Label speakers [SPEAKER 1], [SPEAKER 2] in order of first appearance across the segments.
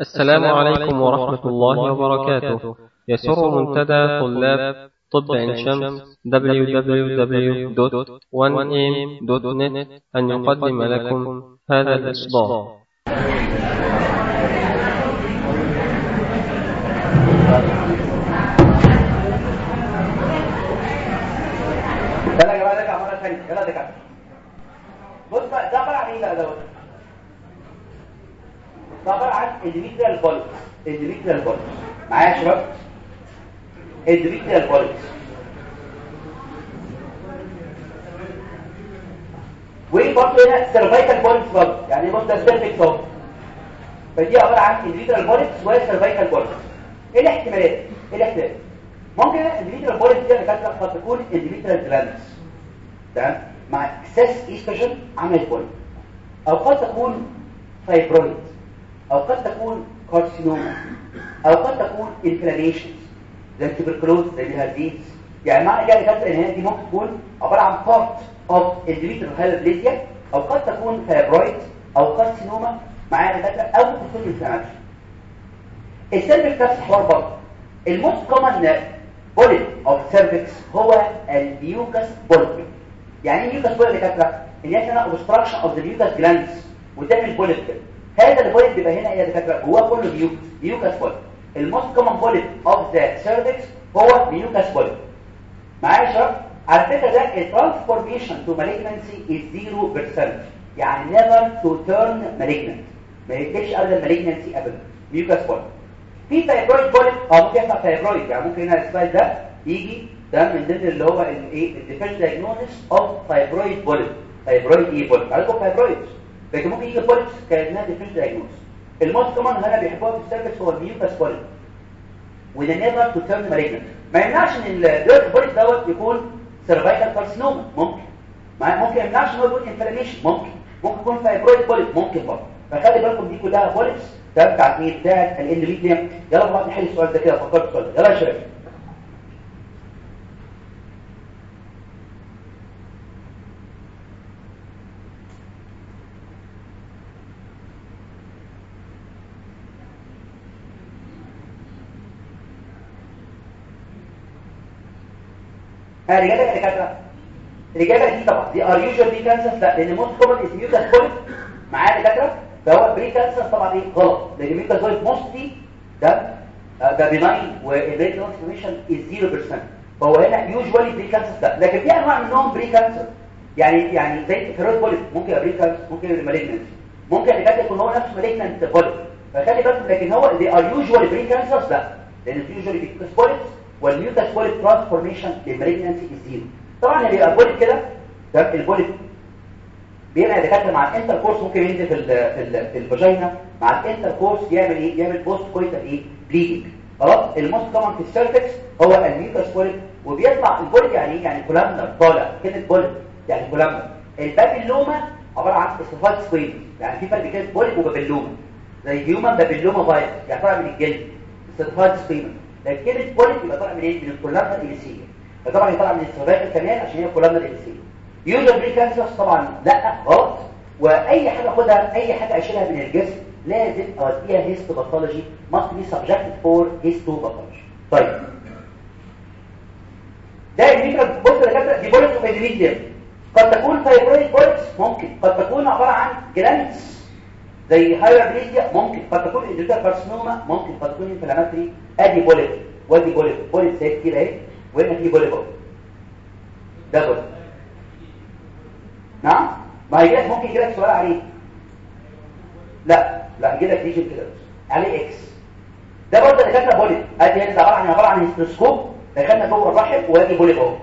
[SPEAKER 1] السلام عليكم ورحمة الله وبركاته. يسر منتدى طلاب طب عين شمس www.1am.net أن يقدم لكم هذا الإصدار.
[SPEAKER 2] يلا يا جماعة يلا بص ده بقى دوت ده عباره عن endometrial polyp endometrial polyp معايا يا شباب endometrial polyp وبرضه هنا cervical polyp برضه يعني بص ده cervix اهو فدي عباره عن endometrial polyp و cervical polyp إيه الاحتمالات؟ إيه الاحتمالات ممكن ال endometrial polyp دي كانت قد تكون endometrial glands تمام؟ مع excess estrogen عملت polyp أو قد تكون fibroid أو قد تكون carcinoma أو قد تكون inflammation زي ال tuberculosis زي الهربيز يعني كده كانت إن هي دي ممكن تكون عبارة عن part of endometrial hyperplasia أو قد تكون fibroid أو carcinoma معايا دكاتره أو تكون inflammation ال cervix نفس الحوار برضه. ال most common polyp of cervix هو ال mucous polyp يعني إيه mucous polyp يا دكاتره إن هي كده obstruction of the mucous glands وتعمل polyp كده هذا ال polyp بيبقى هنا يا دكاتره جواه كله mucus mucous polyp ال most common polyp of the cervix هو mucous polyp معايا يا شباب؟ على فكرة ده ال transformation to malignancy is 0% يعني never to turn malignant ما يجيش ابدا malignancy ابدا. mucous polyp في fibroid polyp آه ممكن يطلع fibroid يعني ممكن هنا ال slide ده يجي ده من ضمن اللي هو الايه ال differential diagnosis of fibroid polyp fibroid إيه polyp عندكم fibroid لكن ممكن يجي polyp كأنها differential diagnosis ال most common هنا بيحبوها في ال cervix هو ال mucous polyp. وده never to turn malignant ما يمنعش إن ال polyp دوت يكون cervical carcinoma ممكن. ممكن ما يمنعش إن هو يكون inflammation ممكن. ممكن يكون fibroid polyp. ممكن برضه. فخلي بالكم دي كلها polyps. ده بتاع إيه بتاع يلا بقى نحل السؤال ده كده. فكرت السؤال ده. يلا يا شباب. ها الإجابة يا دكاترة الإجابة دي طبعا. they are usually precancer لا لأن most common is mucous polyp معايا دكاترة فهو precancer طبعا. إيه غلط. لأن mucous polyp mostly ده ده benign وال pre transformation is 0% فهو هنا usually precancer لا لكن في أنواع منهم precancer يعني يعني زي ال fibroid polyp ممكن يبقى precancer ممكن يبقى malignant ممكن دكاترة يكون هو نفسه malignant polyp فخلي بالك لكن هو they are usually precancer لا لأن في usually mucous polyp وال mucous polyp transformation لل malignancy is 0 طبعا اللي بيبقى polyp كده ده ال polyp بيبقى دكاتره مع ال intercourse ممكن ينزل في ال في ال في ال vagina مع ال intercourse يعمل إيه؟ يعمل post coital إيه؟ bleeding خلاص؟ الموست كومن في السيرفكس هو الميوكس بوليت وبيطلع البوليت يعني إيه؟ يعني columnar طالع كلمة polyp يعني columnar ال papilloma عبارة عن stratified squamous يعني في فرق بين polyp و papilloma. زي human papilloma virus يعني طالع من الجلد. stratified squamous كلمه polyp يبقى طالع من إيه؟ من ال columnar اليسيه فطبعا يطلع من ال cervical كمان عشان هي columnar اليسيه يوجد precancer طبعا لا غلط. وأي حاجة اخدها أي حاجة أشيلها من الجسم لازم أوديها histopathology must be subjected for histopathology طيب. ده الميكرو بص يا دكاترة دي polyp of قد تكون fibroid polyp ممكن. قد تكون عبارة عن glands زي hyperplasia ممكن قد تكون endometrial carcinoma ممكن قد تكون inflammatory أدي polyp. وأدي polyp polyp زي كده اهي وهنا في polyp اهو ده polyp. نعم؟ ما هي ممكن يجي لك سؤال عليه لا لا يجي لك lesion كده. عليه X ده برضه اللي كاتبه polyp. أدي هنا عبارة عن عبارة عن hysteroscope دخلنا جوه الرحم وأدي polyp أهو.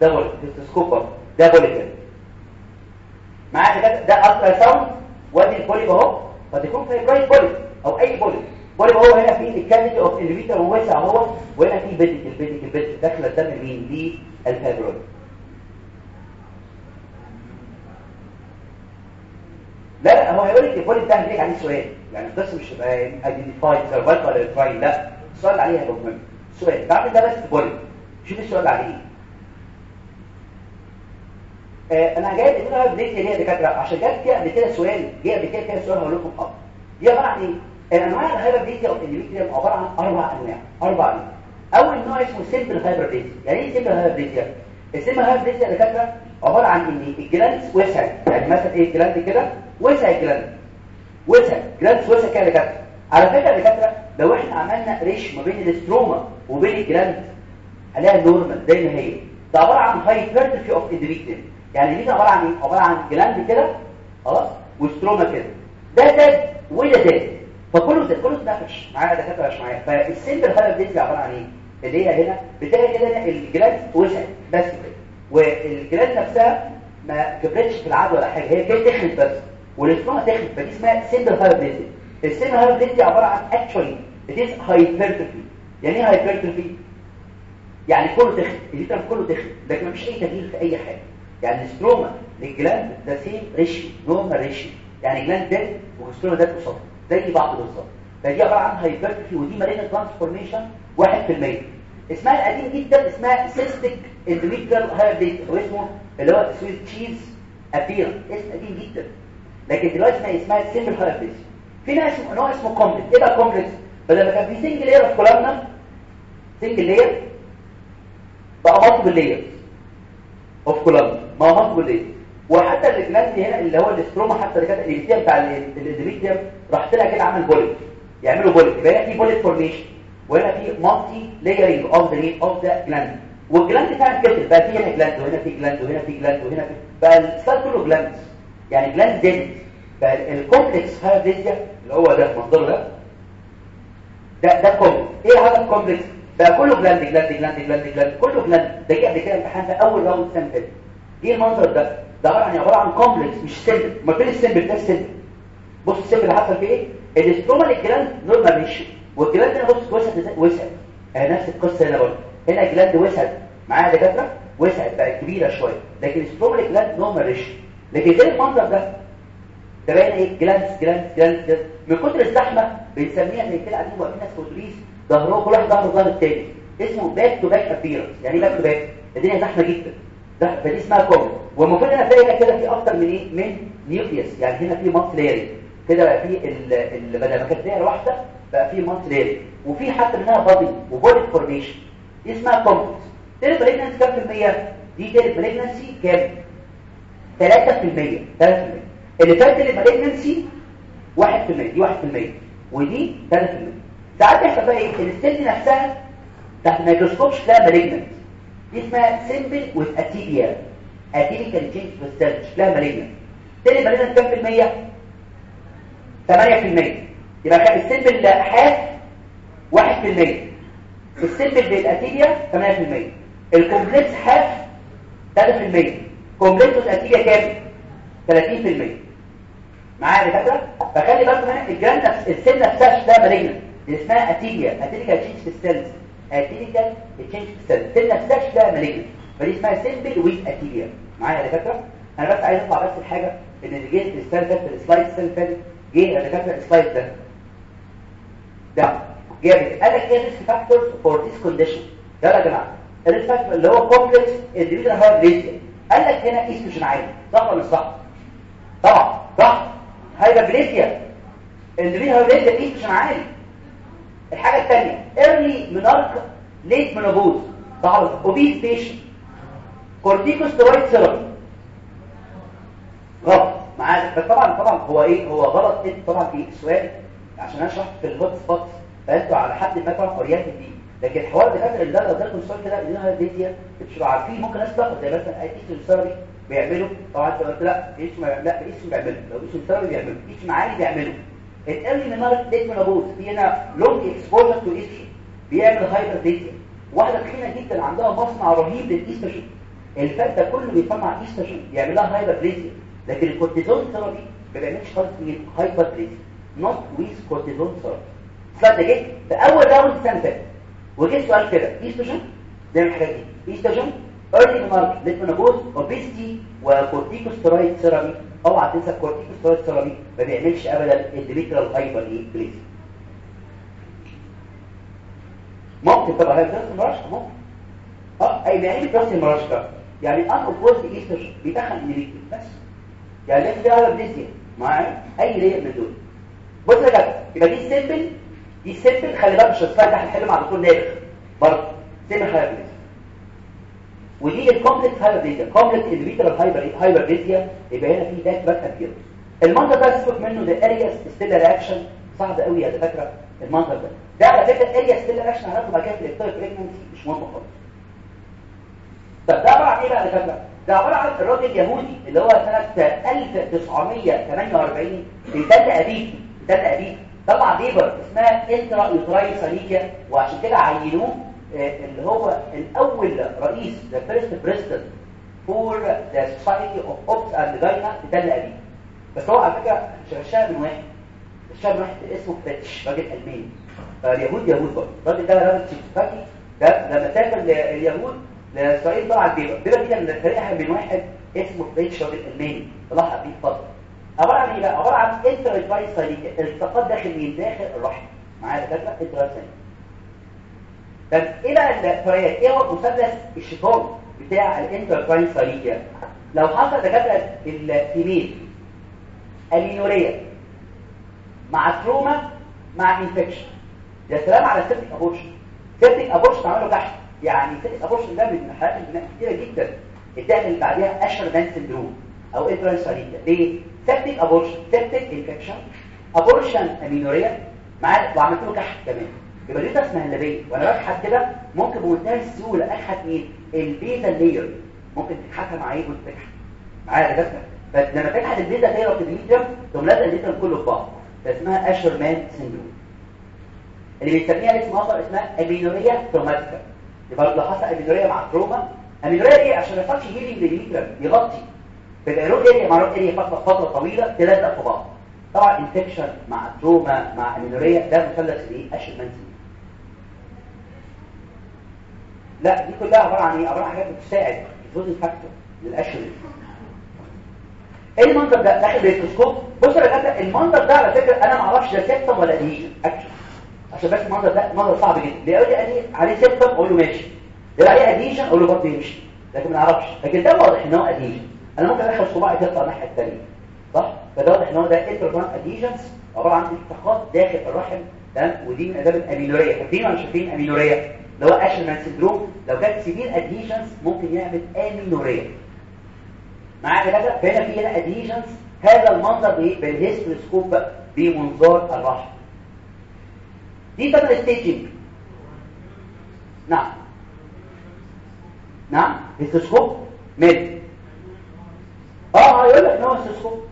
[SPEAKER 2] ده بوليت هيستروسكوب ده معايا كده. ده ألترا ساوند. وأدي البوليت أهو. قد يكون فايبرايد بوليت أو أي بوليت بوليت هو هنا في الكافيتي اوف اندوميتر وواسع اهو وهنا في بيدك البيدك البيدك داخله الدم مين دي الفايبرويد لا لا هو هيقول لك البوليت ده هنجيلك عليه سؤال. يعني القصة مش هتبقى ايدنتيفايد سيرفايف ولا تراين لا. السؤال عليه هيبقى مهم. سؤال بعد ده بس polyp شوف السؤال عليه. أنا جايب ان أنا بنيت ليه دكاترة؟ عشان جاب فيها قبل كده سؤال جه قبل كده فيها سؤال هقول لكم آه دي عبارة عن إيه؟ الأنواع ال hyperplasia أو ال endometrium عبارة عن أربع أنواع أربع أنواع. أول نوع اسمه simple hyperplasia يعني إيه simple hyperplasia ال simple hyperplasia يا دكاترة عبارة عن إن ال glands وسع. يعني مثلا إيه ال gland كده؟ وسع ال gland. وسع. glands وسع كده يا دكاترة. على فكرة يا دكاترة لو إحنا عملنا ratio ما بين ال stroma وبين ال gland هنلاقيها normal زي ما هي ده عبارة عن hypertrophy of endometrium يعني دي عبارة عن إيه عبارة عن gland كده خلاص؟ و stroma كده. ده ده وده ده فكله ده كله نفش معايا دكاترة مش معايا. فال simple hyper دي عبارة عن إيه؟ اللي هي هنا بتلاقي كده ال gland وسعت بس كده. وال gland نفسها ما كبرتش في العدد ولا حاجة. هي كده تخنت بس. وال stroma تخنت فدي اسمها simple hyper ال simple hyper دي عبارة عن actually it's hypertrophy يعني إيه hypertrophy يعني كله تخن. الليتر كله تخن. لكن مفيش أي تغيير في أي حاجة. يعني ال stroma لل gland ده same ratio normal ratio. يعني gland ده وال stroma ده قصاد زي بعض بالظبط. فدي عبارة عن hypertrophy ودي malignant transformation 1% اسمها القديم جدا اسمها cystic endometrial hyperplasia واسمه اللي هو سويت تشيز ابيرا اسم قديم جدا. لكن دلوقتي اسمها اسمها simple hyperplasia في ناس نوع اسمه complex إيه بقى complex بدل ما كان في single layer of columnar single layer بقى multiple layers of columnar ما هو multiple layers وحتى ال gland هنا اللي هو ال stroma حتى اللي كانت ال epithelium بتاع ال endometrium راح طلع كده عامل polyp يعملوا polyp يبقى هنا في polyp formation وهنا في multilayering of the of the gland وال gland فعلا كده بقى في هنا gland وهنا في gland وهنا في gland وهنا في بقى ال cell كله gland يعني gland زادت بقى ال complex hyperplasia اللي هو ده المنظر ده. ده ده complex إيه هذا ال complex بقى كله gland gland gland gland gland كله gland ده جه قبل كده امتحان ده أول round فاتت إيه المنظر ده. ده عن عبارة عن complex مش simple ما فين ال simple ده ال simple بص ال simple حصل فيه إيه؟ ال stroma لل gland normal ratio وال gland هنا بص وسعت وسعت. أهي نفس القصة هنا برضه هنا ال gland وسعت. معايا دكاترة؟ وسعت بقت كبيرة شوية. لكن ال stroma لل gland normal ratio لكن غير المنظر ده ده باين إيه؟ gland gland gland من كتر الزحمة بنسميها زي كده قاعدين واقفين ناس في اتوبيس ظهرهم كل واحد ظهره ظهر التاني. اسمه back to back appearance يعني back to back الدنيا زحمة جدا. ده فدي اسمها complex والمفروض هنا تلاقي هنا كده في أكتر من إيه؟ من nucleus يعني هنا في multilayering كده بقى في ال بدل ما كانت layer واحدة بقى في multilayering وفي حتى منها body و body formation دي اسمها complex تالت malignancy كام في المية؟ دي تالت malignancy كام؟ 3% 3% اللي فات ال malignancy 1% دي 1% ودي 3% ساعات يحصل بقى إيه؟ ال cell نفسها تحت الميكروسكوب شكلها malignant دي اسمها simple with atypia atypical في ال cell شكلها malignant تاني malignant كام في المية؟ 8% يبقى كان ال simple حاف 1% ال simple بال atypia 8% ال complex حاف 3% complex وال atypia كام؟ 30% معايا يا دكاتره فخلي بالكم هنا نفس ال cell نفسها شكلها malignant دي اسمها atypia atypical في ال cells atypical change ال cells ال cell نفسها شكلها malignant فدي اسمها simple with atypia معايا يا دكاترة؟ أنا بس عايز أطلع بس الحاجة إن اللي جه ال slide ده في ال slide السنة اللي جه يا دكاترة ال slide ده. ده. جابت قال لك إيه risk factors for this condition يلا يا جماعة. ال risk factor اللي هو complex endometrial hyperplasia قال لك هنا ايستروجين عالي. صح ولا مش صح؟ طبعا. صح. hyperplasia endometrial hyperplasia estrogen عالي. الحاجة الثانية early menarche late menopause صح obese patient corticosteroid therapy غلط. معاك. طبعا طبعا هو إيه؟ هو غلط. إنت طبعا في سؤال عشان أشرح في ال hot spot فأنتوا على حد ما طبعا oriented دي. لكن الحوار فاكر إن ده ادالكم السؤال كده إن هي دي تبقوا عارفين. ممكن ناس تاخد زي مثلا إيش ثيرابي بيعملوا طبعا أنت قلت لا ما لا إيش بيعملوا لو إيش ثيرابي بيعملوا إيش معالي بيعملوا الايرلي منارك ديت منابوز في هنا لونج اكسبوجر تو ايستروجين بيعمل هايبرتيزيا واحدة تخينه جدا عندها مصنع رهيب للايستروجين الفات ده كله بيصنع ايستروجين يعمل لها هايبرتيزيا لكن الكورتيزون ثيرابي ما بيعملش خالص من هايبرتيزيا نوت ويز كورتيزون ثيرابي السؤال ده جه في أول راوند السنة وجه سؤال كده ايستروجين زي الحاجات دي estrogen early menarche late menopause obesity و corticosteroid therapy اوعى تنسى ال corticosteroid therapy ما بيعملش ابدا endometrial hyperplasia ممكن طبعا هي بترسم مرشحه ممكن. آه أي يعني بترسم مرشحه يعني unopposed estrogen بيدخل endometrial بس. يعني لازم ده hyperplasia مع أي ليه من دول. بص يا جدع يبقى دي سيمبل دي سيمبل خلي بالك مش ده هنحله مع دكتور نادر. برضه سيمبل هايبريد ودي الكومبلكس هايبريد كومبلكس الفيترال هايبريد هايبريديا يبقى هنا في باك باك ابير المنظر ده سيبك منه ده اريا ستيل رياكشن صعب قوي يا دكاترة المنظر ده. ده على فكرة اريا ستيل رياكشن هناخده بعد كده في الكتاب بريجننسي مش مهم خالص. طب ده عبارة عن إيه بقى يا دكاترة؟ ده عبارة عن الراجل اليهودي اللي هو سنة 1948 في تل ابيب تل ابيب طلع paper اسمها intrauterine وعشان كده عينوه اللي هو الأول رئيس the first president for the society of obs and gyne في تل ابيب بس هو على فكرة شغال من واحد الشاب واحد اسمه فريتش راجل ألماني. فاليهود يهود برضه. الراجل ده راجل تشيكوسلوفاكي ده لما سافر اليهود لإسرائيل طلع البيبه البيبه دي كان فريقها من واحد اسمه فيتش راجل ألماني. طلعها بيه فتره عبارة عن إيه بقى؟ عبارة عن انترا سايليكا التقاط داخل مين؟ داخل الرحم معايا دكاتره انترا طب إيه بقى الفريات إيه هو مثلث الشيطان بتاع الانترا سايليكا لو حصل دكاتره الفيميل الينوريا مع تروما مع انفكشن يا سلام على سيبتك ابورشن. سيبتك ابورشن عملوا كحت يعني سيبتك ابورشن ده من حالات البناء كتيرة جدا. الداخل بعدها أشهر مان سندروم أو انترانساليتا ليه؟ سيبتك ابورشن سيبتك انفكشن ابورشن امينوريا مع وعملت له كحت كمان. يبقى دي اسمها هلبيه وأنا بكحت كده ممكن بمنتهى السهولة. اكحت مين البيزا لير ممكن تكحتها مع إيه وأنت تكحت معايا يا دكتور. فلما تكحت البيزا لير اوف الميديوم تقوم لازق الليتر كله في بعض اسمها Asherman syndrome اللي بنسميها اسم آخر اسمها amenorrhea traumatica. يبقى لو حصل amenorrhea مع trauma amenorrhea إيه؟ عشان ما يحصلش healing للميكرا يغطي. تبقى روت اريا مع روت اريا فتره فترة طويلة تلزق في بعض. طبعا infection مع trauma مع amenorrhea ده مثلث إيه؟ Asherman syndrome لا دي كلها عبارة عن إيه؟ عبارة عن حاجات بتساعد ال predisposing factor للاشرمان إيه المنظر ده داخل بالميكروسكوب بص يا دكاترة المنظر ده على فكرة أنا ما أعرفش ده septum ولا adhesion اكشن عشان بس المنظر ده منظر صعب جدا. اللي يقول لي عليه septum أقول له ماشي. اللي عليه adhesion أقول له برضه يمشي. لكن ما نعرفش لكن ده واضح إن هو adhesion أنا ممكن ادخل صباعي تطلع الناحية الثانية صح؟ فده واضح إن هو ده intrauterine adhesions عبارة عن التصاق داخل الرحم. تمام؟ ودي من أسباب ال amenorrhea فاكرين ولا شايفين amenorrhea اللي هو Asherman syndrome لو كانت severe adhesions ممكن يعمل amenorrhea معايا كده فهنا في هنا adhesions هذا المنظر بايه بال hysteroscope بمنظار الرحم. دي طبعا staging نعم. نعم. hysteroscope؟ ميد. آه هيقول لك إن هو hysteroscope.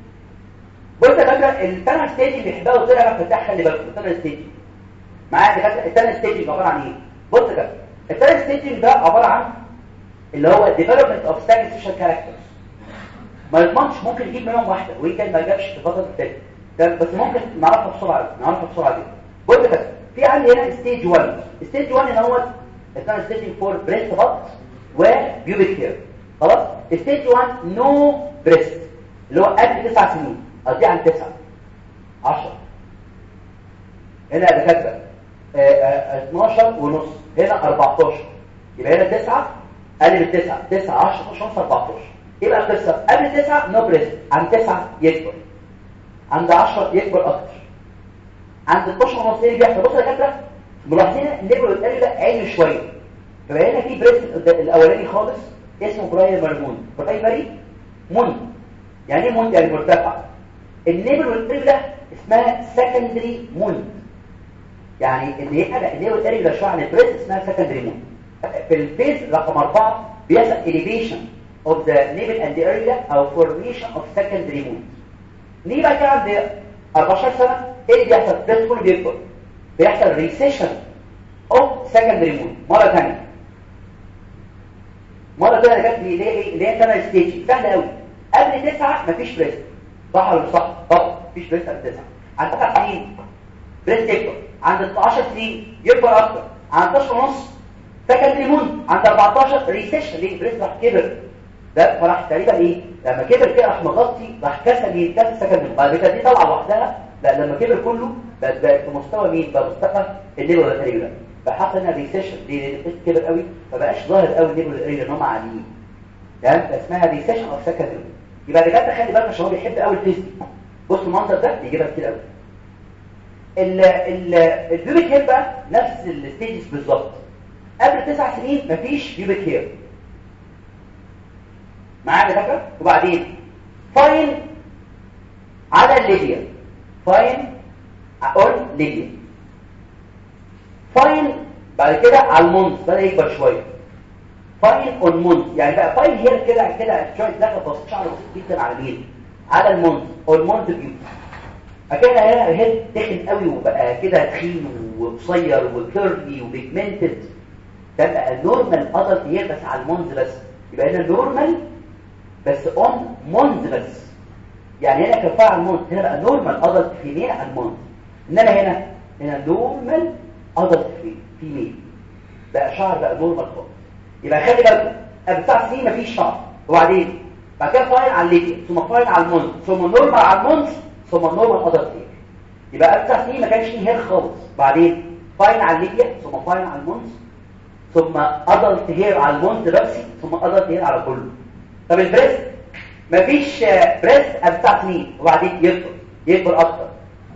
[SPEAKER 2] بص يا فاكره ال Tanner stage اللي بيحبها وطلع فتح خلي بالكم ال Tanner stage معايا يا فاكره ال Tanner stage عبارة عن إيه؟ بص كده ال Tanner stage ده عبارة عن اللي هو development of static social characters. ما يضمنش ممكن يجيب منهم واحدة وان كان ما جابش في الفترة الثانية بس ممكن نعرفها بسرعة نعرفها بسرعة جدا بص كده في عندي هنا stage 1 stage 1 ان هو كان stage for breast bud و pubic hair خلاص؟ stage 1 no breast اللي هو قبل 9 سنين. قصدي عن 9 10 هنا دكاترة. 12 ونص. هنا 14 يبقى هنا 9 قلب ال 9 9 10 12 14 يبقى القصة قبل 9 no breast عند 9 يكبر. عند 10 يكبر أكتر. عند 12 ونص إيه بيحصل. بصوا يا دكاتره ملاحظين الليبر والقلب ده عالي شوية. فبقى هنا في breast الأولاني خالص اسمه primary mound primary mound يعني إيه mound يعني مرتفع. ال nipple وال areola ده اسمها secondary mound يعني اللي هي اللي هو القلب ده شوية عن ال breast اسمها secondary mound في ال phase رقم 4 بيحصل of the nipple and the areola أو formation of secondary mound نيجي بقى كده؟ عند 14 سنة إيه اللي بيحصل؟ ال breast كله بيكبر. بيحصل recession of secondary mound مرة ثانية مرة ثانية جت لي ليه هي Tanner stage سهلة قوي قبل 9 مفيش breast صح ولا مش صح طبعا مفيش breast قبل 9 عند 9 سنين يكبر عند 12 سنين يكبر أكتر. عند 12 ونص secondary mound عند 14 recession ليه؟ breast راح كبر. ده فراح تقريبا إيه؟ لما كبر كده راح مغطي راح ينتهي secondary بعد كده دي طالعه لوحدها. لا لما كبر كله بقى في مستوى مين بقى مستوى ال nipple ال areola فحصل هنا recession دي كبر قوي فبقاش ظاهر قوي ال nipple وال areola إن هم عاليين. تمام؟ فاسمها recession of secondary يبقى بجد خلي بالك عشان هو بيحب قوي ال physique بص المنظر ده بيجيبها كتير قوي. ال pubic hair بقى نفس ال stages بالظبط. قبل تسع سنين مفيش pubic hair معانا فاكر وبعدين fine على ال labia. fine on labia. فاين بعد كده على المونز بدا يكبر شوية. فاين اون مونز يعني بقى فاين هير كده كده شوية دخل بسيط جدا على اليد على المونز اون مونز فيو فكده هنا الهيد تخن قوي وبقى كده تخين وقصير وكيرلي وبيجمنتد. تبقى نورمال ادلت هير بس على المونز بس يبقى هنا نورمال بس اون مونز بس يعني هنا كان على المونز هنا بقى نورمال ادلت فيميل على المونز إنما هنا هنا normal adult female بقى شعر بقى normal خالص. يبقى خلي بالكم قبل تسع سنين مفيش شعر. وبعدين بعد كده fine على ال labia ثم fine على ال mons ثم normal على ال mons ثم normal adult hair يبقى تسع سنين ما كانش فيه hair خالص. بعدين fine على ال labia ثم fine على ال mons ثم adult hair على ال mons بس ثم adult hair على كله. طب ال breast مفيش breast قبل تسع سنين وبعدين يكبر يكبر أكتر.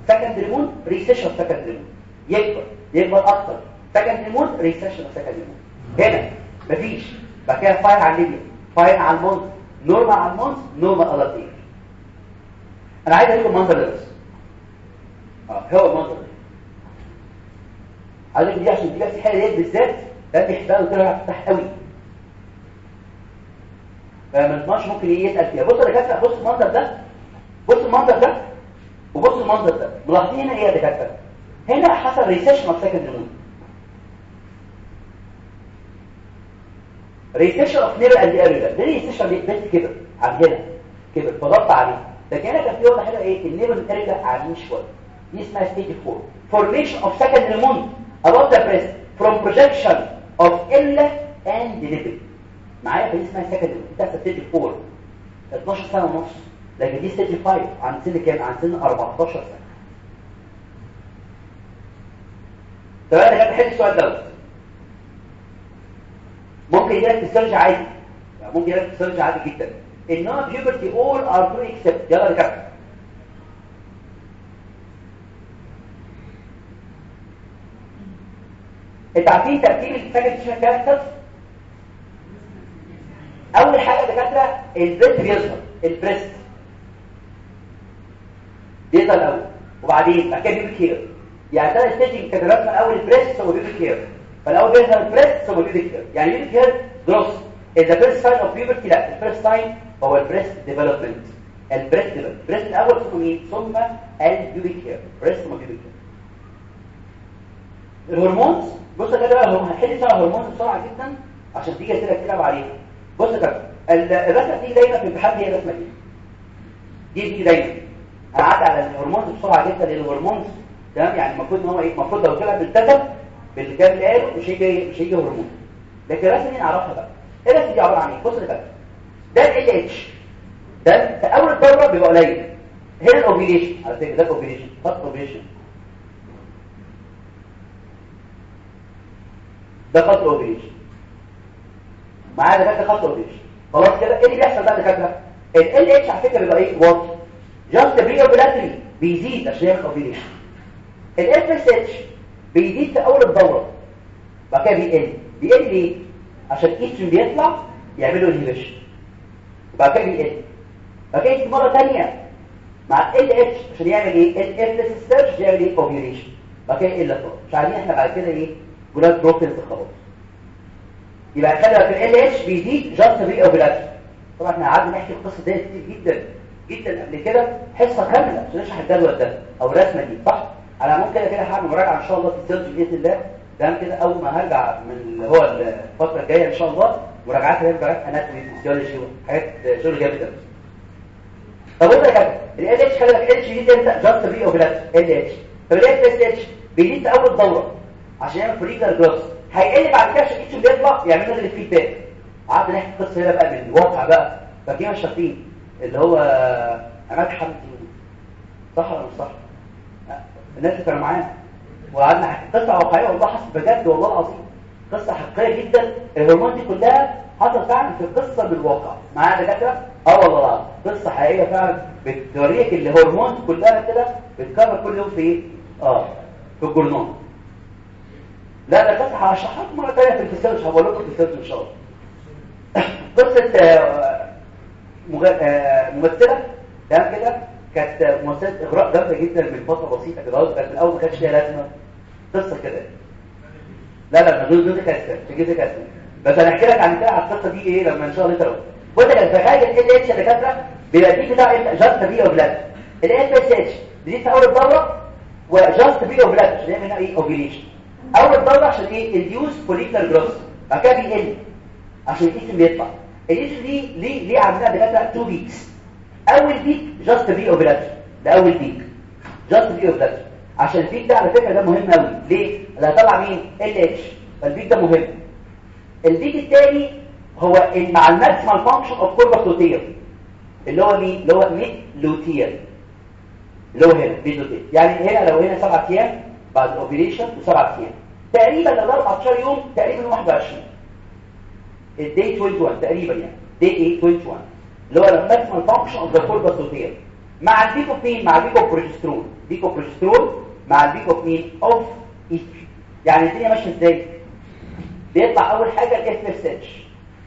[SPEAKER 2] secondary mound recession secondary mound يكبر يكبر أكتر. secondary mound recession secondary mound هنا مفيش. بعد كده fine على ال labia fine على ال mons normal على ال mons normal adult hair أنا عايز اوريكم المنظر ده بس آه هو المنظر ده عايزك دي عشان بس الحاله ديت بالذات ده بيحبها وترجع تفتح قوي. فما نسمعش ممكن إيه يسال فيها. بص يا دكاترة بص المنظر ده بص المنظر ده وبص المنظر ده. ملاحظين هنا إيه يا دكاترة؟ هنا حصل ريسيشن اوف سكند مون ريسيشن اوف نيرل اند اريولا ده ريسيشن بس كده؟ عندنا كده. فضغط عليه. هنا كان في واحدة حلوة إيه؟ النيرل اريولا عاليين شوية. دي اسمها ستيج 4 formation of secondary moon above the breast from projection of illa and delivery. معايا؟ فدي اسمها سكندري بتحصل ستيج 4 12 سنة ونص. لكن دي ستيج 5 عند سن كام؟ عند سن 14 سنة. طب أنا كده بحل السؤال دوت. ممكن يجيلك السيرج عادي. يعني ممكن يجيلك السيرج عادي جدا. النون بيوبرتي اول ار تو اكسبت يلا رجع انت عارفين ترتيب ال second characters أول حاجة دكاترة ال breast بيظهر ال breast. بيظهر الأول. وبعدين بعد كده pubic hair. يعني ثلاث stage كانت رسمه الأول ال breast ثم pubic hair. فالأول بيظهر ال breast ثم pubic hair. يعني pubic hair growth إذا first sign of puberty لا ال first sign هو ال breast development ال breast development ال breast الأول ثم مين ثم ال pubic hair breast ثم pubic hair الهرمونز بص كده بقى هنحل سوا هرمونز بسرعة جدا؟ عشان تيجي كده تلعب عليها بص كده الرسمة دي دايما في الامتحان هي الرسمة دي. دي دي دايما. أنا عدى على الهرمونز بسرعة جدا لأن الهرمونز تمام؟ يعني المفروض إن هو إيه؟ المفروض لو طلع بالكتب اللي قاله مش هيجي مش هيجي هرمون. لكن الرسمة دي نعرفها بقى. إيه الرسمة دي عبارة عن إيه؟ بص كده ده ال اتش ده في أول الدوره بيبقى قليل. هنا الاوفيليشن على فكرة ده الاوفيليشن خط اوفيليشن ده خط اوفيليشن معايا ده خط اوفيليشن خلاص كده. إيه اللي بيحصل بقى دكاترة؟ ال اتش على فكرة بيبقى إيه؟ واطي. جاست بري اوبلاتري بيزيد عشان ياخد اوفيليشن اس اتش بيزيد في أول الدورة. بعد كده بيقل بيقل ليه؟ عشان الايستروجين بيطلع يعملوا انهبيشن وبعد كده بيقل. بعد كده يجي مرة ثانية مع ال اتش عشان يعمل إيه؟ الاف اس اتش يعمل إيه؟ اوفيليشن بعد كده خالص مش عايزين إحنا بعد كده إيه؟ جولاد بروتينز خلاص يبقى خلي في ال اتش بيزيد جاست بري اوفيلاتري طبعا إحنا قعدنا نحكي القصة دي كتير جدا. جدا قبل كده. حصة كاملة. عشان نشرح الجدول ده. أو الرسمة دي. صح؟ أنا ممكن كده هعمل مراجعة إن شاء الله في السيرج بإذن الله. تمام كده أول ما هرجع من اللي هو الفترة الجاية إن شاء الله. مراجعات اللي هي مراجعات اناتومي فيسيولوجي وحاجات شغل جامد قوي طب قلت لك ال اتش خلي بالك اتش دي انت جاست بري اوفيلاتري ال اتش طب ال اتش بيزيد في اول دورة عشان يعمل فريكال جروس هيقل بعد كده عشان الاتش بيطلع يعمل لنا الفيدباك قعدنا نحكي القصة هنا بقى من الواقع بقى فاكرين الشاطرين اللي هو عماد حمدي صح ولا مش صح؟ الناس اللي كانوا معانا وقعدنا قصه واقعيه والله حصل بجد والله العظيم. قصة حقيقية جدا. الهرمون دي كلها حصل فعلا في قصة بالواقع. معايا دكاترة؟ آه والله قصة حقيقية فعلا. بتوريك الهرمون كلها كده بتكرر كل يوم في إيه؟ آه في الجورنال لا ده بس هشرحها لكم مرة ثانية في الفيسيولوجي. هقول لكم الفيسيولوجي إن شاء الله. قصة آه، آه، ممثلة تمام كده؟ كانت ممثلة إغراء جامدة جدا من فترة بسيطة كده. كانت الأول ما كانش ليها لازمة. قصة كده. لا لا دول كاسر في جزء كاسر بس أنا أحكي لك عن على القصة دي إيه لما إن شاء الله تروح وانت تخيل ال اتش دكاترة بيبقى دي بتاع جاست بي أو بلاد. ال اس اتش دي في أول وجاست بي أو بلاد عشان هنا إيه اوفيليشن أول الدوره عشان إيه induce follicular growth بعد كده بيقل عشان الاسم بيطلع. الاسم دي ليه ليه عندنا دكاترة؟ 2 peaks أول peak just pre-ovulatory. ده أول peak just pre-ovulatory. عشان ال peak ده على فكرة ده مهم قوي ليه؟ اللي هيطلع مين؟ LH فال peak ده مهم. ال peak الثاني هو مع ال maximal function of corpus luteum. اللي هو مين اللي هو mid luteal. اللي هو هنا mid luteal. يعني هنا لو هنا 7 أيام بعد ال ovulation و7 أيام. تقريبا لو 14 يوم تقريبا 21 ال day 21 تقريبا يعني. day 21 اللي هو ال maximal function of the corpus luteum. مع ال peak of مين؟ مع ال peak of progesterone peak of progesterone مع ال peak of مين؟ of estrogen يعني الدنيا ماشية إزاي؟ بيطلع أول حاجة ال FSH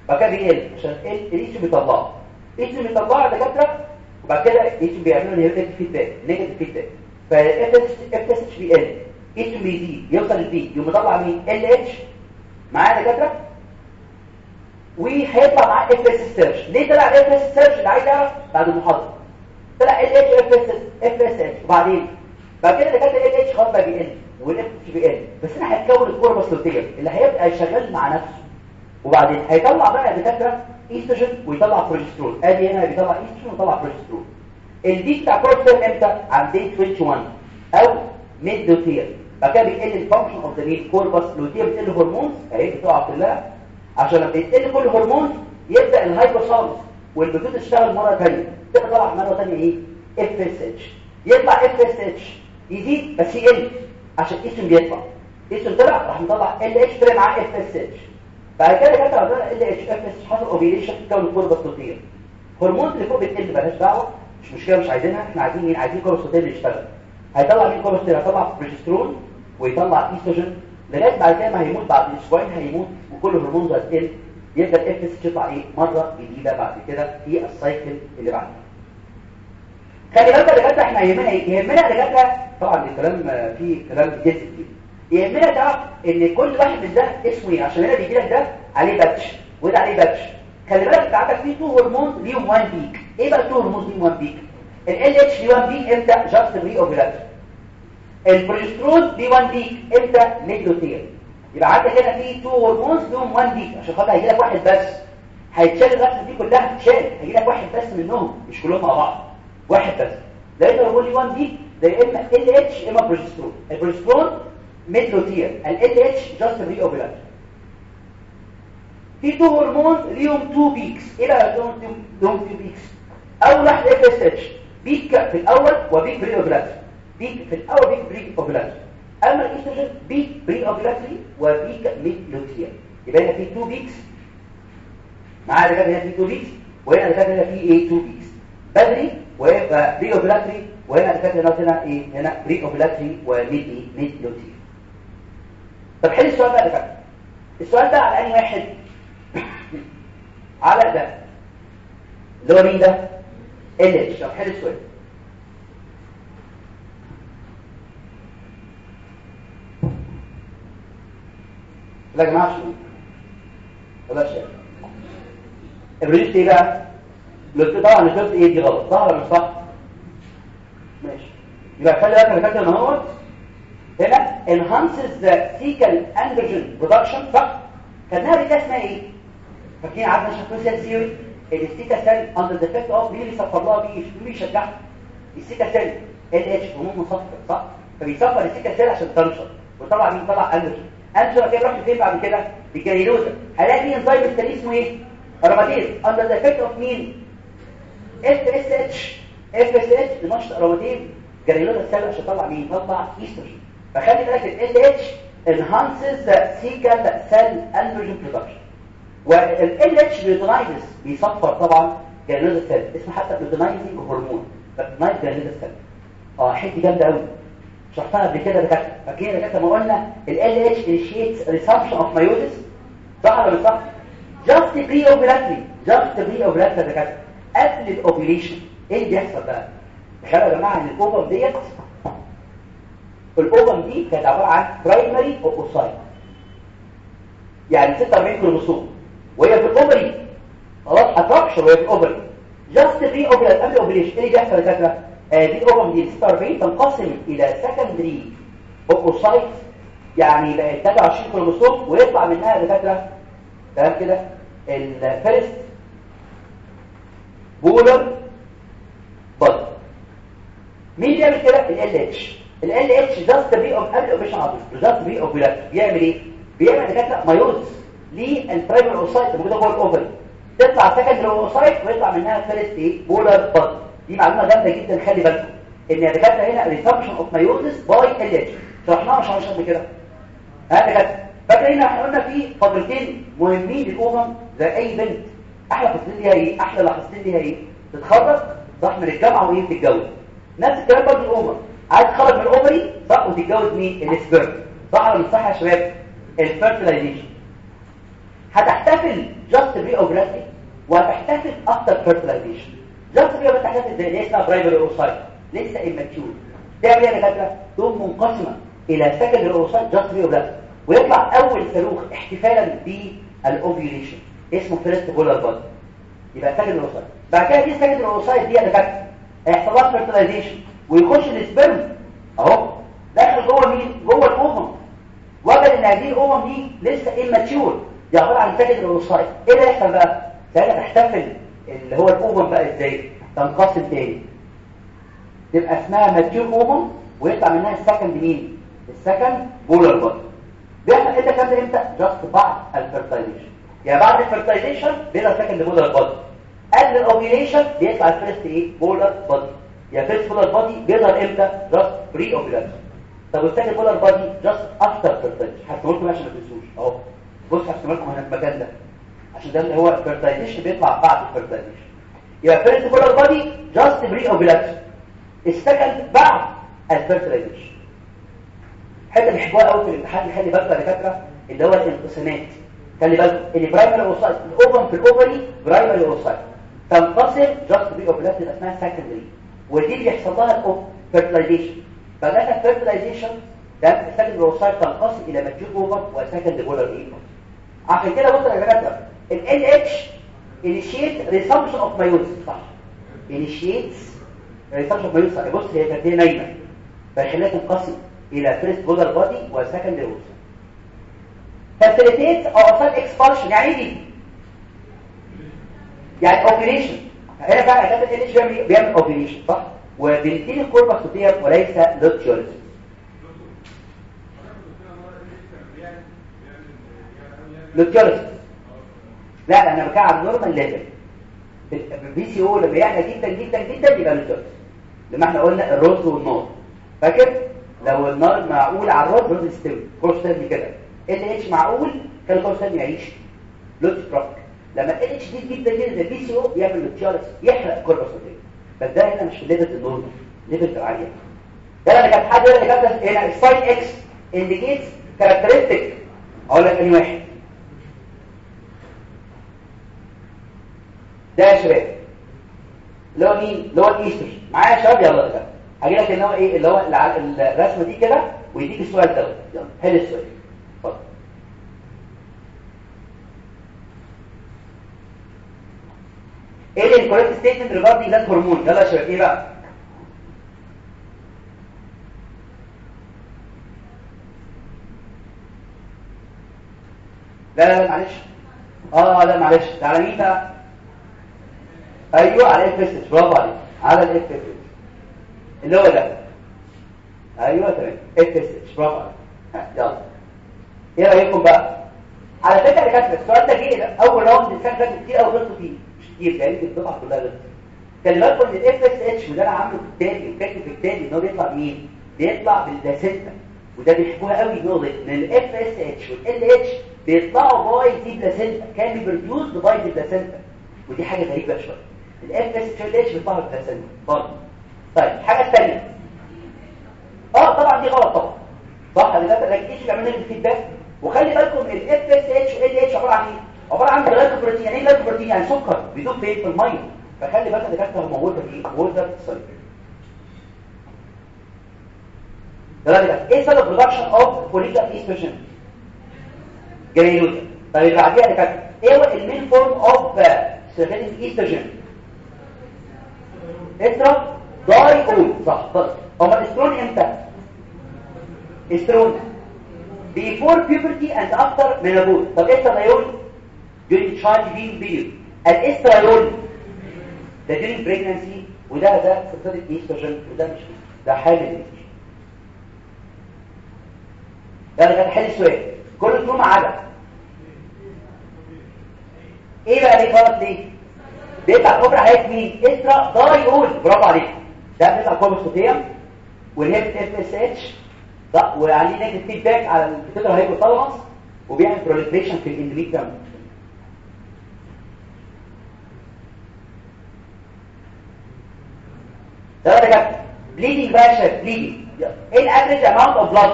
[SPEAKER 2] بعد كده بيقل عشان الايستروجين بيطلعه الايستروجين بيطلعه الدكاترة وبعد كده الايستروجين بيعملوا negative feedback negative feedback فال FSH بيقل. الايستروجين بيزيد يوصل لل peak يقوم مطلع مين؟ LH. معايا دكاترة؟ وهيطلع معاه FSH surge ليه طلع FSH surge اللي عايز يعرف بعد المحاضرة. طلع LH FSH وبعدين؟ بعد كده دكاترة LH خلاص بقى بيقل. وال FSH بيقل بس أنا هتكون ال corpus luteum اللي هيبقى شغال مع نفسه. وبعدين هيطلع بقى دكاترة إيستروجين ويطلع بروجسترون أدي هنا بيطلع إيستروجين ويطلع بروجسترون ال peak بتاع بروجسترون إمتى؟ عند day 21 أو mid luteal بعد كده بيقل ال function of the mid corpus luteum بتقل hormones اهي بتقع كلها عشان لما يقل كل هرمون يبدأ ال hypothalamus وال pituitary تشتغل مرة ثانية تبقى طلع مرة ثانية إيه؟ اف اس اتش يطلع اف اس اتش يزيد بس يقل. عشان اسم بيطلع. اسم طلع راح نطلع ال اتش طلع معاه اف اس اتش بعد كده كانت عندنا ال اتش اف اس حصل اوفيليشن تكون الكوربس لوتير هرمون اللي فوق بتقل مالهاش دعوة مش مشكلة مش عايزينها إحنا عايزين مين؟ عايزين كوربس لوتير يشتغل. هيطلع مين كوربس لوتير هيطلع بروجسترون ويطلع ايستروجين لغاية بعد كده ما هيموت بعد أسبوعين هيموت وكل هرمون هتقل يبدأ الاف اس يطلع إيه؟ مرة جديدة بعد كده في السايكل اللي بعده خلي بالك دكاتره إحنا يهمنا إيه؟ يهمنا دكاتره طبعا الكلام فيه كلام جد يهمنا تعرف ان كل واحد من ده اسمه إيه؟ عشان هنا بيجي لك ده عليه batch وده عليه batch خلي بالك انت عندك فيه two هرمون ليهم 1 peak إيه بقى ال two هرمون ليهم 1 peak LH ليه 1 peak إمتى؟ just pre-ovulatory البروجسترون ليه 1 peak إمتى؟ mid luteal يبقى عندك هنا في two hormones لهم 1 peak عشان خاطر هيجي لك واحد بس. هيتشال الرسمه دي كلها هتتشال هيجي لك واحد بس منهم مش كلهم مع بعض. واحد بس. لأن الهرمون ليه 1 peak ده يا اما LH يا اما بروجسترون البروجسترون mid luteal LH just pre-ovulatory في two هرمون ليهم two peaks إيه بقى لهم two peaks اول واحد FSH peak في الأول و peak pre-ovulatory peak في الأول peak pre-ovulatory أما الايستروجين peak pre-ovulatory و peak mid luteal يبقى هنا في two peaks معايا ده هنا في تو بيكس وهنا ده هنا في إيه two peaks بدري ويبقى pre-ovulatory وهنا ده هنا هنا إيه هنا pre-ovulatory و mid إيه طب حل السؤال بقى ده السؤال ده على أنهي واحد؟ على ده. اللي هو مين ده؟ LH طب حل السؤال. لا يا جماعة شو ولا شيء الريست إيه بقى قلت طبعا الشرط إيه دي غلط. صح ولا مش صح. ماشي. يبقى خلي بالك أنا فاكر إن هو هنا enhances the fecal androgen production. صح؟ خدناها بكده اسمها إيه؟ فاكرين عارفين سيل سيري الستيكا سيل under the effect of مين اللي صفر لها بيه مين بيشجعها الستيكا سيل ال اتش هرمون مصفر صح؟ فبيصفر ال theca cell عشان تنشط وطبعا مين طلع؟ اندروجين اندروجين كده راح فين بعد كده؟ ال granulosa هلاقي إنزيم التاني اسمه إيه؟ aromatase under the effect of مين FSH FSH نشط aromatase granulosa cell عشان تطلع مين تطلع ايستروجين فخلي بالك LH enhances theca cell androgen production. و LH luteinizes بيصفر طبعا granulosa cell اسمه حتى luteinizing hormone luteinize granulosa cell آه حتة جامدة قوي شرحتها قبل كده دكاتره فاكرين يا دكاتره ما قلنا. LH initiates resumption of meiosis. صح ولا مش صح just pre ovulatory just pre ovulatory دكاترة. قبل الاوفيليشن إيه اللي بيحصل بقى؟ تخيلوا يا جماعة إن ال ovum ديت ال ovum دي كانت عبارة عن primary oocyte يعني 46 كروموسوم. وهي في ال ovary خلاص attraction وهي في ال ovary just pre-ovulation قبل ال ovulation إيه اللي بيحصل يا دكاتره آه دي ال ovum دي 46 تنقسم إلى secondary oocyte يعني بقت 23 كروموسوم ويطلع منها يا دكاتره تمام كده؟ ال first polar body مين اللي يعمل كده؟ LH LH just pre-ov قبل ال ovulation على just pre-ovulatory بيعمل إيه؟ بيعمل دكاتره meiosis لل primary oocyte الموجوده جوه ال ovary تطلع secondary oocyte ويطلع منها first إيه؟ polar body دي معلومة جامدة جدا خلي بالكم. إن يا دكاترة هنا resumption of meiosis by LH شرحناها مش هنشرح كده. ها دكاترة؟ فاكرين إحنا قلنا في فترتين مهمين لل ovum زي أي بنت. أحلى فصلين ليها إيه أحلى لحظتين ليها إيه تتخرج صح من الجامعة وهي بتتجوز. نفس الكلام برضه ال ovum عايز تخرج من ال ovary صح وتتجوز مين؟ ال sperm صح ولا صح يا شباب ال fertilization. هتحتفل just pre ovulatory وهتحتفل after fertilization just pre ovulatory هتحتفل زي primary oocyte لسه immature تعمل إيه يا دكاترة؟ تقوم منقسمة إلى secondary oocyte just pre ovulatory ويطلع أول صاروخ احتفالا بال ovulation اسمه first polar body يبقى secondary oocyte بعد كده دي secondary oocyte دي يا دكاتره هيحصل لها fertilization ويخش ال sperm أهو. داخل جوه مين؟ جوه ال ovum وجد إن هذه ال ovum دي لسه immature دي عباره عن secondary oocyte إيه اللي يحصل بقى؟ ساعتها تحتفل اللي هو ال ovum بقى إزاي؟ تنقسم تاني. تبقى اسمها mature ovum ويطلع منها ال second مين ال second polar body بيحصل كام ده إمتى؟ just بعد ال fertilization يعني بعد ال fertilization بيطلع second polar body قبل ال ovulation بيطلع ال first إيه؟ polar body يا first polar body بيظهر إمتى؟ just pre ovulation طب وال second polar body just after fertilization هرسمه لكم عشان ما تنسوش. أهو. بص هرسمه لكم هنا المكان ده. عشان ده اللي هو ال fertilization بيطلع بعد ال fertilization يبقى first polar body just pre ovulation ال second بعد ال fertilization حتة بيحبوها قوي في الامتحان خلي بالكم يا دكاتره اللي هو الانقسامات. خلي بالكم ال primary oocyte ال ovum في ال ovary primary oocyte تنقسم just pre ovulatory تبقى اسمها secondary ودي بيحصل لها ال fertilization فده ال fertilization ده ال secondary oocyte تنقسم إلى mature ovum و second polar إيه. عشان كده بصوا يا دكاتره LH initiate resumption of meiosis صح؟ initiates resumption of meiosis. بص هي كانت نايمة. فيخليها تنقسم إلى فيرست بولار بادي وسكند اوسايت facilitate اوسايت اكسبانشن يعني إيه دي؟ يعني اوبريشن هنا بقى عشان اتش بيعمل بيعمل اوبريشن صح؟ وبنتين الكوربا صوتيه وليس لوتشورز لوتشورز لا أنا بتكلم على النورمال ليفل. البي سي أو لما يعلى جدا جدا جدا يبقى لوتشورز لما إحنا قلنا الرز والنار فاكر؟ لو النار معقول على الرز الرز يستوي. كورس كده. ال اتش معقول؟ كان الكورس تاني يعيش. لوتشورز لما ال اتش دي جدا جدا زي البي سي أو يعمل لوتشورز يحرق الكوربا صوتيه بس ده هنا مش ليفل النورمال ليفل العاليه ده اللي كانت حد اللي كانت هنا الساين إكس انديكيتس كاركترستيك أقول لك أنهي واحد. ده يا شباب اللي هو مين؟ اللي هو الايستروجين معايا يا شباب؟ يلا كده هجي لك إن هو إيه؟ اللي هو الرسمة دي كده ويديك السؤال ده. يلا حل السؤال. إيه ال correct statement regarding that hormone يلا يا شباب إيه بقى لا لا معلش آه لا معلش على مين بقى أيوه على ال FS برافو عليك على ال FS اللي هو ده أيوه تمام FS برافو عليك يلا إيه رايكم بقى على فكره يا كاتب السؤال ده جه اول round السنة فاتت كتير قوي غلطوا فيه كتير يعني الدفعه كلها غلطت خلي بالكم ان ال FSH وده أنا عامله في التاني وكاتب في التاني إن هو بيطلع مين؟ بيطلع بال placenta وده بيحبوها قوي نقطه ان ال FSH وال LH بيطلعوا by the placenta كان بي produce by the placenta ودي حاجة غريبة شوية. ال FSH وال LH بيطلعوا بال placenta برضه. طيب الحاجة الثانية آه طبعا دي غلط طبعا. صح اللي ده إيش بيعمل لك ال feedback وخلي بالكم ال FSH و LH عبارة عن إيه؟ عبارة عن glycoprotein يعني إيه glycoprotein يعني سكر. بيدوب فين في الميه فخلي بالك كانت موجودة في water soluble دلوقتي إيه سبب برودكشن اوف فوليكال ايستروجين جرينوزا طيب بعديها اللي كانت إيه هو المين فورم اوف سيرفيتنج ايستروجين إسترا؟ داي اول صح بس هما الاسترون إمتى؟ إسترون. Before puberty and after menopause. طب استرادايول during child being period الاسترادايول ده during pregnancy وده ده سلسله ايستروجين وده مش ده حامل ايستروجين ده كان حل السؤال كل دول ما عدا إيه بقى اللي غلط ليه بيطلع كوبرا حياه مين استرا دايول برافو عليك. ده بيطلع كوبرا صوتيه والهيب اف اس اتش وعليه نيجاتيف فيدباك على البيتيتر هايبوثالاموس وبيعمل بروليفريشن في الاندوميتريوم ده كده bleeding بقى شايف bleeding إيه ال average amount of blood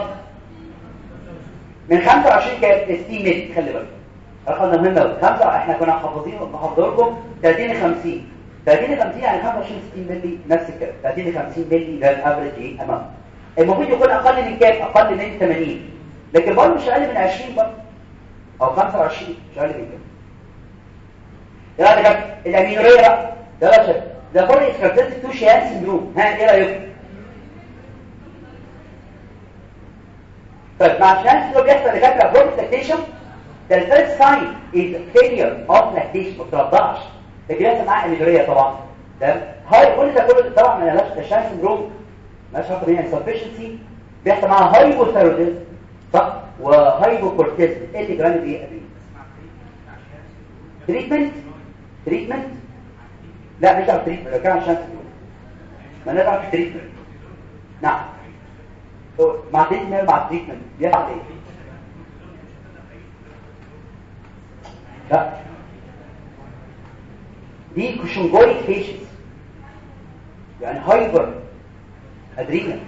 [SPEAKER 2] من 25 كام 60 مللي خلي بالك. رقم ده مهم قوي خمسة إحنا كنا حافظين بحفظ لكم 30 50 30 50 يعني 25 60 مللي نفس الكلام. 30 50 مللي ده ال average إيه amount المفروض يكون أقل من كام؟ أقل من 80 لكن برضه مش أقل من 20 برضه. أو 25 مش أقل من كده ده كده الأمينورية بقى. ده بقى ده فور اسكارتيز تو شيان سندروم ها إيه رأيكم؟ طيب مع شيان سندروم بيحصل لفكره بروت لاكتيشن ده الفيرست ساين از فيلير اوف لاكتيشن ما بترضعش لكن بيحصل معاه امينوريه طبعا. ده هاي كل ده كله طبعا ما لهاش الشيان سندروم ماشي عارف ان insufficiency بيحصل معاها هايبوثايروديزم صح؟ وهايبوكورتيزم اللي جرانب إيه ابي treatment treatment لا مش عارف treatment كان عشان ما نعرف treatment نعم. مع treatment مع treatment بيحصل إيه؟ لا. دي cushingoid features يعني hyper. adrenal.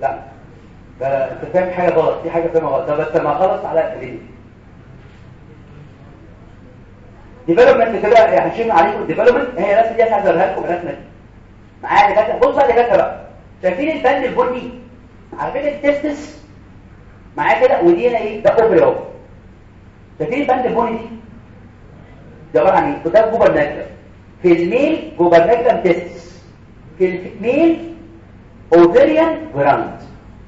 [SPEAKER 2] لا. ده أنت فاهم حاجة غلط. دي حاجة فاهمها غلط. ده بس ما خلص على adrenal. development كده يعني هنشيل عليكم ال development هي الرسمه دي هظهرها لكم الرسمه دي معايا دكاترة؟ بص بقى دكاترة بقى. شايفين ال band البني؟ عارفين ال testis؟ معايا كده؟ ودي هنا إيه؟ ده ovary اهو شايفين ال band البني دي؟ ده عبارة عن إيه؟ ده gubernaculum في ال male gubernaculum testis في ال female ovarian round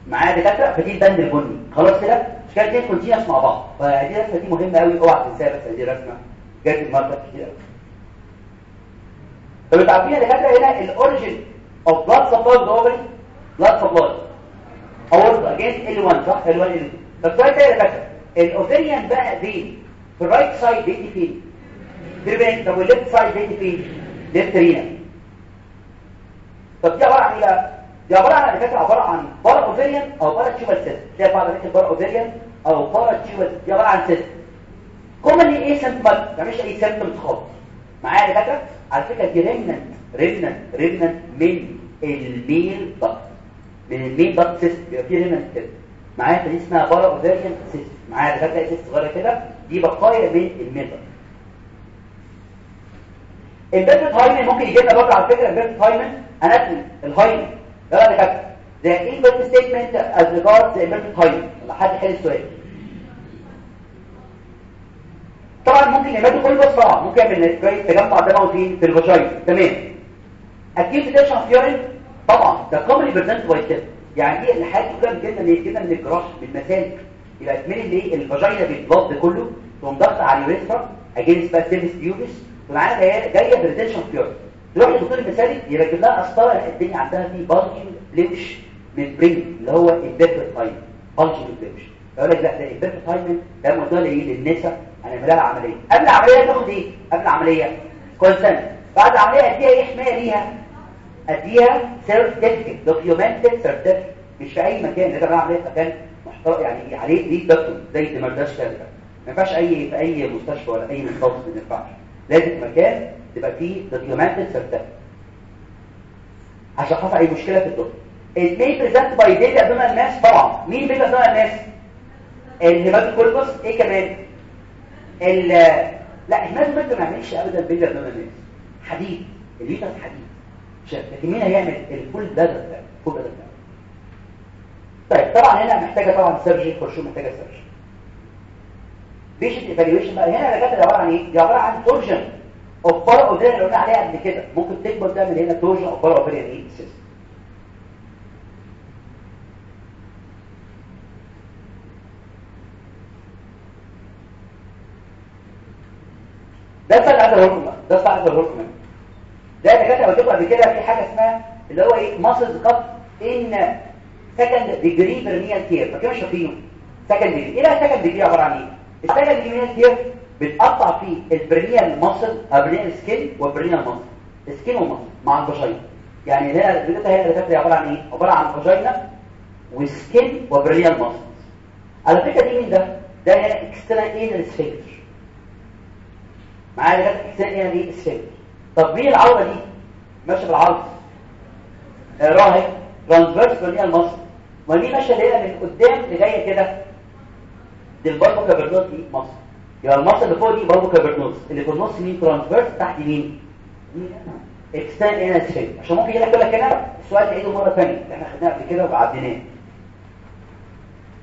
[SPEAKER 2] معايا دكاترة؟ فدي ال band البني. خلاص كده؟ مش كده continuous مع بعض. فدي الرسمه دي مهمة قوي اوعى تنساها بس دي رسمة. جت المرضى كتير طب أنتوا عارفين يا دكاتره هنا ال origin of blood supply ovary blood supply aorta against L1 صح L1 L2 طب السؤال ده يا دكاتره ال ovarian بقى دي في ال right side بيدي فين تربين طب وال left side بيدي فين left renal طب دي عبارة عن إيه دي عبارة عن دكاتره عبارة عن paraovarian أو paratubal cyst شايف بعض الناس paraovarian أو paratubal دي عبارة عن cyst commonly إيه ما تعملش أي symptoms خالص معايا يا دكاترة؟ على فكرة دي remnant remnant remnant من ال male duct من ال male duct cyst بيبقى فيه remnant كده. معايا؟ دي اسمها paraovarian cyst معايا يا دكاترة؟ cyst صغيرة كده. دي بقايا من ال male duct imperforate hymen ممكن يجي لنا برضه على فكرة. imperforate hymen anatomy ال hymen ده بقى كده ده إيه correct statement as regards imperforate hymen حد حل السؤال. طبعا ممكن يعملوا كل بس طبعا ممكن يعمل تجمع دموي فين في ال vagina تمام. أكيد retention of urine طبعا ده commonly present كده يعني دي الحاجة كده؟ جدا اللي كده من الجراح من المسالك يبقى اللي الفاجينا بالبلط كله. تقوم ضغط على اليوريثرا اجينست بقى سيرفيس بيوبس ومعانا جاية بريزنشن فيورين تروح لدكتور المسالك يركب لها قسطره الدنيا عندها في بالجنج بليبش من برينج اللي هو البيرفكت تايم بالجنج بليبش يقول لك لا ده البيرفكت تايم ده موضوع إيه للنساء هنعملها العملية. قبل العملية تاخد إيه قبل العملية. كونسنت بعد العملية أديها إيه حماية ليها؟ أديها certificate documented certificate مش في أي مكان. لازم اعمل عملية مكان محترم. يعني عليه ليه دكتور. زي الدمرداش كده ما ينفعش اي في أي مستشفى ولا أي مستوصف ما ينفعش. لازم في مكان تبقى فيه documented certificate عشان حصل أي مشكلة في الدكتور. It may present by daily abdominal mass. طبعا. مين بيبقى abdominal mass ال hematocolpos إيه كمان؟ لا ال hematocolpos ما يعملش ابدا abdominal mass حديد ال uterus حديد. لكن مين هيعمل ال full bladder ده full bladder ده طيب طبعا هنا محتاجة طبعا surgery for sure محتاجة surgery patient evaluation بقى هنا الدكاتره عبارة عن إيه؟ دي عبارة عن torsion of paraovarian اللي قلنا عليها قبل كده. ممكن تكبر تعمل هنا torsion of para إيه؟ ده بتاع أقول لكم ده بتاع أقول لكم ده الدكاتره قلت لكم قبل كده في حاجة اسمها اللي هو إيه؟ muscles cut in second degree perineal tear مش فاكرينه second degree إيه بقى second degree عبارة عن إيه؟ ال second degree perineal tear بتقطع فيه البرنيال ماسل البرنيال سكين والبرنيال ماسل سكين وماسل مع الفاجينا. يعني هنا الدكاتره هنا الدكاتره عبارة عن إيه؟ عبارة عن vagina و skin و perineal muscle على فكرة دي مين ده؟ ده هنا external anal sphincter معايا ده external anal sphincter طب مين العوضه دي؟ ماشيه بالعرض. راهي transverse perineal muscle ما دي ماشيه هنا من قدام لجايه كده؟ دي ال bulbocavernosus دي muscle يبقى ال muscle اللي فوق دي bulbocavernosus اللي في النص مين؟ transverse تحت مين؟ external anal sphincter عشان ممكن يجي لك هنا السؤال نعيده مرة ثانية إحنا خدناه قبل كده وعديناه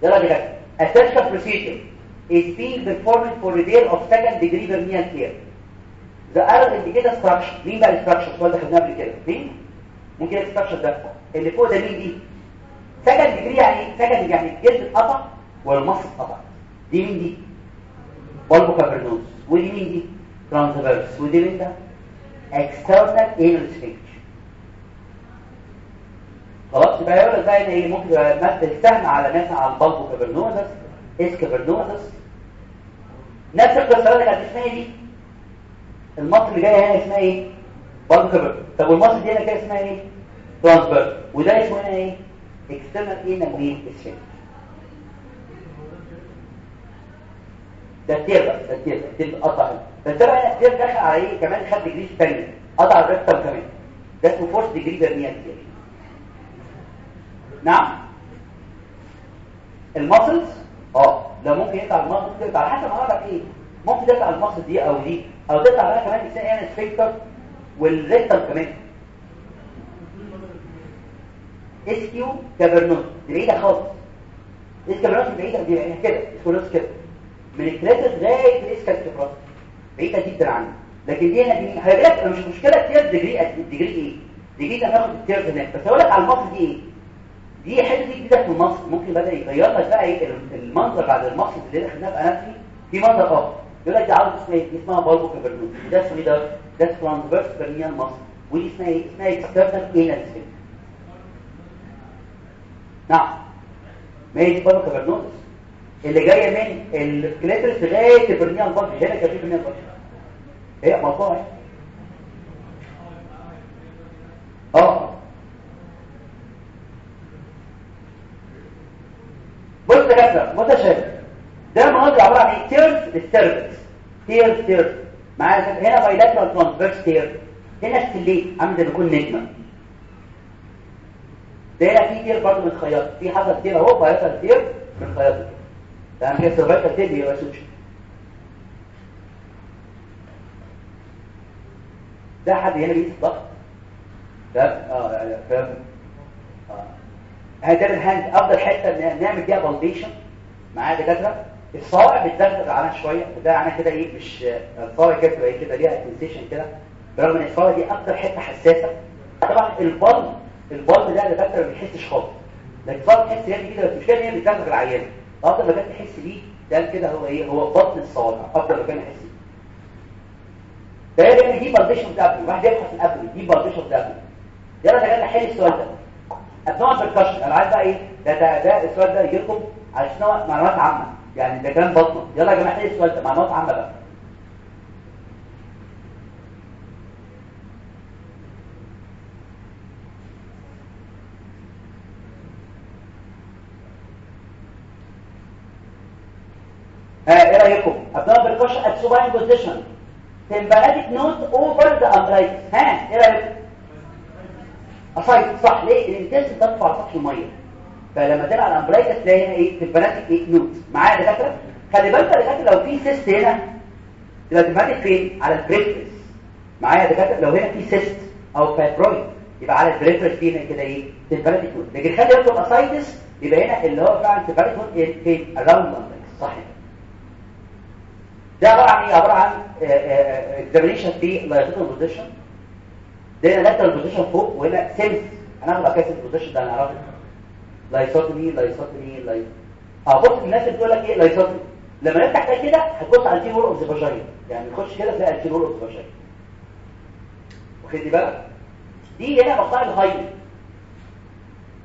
[SPEAKER 2] يلا A surgical procedure. Is being performed for repair of second degree perineal tear. The arrow indicates structure. مين بقى ال structure؟ السؤال ده خدناه قبل كده. مين؟ ممكن ال structure ده اللي فوق ده مين دي؟ second degree يعني إيه؟ degree يعني الجلد اتقطع وال muscle اتقطع. دي مين دي؟ bulbocavernosus. ودي مين دي؟ transverse. ودي مين ده؟ external anal sphincter. خلاص يبقى يقول بقى ان إيه ممكن مثل السهم على مثلا على ال bulbocavernosus ischiocavernosus نفس القصة اللي كانت اسمها دي ال muscle اللي جاية هنا اسمها إيه؟ cavernosus طب وال muscle دي هنا كده اسمها إيه؟ transverse وده اسمه هنا إيه؟ external anal مين sphincter ده بقى ده ال tear ده ال tear قطع ده بقى ال tear دخل على إيه؟ كمان خد degree ثانية قطع ال rectum كمان. ده اسمه fourth degree perineal tear نعم. ال muscles آه لا ممكن يقطع ال muscles تقطع على حسب عرضك إيه. ممكن تقطع ال muscle دي أو دي أو تقطع بقى كمان ال anal يعني sphincter وال rectum كمان ischiocavernosus دي بعيدة خالص. ischiocavernosus بعيدة دي بعيده كده اسكولوس كده. من ال clitoris لغاية ال ischial tuberosity بعيدة جدا عنه. لكن دي هنا دي مش مشكلة تير ديجري ديجري إيه ديجري ناخد التير هناك. بس أقول لك على الماسل دي إيه. دي حتة دي جديدة في مصر ممكن بدأ يغير لك بقى إيه المنظر بعد المصر اللي إحنا في اناتومي في منظر آخر. يقول لك عاوز اسمها إيه اسمها بالبو كابرنوس ده اسمه ده ده ترانسفيرس برنيال مصر ودي اسمها إيه اسمها اكسترنال انال سفنكتر نعم ما هي دي بالبو كابرنوس اللي جاية من ال clitoris لغايه ال perineal muscle هنا كان في perineal muscle هي مقطوعه آه بص يا كابتن شباب ده المناظر عبارة عن إيه؟ tears لل cervix tears tears. معايا هنا bilateral transverse tear هنا stellate عامل زي ما يكون نجمه ده هنا في tear برضه متخيط في حصل tear أهو bilateral tear متخيط تمام؟ كده cervical tear بيبقى suture ده حد هنا بيقيس الضغط؟ تمام آه فاهم؟ آه. هذا ال hand أفضل حتة نعمل فيها palpation معايا دكاترة. الصوابع بتدغدغ عليها شوية وده أنا كده إيه؟ مش الصوابع كده بتبقى كده ليها sensation كده برغم إن الصوابع دي أكتر حتة حساسة. طبعا ال pulp ال pulp ده دكاتره ما بيحسش خالص. لكن الصوابع تحس يعني كده بس مش كده هي بتدغدغ العيان أفضل مكان تحس بيه ده كده هو إيه؟ هو بطن الصوابع أفضل مكان احس بيه. ده يعني دي palpation بتاعتي واحد يبحث الابل دي palpation بتاعتي يلا يا جماعة حل السؤال ده. النوع بالكشف أنا عايز بقى إيه؟ ده ده, ده السؤال ده يجي لكم علشان معلومات عامة. يعني ده كلام بطنة. يلا يا جماعة حل السؤال ده؟ معلومات عامة بقى. ها إيه رأيكم؟ ابدا بالكشف at supine position tympanitic note over the umbilicus ها إيه رايك ascites صح. ليه؟ ال intestines ترفع سطح المية. فلما تلعب ال umbilicus تلاقي هنا إيه tympanitic إيه note معايا يا دكاترة؟ خلي بالك يا دكاترة لو في cyst هنا تبقى tympanitic فين؟ على ال periphery معايا يا دكاترة؟ لو هنا في cyst أو fibroid يبقى على ال periphery فين؟ كده إيه؟ tympanitic note لكن خلي بالك ال ascites يبقى هنا اللي هو فعلا sympathetic نود فين؟ اراوند الامبلايكس صح ده عبارة عن إيه؟ عبارة عن اكزامينشن في لايتال بوزيشن ده لاترال بوزيشن فوق وهنا سيمس هناخد بقى كاس البوزيشن ده هنعرفه لايسوتومي لايسوتومي لاي آه بص الناس اللي بتقول لك إيه؟ لايسوتومي لما نفتح ده كده هتبص على التين وول اوف ذا يعني تخش كده تلاقي التين وول اوف ذا فاجينا واخد بالك؟ دي هنا مقطع الهايل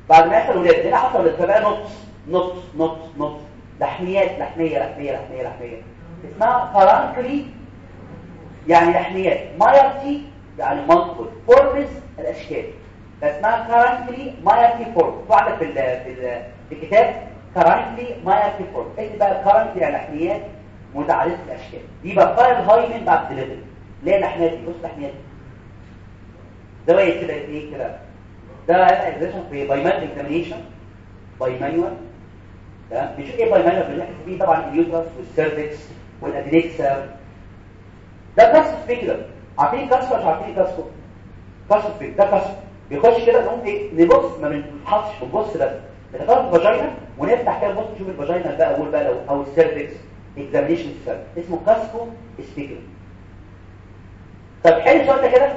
[SPEAKER 2] بعد ما يحصل ولاد هنا حصل الفبقى نص نص نص نص. لحميات لحمية لحمية لحمية لحمية. اسمها فرانكلي يعني لحميات. مايرتي يعني منقل فورمز الأشكال. اسمها كارنتلي مايرتي فورم وعندك في ال في ال في الكتاب. مايرتي فورم اكتب بقى يعني لحميات متعدده الاشكال دي بقى فاير هاي من بعد دليفري ليه اللحميات دي بص اللحميات ده بقى كده إيه كده؟ ده examination في bimanual examination bimanual تمام؟ بنشوف إيه bimanual بنحس فيه؟ طبعا ال uterus وال cervix وال adnexa ده Cusco فكرة. عارفين Cusco مش عارفين Cusco Cusco فكرة. ده Cusco بيخش كده نقوم إيه نبص ما بنحطش بنبص بس بنختار ال vagina؟ ونفتح كده نبص نشوف ال vagina بقى أول بقى لو أو ال cervix examination cervix اسمه Cusco speculum طب حل السؤال ده كده.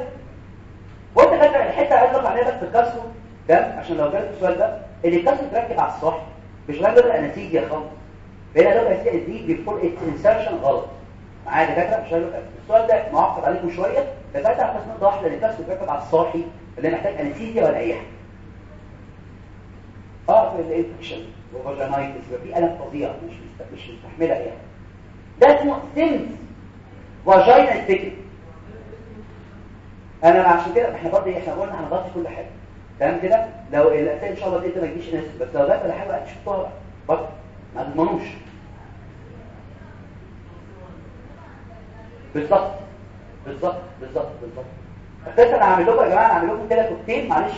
[SPEAKER 2] وأنت فاكر الحته عايز اطلع عليها في ال Cusco تمام عشان لو جالك السؤال ده اللي ال Cusco تركب على الصح مش غير ده anesthesia خالص. بين ده anesthesia دي before insertion غلط. معايا دكاترة؟ مش هقول السؤال ده معقد عليكم شوية؟ بس انت هتحس نقطه واحدة اللي ال Cusco تركب على الصاحي. اللي محتاج anesthesia ولا أي حاجة. آه في ال infection. و vaginitis في ألم فظيع مش مش مستحملة حاجة ده اسمه Sims vaginal speculum أنا عشان كده إحنا برضه إحنا قلنا هنغطي كل حاجة. تمام كده؟ لو الاسئله إن شاء الله انت ما تجيش ناس بس لو جت ولا حاجة بقى تشوفوها برضه ما تضمنوش. بالظبط بالظبط بالظبط بالظبط أساسا أنا هعمل لكم يا جماعة أنا لكم كده كوكتيل معلش.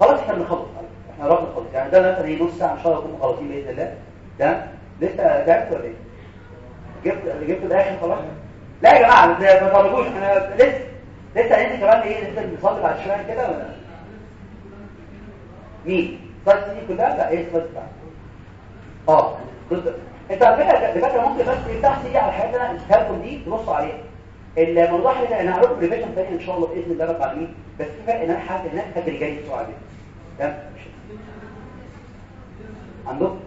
[SPEAKER 2] خلاص إحنا بنخلص. إحنا قربنا نخلص. يعني ده مثلا إيه نص ساعة إن شاء الله نكون مخلصين بإذن الله. ده؟ لسه تعبت ولا إيه؟ جبت جبت ده آخر خلاص؟ لا يا جماعة ما تفرجوش. إحنا لسه لسه انت كمان إيه؟ لسه بنصلي بعد شوية كده ولا؟ مين؟ بس دي كلها؟ لا إيه بس آه أنت على فكرة ممكن بس تفتح سي على الحاجات اللي أنا قلتها دي تبصوا عليها. الموضوع ده أنا هعرف revision تاني إن شاء الله بإذن الله رب العالمين بس في فرق إن أنا حاسس أنا تدريجيا بسرعة جدا تمام؟ عندكم؟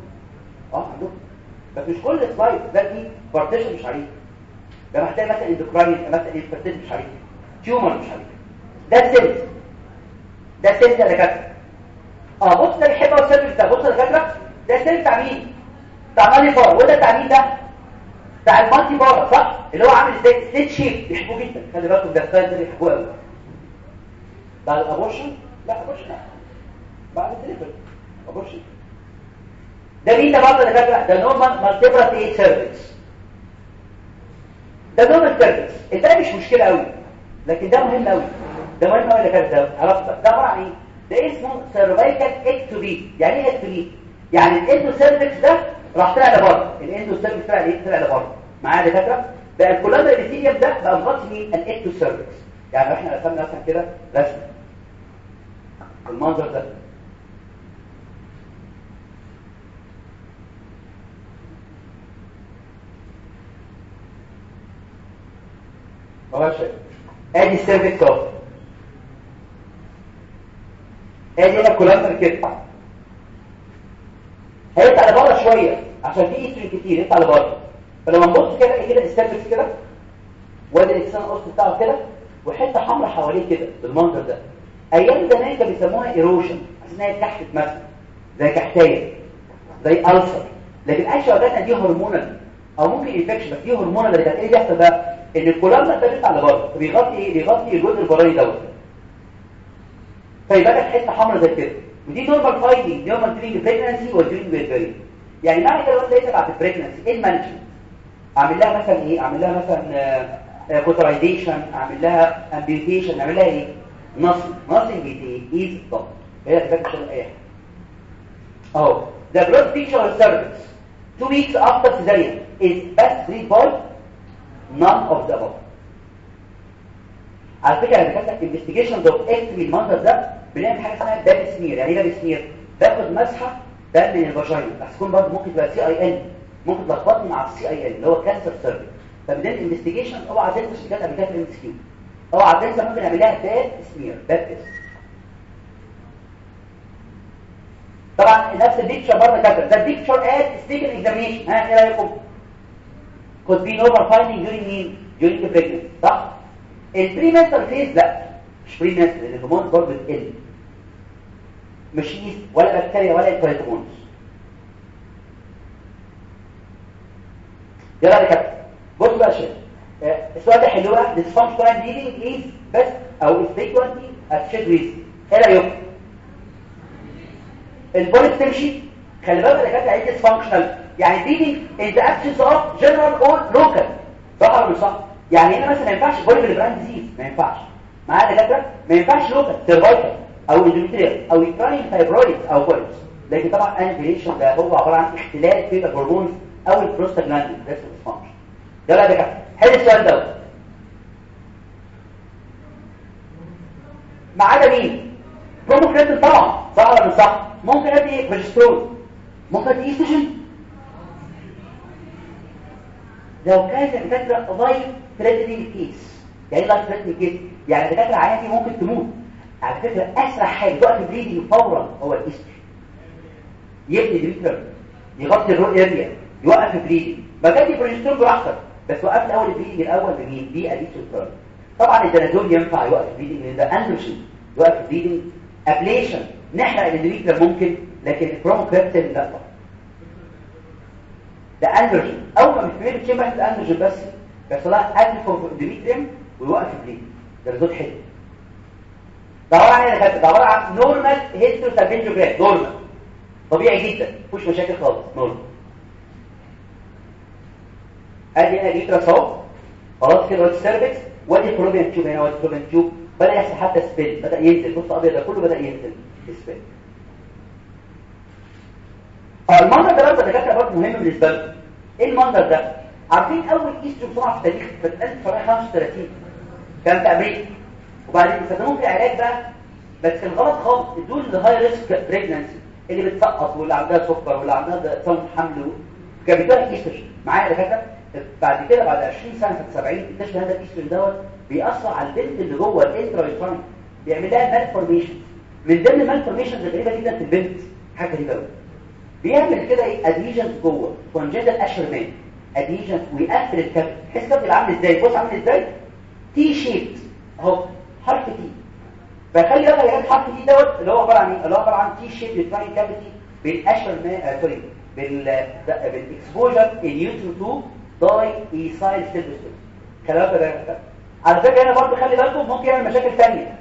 [SPEAKER 2] آه عندكم. بس مش كل سلايد ده دي بارتيشن مش عليه. ده محتاج مثلا اندوكراين مثلا انفرتيل مش عليه. تيومر مش عليه. ده سيلز ده سيلز يا دكاترة. آه بص ده بيحب السيلز ده بص يا دكاترة. ده سيلز بتاع مين؟ بتاع مالي بار وده بتاع مين ده؟ بتاع المالتي بار صح؟ اللي هو عامل إزاي سليت شيب بيحبوه جدا خلي بالكم ده ستايل ده بيحبوه قوي بعد ال abortion لا abortion لا. بعد ال delivery abortion ده مين ده برضه يا دكاتره ده normal multiparous إيه cervix ده normal cervix الباقي مش مشكلة قوي لكن ده مهم قوي ده مهم قوي اللي ده. عرفت ده. عبارة عن إيه؟ ده اسمه cervical ectopy يعني إيه ectopy يعني ال endocervix ده راح طلع لبره. ال endocervix طلع إيه طلع لبره. معايا دكاتره بقى ال columnar epithelium ده بقى مغطي ال ectocervix يعني إحنا رسمنا مثلا كده رسم المنظر ده. شايف آدي السيرفكس اهو آدي هنا كولابا كده. هيطلع لبره شوية. عشان في ايستروجين كتير يطلع لبره. فلما نبص كده كده ال cervix كده وادي الاكسان القص بتاعه كده وحته حمراء حواليه كده بالمنظر ده. أيام زمان كانوا بيسموها erosion عشان هي تحت مثلا زي كحتاية زي ulcer. لكن اي وجدنا دي hormonal أو ممكن infection بس دي hormonal اللي كانت إيه بيحصل بقى؟ إن ال columnar ده بيطلع لبره فبيغطي إيه؟ بيغطي الجزء البراني دوت. فيبقى لك حتة حمراء زي كده. ودي normal finding normal during pregnancy و during puerperium يعني معنى كده وانت لقيت بعد البريجنسي إيه المانجمنت؟ أعمل لها مثلا إيه؟ أعمل لها مثلا كوترايزيشن أعمل لها امبيوتيشن أعمل لها إيه؟ نصب نصب إيه ايز بالضبط هي تفكر شغل إيه أهو. The blood of cervix two weeks after cesarean. Is best by none of the above. على فكرة أنا كاتب انفستيجيشن دوت إكس من المنظر ده بنعمل حاجة اسمها باب سمير يعني إيه باب سمير باخد مسحه دم من الفاجينا بس تكون برضه ممكن تبقى سي اي ان ممكن تلخبطني مع السي آي ان اللي هو كانسر سيرفيس فبدل الانفستيجيشن أوعى تنسى شيكات قبل كده الام كيو أوعى تنسى ممكن أعمل لها باب سمير باب اسم طبعا نفس البيكتشر برضه كاتب ده البيكتشر اد ستيكن اكزامينشن ها إيه رأيكم؟ Could be over finding during مين the pregnancy. صح؟ ال premenstrual phase لا مش premenstrual لأن الهرمونات برضه بتقل. مش yeast ولا بكتيريا ولا ال vitamins يلا يا كابتن بص بقى يا شباب السؤال ده حلو بقى. Dysfunctional bleeding is بس أو is frequently associated إيه رايكم ال polyp تمشي. خلي بالك يا كابتن عايز dysfunctional يعني bleeding in the absence of general or local. صح ولا مش صح. يعني هنا مثلا ما ينفعش blood disease ما ينفعش. معايا يا كابتن ما ينفعش local cervical أو endometrial أو uterine fibroid أو polyp لكن طبعا anovulation ده هو عبارة عن اختلال في ال hormones أو البروستاجلاندين ده dysfunction يلا يا دكاتره حل السؤال ده ما عدا مين؟ بروموكريتين طبعا صح ولا مش صح؟ ممكن أدي بروجسترون ممكن أدي ايستروجين لو كانت الدكاترة لايف ثريتنينج كيس. يعني إيه لايف ثريتنينج كيس؟ يعني الدكاترة العيانه دي ممكن تموت. على فكرة أسرع حاجة توقف البليدنج فورا هو الايستروجين يبني دريتر يغطي الرؤية اريا يوقف البليدنج كان بروجسترون براحتك بس وقف الأول البليدنج الأول بمين بي اديستروجين طبعا الدنازول ينفع يوقف البليدنج لأن ده اندروجين يوقف ال bleeding ablation. نحرق ال endometrial ممكن لكن البروموكريبتين لا. ده اندروجين أول ما بتعمل تشيل بس الاندروجين بس بيحصل لها اكل في ال endometrial ويوقف ال bleeding ده result حلو. ده عبارة عن إيه ده عبارة عن normal hysterosalpingogram normal طبيعي جدا. مفيش مشاكل خالص. normal ادي هنا ال uterus اهو خلاص كده وادي ال cervix وادي ال fallopian tube هنا وادي ال fallopian tube بدأ يحصل حتى spill بدأ ينزل. بص أبيض ده كله بدأ ينزل spill المنظر ده برضه دكاترة برضه مهم بالنسبة لكم إيه المنظر ده؟ عارفين أول إيسترو بسرعة في التاريخ في 1935 كان في أمريكا. وبعدين استخدموه في العلاج بقى بس كان غلط خالص ادوا ال high risk pregnancy اللي بتسقط واللي عندها سكر واللي عندها صوم حمل كان بيدوها ايستروجين معايا دكاترة؟ بعد كده بعد 20 سنة في 70 اكتشف هذا الايستروجين دوت بيأثر على البنت اللي جوه ال intrauterine بيعمل لها malformation من ضمن ال malformations الغريبه جدا في البنت. حاجة غريبة قوي بيعمل كده إيه؟ adhesions جوه. congenital Asherman adhesions ويقفل ال cavity. تحس ال cavity عامل إزاي؟ بص عامل إزاي؟ T-shaped أهو. حرف T فخلي بالك يا حرف T دوت اللي هو عبارة عن إيه؟ اللي هو عبارة عن T-shape uterine cavity بالاشرمان سوري بال بالاكسبوجر اليوترو 2 داي ايسايل سيلفستر كلام ده على فكرة هنا برضه خلي بالكم ممكن يعمل مشاكل ثانية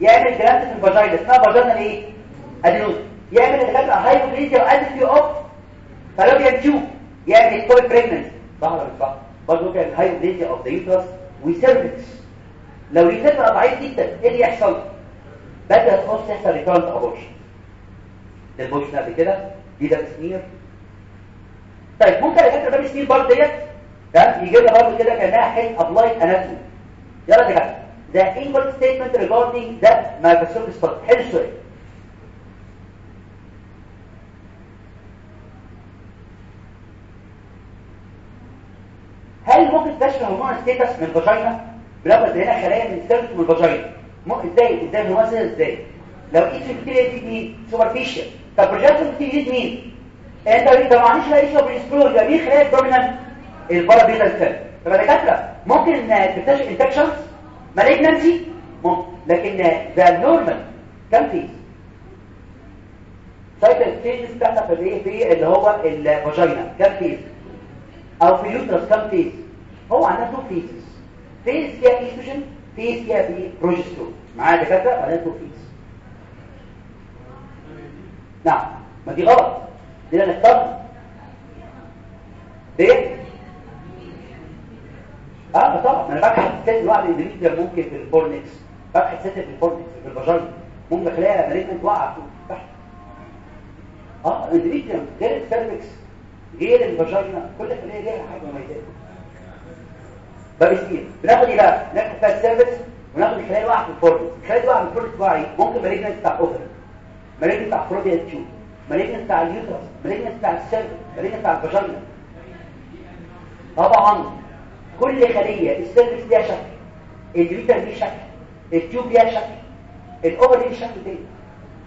[SPEAKER 2] يعمل جلاند في الفاجينا اسمها فاجينا إيه؟ أدينوز. يعمل الدكاتره هايبوكليزيا واديتيو أوف فالوبيان تيوب يعمل بريجننسي صح ولا مش صح برضه كان هايبوكليزيا اوف ذا يوترس وسيرفكس لو بقى ضعيف جدا إيه اللي يحصل؟ بدا تخص يحصل ريكارنت ابورشن البوشن قبل كده. دي ده سمير طيب ممكن الدكاتره ده سمير برضه ديت؟ ده يجي لنا برضه كده كأنها حين ابلايد اناتومي يلا يا دكاتره ده انجل ستيتمنت ريجاردنج ده مايكروسكوب ستادي حلو السؤال. هل ممكن تشفي هرمون ستيتس من الفاجينا؟ بناخد هنا خلايا من السيرفس من الفاجينا. إزاي؟ إزاي ستيتس إزاي؟ لو إيش بكتيريا دي سوبرفيشال طب بروجكشن بكتيريا دي مين؟ انت ما عنديش لا إيش بريسبرول يبقى مين خلايا دومينانت البارابيتال سيل طب يا دكاترة ممكن تكتشف انفكشنز مالجنسي ممكن لكن ده نورمال كم فيز سايكل فيز بتاعتها في الايه في اللي هو الفاجينا كم فيز أو في ال uterus كم phase هو عندها two phases phase فيها estrogen phase فيها في بروجسترون معايا دكاترة؟ عندها two phase نعم. ما دي غلط. دي نختار دي آه طبعا أنا ببحث cells الواقعة ال endometrium ممكن في ال fornix ببحث cells في ال fornix في ال vagina ممكن أخليها malignant واقعه تحت آه ال endometrium غير ال cervix غير ال vagina كل خليه ليها حاجة مميزه pap smear بناخد إيه بقى؟ ناخد فيها ال cervix وناخد الخلايا واقعه في ال fornix الخلايا واقعه في ال fornix بقى إيه ممكن malignant بتاع ovary. malignant بتاع fallopian tube. malignant بتاع ال uterus malignant بتاع ال cervix malignant بتاع ال vagina طبعا كل خليه ال cervix ليها شكل ال uterus ليه شكل ال tube ليها شكل الأوفر ليه شكل تاني.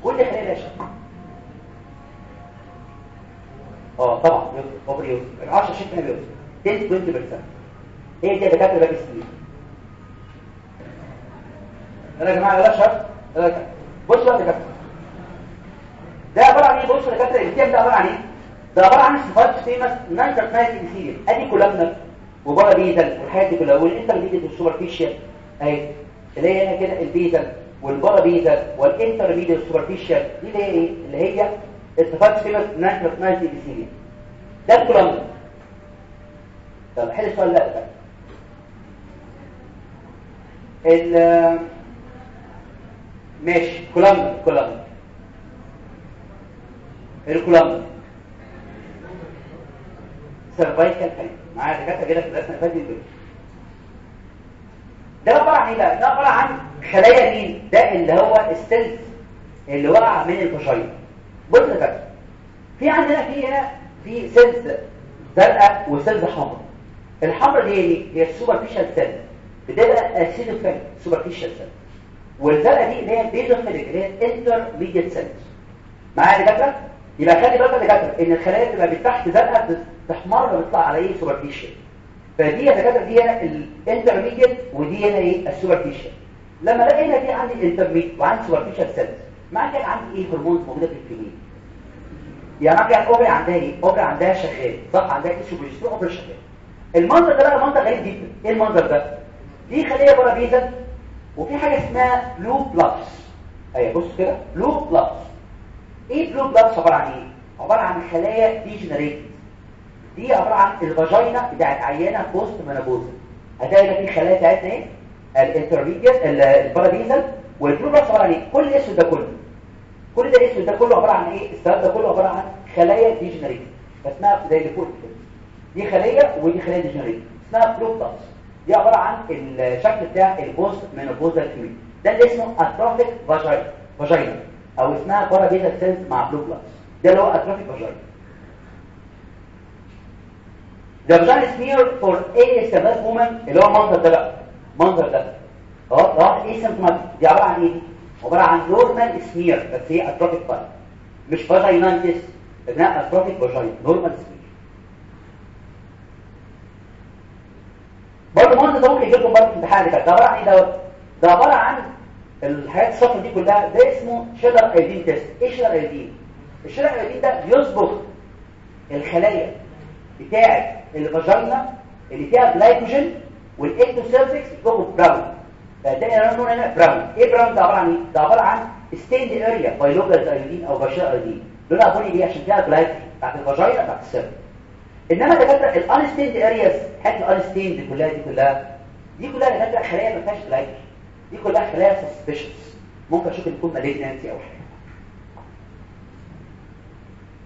[SPEAKER 2] كل خليه ليها شكل. آه طبعا. أوفر يوز ال 10 شكل بيوز 10 20% هي دي دكاتره باقي السنين. أنا يا جماعة يا باشا بصوا يا دكاتره ده عباره عن إيه بصوا يا دكاتره الكتاب ده عباره عن إيه ده عباره عن صفات فيمس مايك انسيليا أدي كولامنر وبره بيزل والحاجات دي كلها. والانترميديت والسوبرفيشال اهي اللي هي كده ال basal وال parabasal وال intermediate وال superficial دي اللي هي إيه؟ اللي هي ال stratified squamous epithelium ده ال columnar طب حل السؤال ده بقى. ال ماشي. columnar columnar cervical canal معايا دكاترة كده في دي ده عباره عن إيه بقى؟ ده عباره عن خلايا مين ده اللي هو ال cells اللي وقع من ال superficial بص دكاتره في عندنا في هنا في cells زرقاء و cells حمراء. الحمراء دي إيه هي ال superficial cell بتبقى acidophil superficial cell والزرقاء دي اللي هي ال basophilic اللي هي ال intermediate cells معايا يا دكاترة؟ يبقى خلي بالك يا دكاترة إن الخلايا بتبقى من تحت زرقاء تحمر بتطلع على إيه؟ superficial فدي يا دكاترة دي هنا ال intermediate ودي هنا إيه؟ ال superficial لما ألاقي هنا في عندي ال intermediate وعندي superficial cells معنى كده عندي إيه؟ hormones موجودة في الكميه يعني معنى كده عندها إيه؟ ovary عندها شغال صح عندها إيه؟ superficial ovary شغال المنظر ده بقى منظر غريب جدا. إيه المنظر ده؟ دي خلية parabasal وفي حاجة اسمها blue blobs اهي بص كده blue blobs إيه blue blobs عبارة عن إيه؟ عبارة عن خلايا degenerate دي عبارة عن ال vagina بتاعت عيانة postmenopausal هتلاقي ده في خلايا بتاعتنا إيه؟ ال intermediate ال parabasal وال blue blobs عبارة عن إيه؟ كل الاسود ده كله. كل ده الاسود ده كله عبارة عن إيه؟ السبب ده كله عبارة عن خلايا degenerate اسمها زي الفول كده. دي خلية ودي خلية degenerate اسمها blue blobs دي عبارة عن الشكل بتاع ال postmenopausal كيمي ده اللي اسمه atrophic vagina أو اسمها parabasal cells مع blue blobs ده اللي هو atrophic vagina ده فاجينا سمير فور اي سبب وومن اللي هو المنظر ده بقى. المنظر ده. آه ده asymptomatic دي عبارة عن إيه؟ عبارة عن normal smear بس هي atrophic vagina مش vaginitis إنها atrophic vagina normal smear برضه المنظر ده ممكن يجي لكم برضه امتحان ده عبارة عن إيه؟ دوت ده عبارة عن الحاجات الصفرا دي كلها ده اسمه Schiller iodine test إيه Schiller iodine ال Schiller iodine ده بيصبغ الخلايا بتاعة ال vagina اللي فيها glycogen وال ectocervix بتاخد brown فده لونه هنا brown إيه brown ده عبارة عن إيه؟ ده عبارة عن stained area by Lugol iodine أو ب Schiller iodine لونها بني ليه عشان فيها جلايكوجين بتاعت ال vagina بتاعت ال cervix إنما دكاترة ال unstained areas حتة ال unstained كلها دي كلها دي كلها دكاترة خلايا ما فيهاش جلايكوجين دي كلها خلايا suspicious ممكن أشوف تكون malignancy أو حاجة.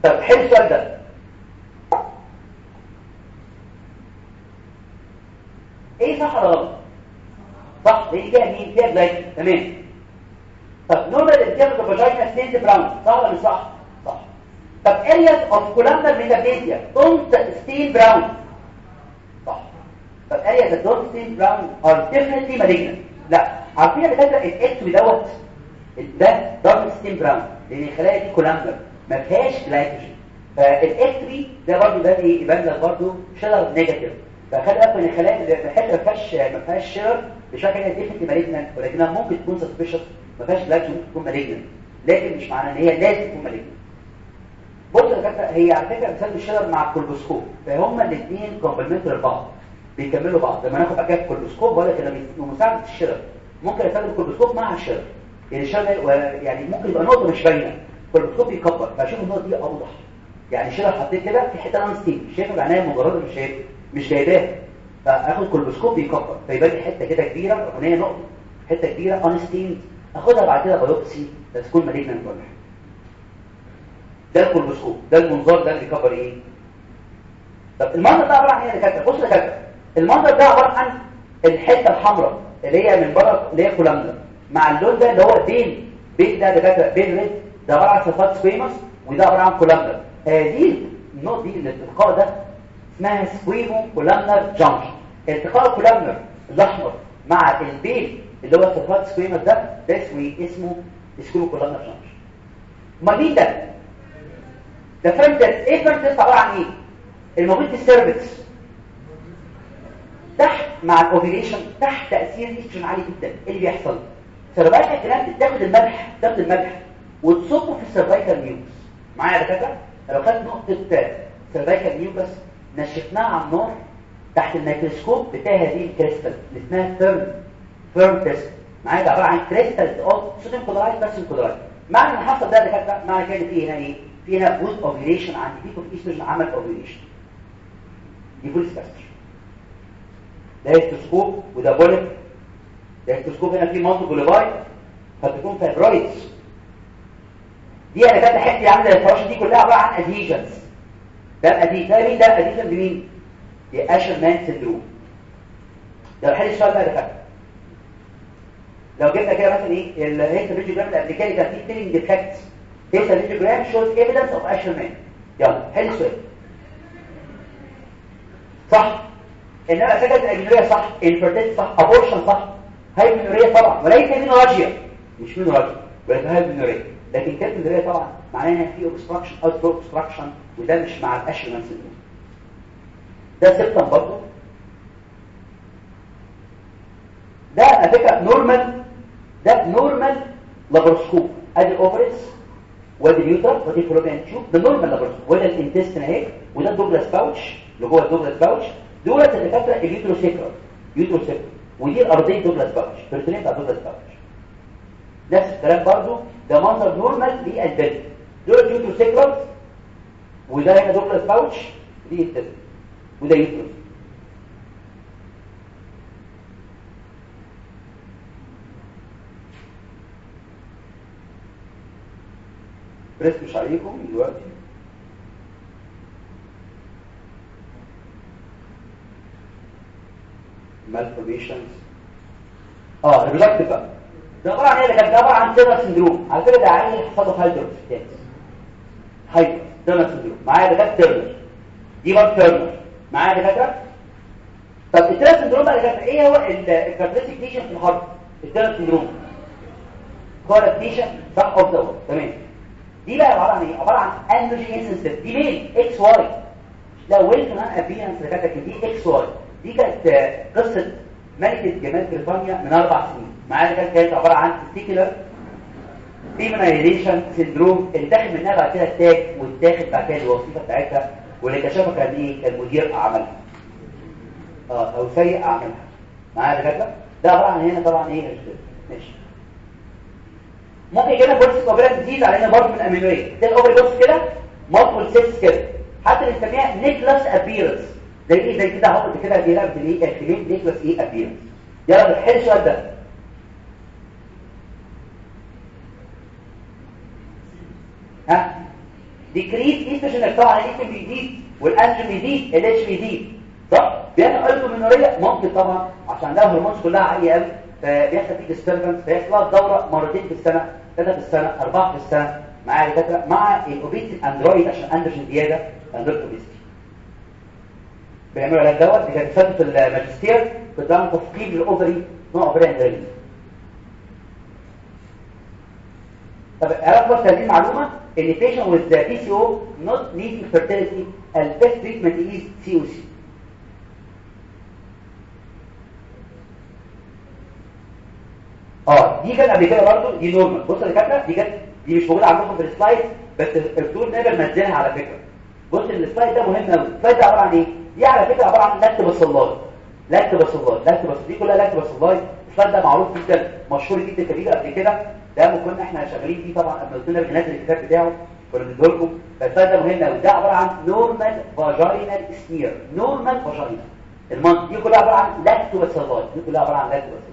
[SPEAKER 2] طب حل السؤال ده. إيه صح ولا غلط؟ صح. ليه فيها مين؟ فيها جلايكوجين تمام. طب normal areas vagina stained brown. صح ولا مش صح؟ صح. طب areas of columnar metaplasia don't stain brown. صح. طب areas that don't stain brown are definitely malignant. لا عارفين يا دكاتره ال ectopy دوت ده don't stain brown لأن الخلايا دي columnar ما فيهاش جلايكوجين فال ectopy ده برضه ده يبان لك برضه Schiller negative فخلي بالك من الخلايا اللي ما فيهاش ما فيهاش Schiller بشكل definitely malignant ولكنها ممكن تكون suspicious ما فيهاش جلايكوجين ممكن تكون malignant لكن مش معناه إن هي لازم تكون malignant بص يا دكاترة هي على فكرة بتسمي الشلر مع ال colposcope فهم الاثنين complementary لبعض. بيكملوا بعض. لما ناخد بقى colposcope ولا كده مساعدة الشلر ممكن استخدم ال colposcope مع الشلر يعني الشلر يعني ممكن يبقى نقطة مش باينة. ال colposcope يكبر فاشوف النقطة دي أوضح. يعني الشلر حطيت كده في حتة non stained شايفه بعنايه مجرد مش شايف مش جايباها. فاخد colposcope بيكبر. فيبان لي حتة كده كبيرة هي نقطة. حتة كبيرة unstained اخدها بعد كده biopsy بس تكون ولا حاجة ده ال colposcope ده المنظار ده اللي بيكبر إيه؟ طب المنظر ده عباره عن إيه يا دكاتره بص يا دكاتره المنظر ده عبارة عن الحتة الحمراء اللي هي من بره اللي هي columnar مع اللون ده اللي هو pink pink ده دكاتره pink red ده عبارة عن stratified squamous وده عبارة عن columnar دي النقطه دي الالتقاء ده اسمها squamocolumnar junction التقاء ال columnar الأحمر مع ال pink اللي هو stratified squamous ده ده اسمه اسمه squamocolumnar junction أمال مين ده؟ ده fern test إيه fern test عبارة عن إيه؟ الموجود في ال cervix. تحت مع ال ovulation تحت تأثير ايستروجين عالي جدا. إيه اللي بيحصل؟ cervical gland بتاخد الملح تاخد الملح وتصبه في ال cervical mucus. معايا يا دكاترة؟ لو خدت نقطة cervical mucus نشفناها على النار تحت الميكروسكوب بتاع هذه الكريستال اللي اسمها fern fern test. معايا عبارة عن crystal of sodium chloride بس كلورايد معنى اللي حصل ده يا دكاترة؟ معنى كده في هنا إيه؟ في هنا بوز ovulation عند peak of estrogen عمل ovulation دي فول سباستر ده hysteroscope وده polyp ده hysteroscope هنا فيه multi polypi فتكون fibroids دي أنا كانت حتة عاملة الفراشة دي كلها عبارة عن adhesions ده الادهيجن ده مين؟ ده ال adhesion بمين؟ دي Asherman syndrome لو حل السؤال ده ده لو جبنا كده مثلا إيه؟ ال hysterogram الامريكاني كان فيه filling defects hysterogram shows evidence of Asherman يلا حل السؤال. صح؟ انما secondary amenorrhea صح infertility صح abortion صح. hypomenorrhea طبعا وليس menorrhagia مش menorrhagia ولكن hypomenorrhea لكن الدريه طبعا معناها ان في obstruction أو obstruction وده مش مع الاشرمان ده septum برضه. ده على فكرة normal ده normal laparoscope ادي ال ovaries وادي ال uterus ودي fallopian tube ده normal laparoscope وده ال intestine اهي وده ال Douglas pouch اللي جوه ال Douglas pouch دولت الدكاتره اليوتروسيكرال يوتروسيكرال ودي الارضيه دوجلاس باوتش بيرتونين بتاع باوتش نفس الكلام برضو. ده منظر نورمال للبلد دول يوتروسيكرال وده هنا دوجلاس باوتش دي التزم وده يوتروس بريس مش عليكم دلوقتي. Malformations. آه ريلاكتيف بقى ده عباره عن إيه ده عبارة عن Turner syndrome. على فكرة ده عيل حصل له hydrops hydrops Turner syndrome. معايا ده تيرنر دي برضه تيرنر معايا كده طب ال Turner syndrome بقى ده إيه هو ال characteristic lesion في ال heart؟ ال Turner syndrome. coarctation صح of the تمام. دي بقى عبارة عن إيه؟ عبارة عن androgen system دي مين؟ XY ويل كمان ابيانس اللي كانت دي إكس واي دي كانت قصة ملكة جمال بريطانيا من أربع سنين. معايا كانت كانت عبارة عن تستيكولر فيمنايزيشن سيندروم اللي داخل منها بعد كده التاج واتاخد بعد كده الوظيفة بتاعتها واللي كشفها كان إيه؟ كان مدير أعمالها. آه أو سيء أعمالها. معايا كده ده عبارة عن هنا طبعا إيه؟ ماشي. ممكن يجينا بوليس اوبرا تزيد علينا برضه من الامينويه ده الاوبرا بص كده؟ multiple cysts كده. حتى بنسميها necklace appearance زي إيه؟ زي كده اهو كده دي لعبه الإيه؟ الفيلم necklace إيه؟ appearance يلا نحل السؤال ده. ها؟ decrease estrogen طبعا الايستروجين بيزيد والانجين بيزيد ال LH بيزيد صح؟ بيعمل oligomenorrhea ممكن طبعا عشان ده هرمونات كلها عالية قوي فبيحصل فيه disturbance فيحصل دورة مرتين في السنة ثلاثة في السنة أربعة في السنة مع الدكاتره مع الاوبيستي اندرويد عشان اندروجين زيادة اندرويد بيعملوا علاج دوت دي كانت فتره الماجستير نظام تفقيد الاوفري نوع اوفري اندرويد طب اعرف بس هذه المعلومه إن patient with PCO not needing fertility best treatment is COC آه دي كانت قبل كده برضه دي normal بص يا دكاتره دي كانت دي مش موجودة عندكم في ال slide بس الدكتور نادر منزلها على فكرة. بص ال slide ده مهم قوي ال slide ده عبارة عن إيه؟ دي على فكرة عبارة عن lactobacilli lactobacilli lactobac دي كلها lactobacilli ال slide ده معروف جدا. مشهور جدا كبير قبل كده. ده كنا إحنا شغالين فيه طبعا. قبل كنا بننزل الكتاب بتاعه. كنا بنديه لكم. فال slide ده مهم قوي ده عبارة عن normal vaginal smear normal vagina المنط دي كلها عبارة عن lactobacilli دي كلها عبارة عن lactobacilli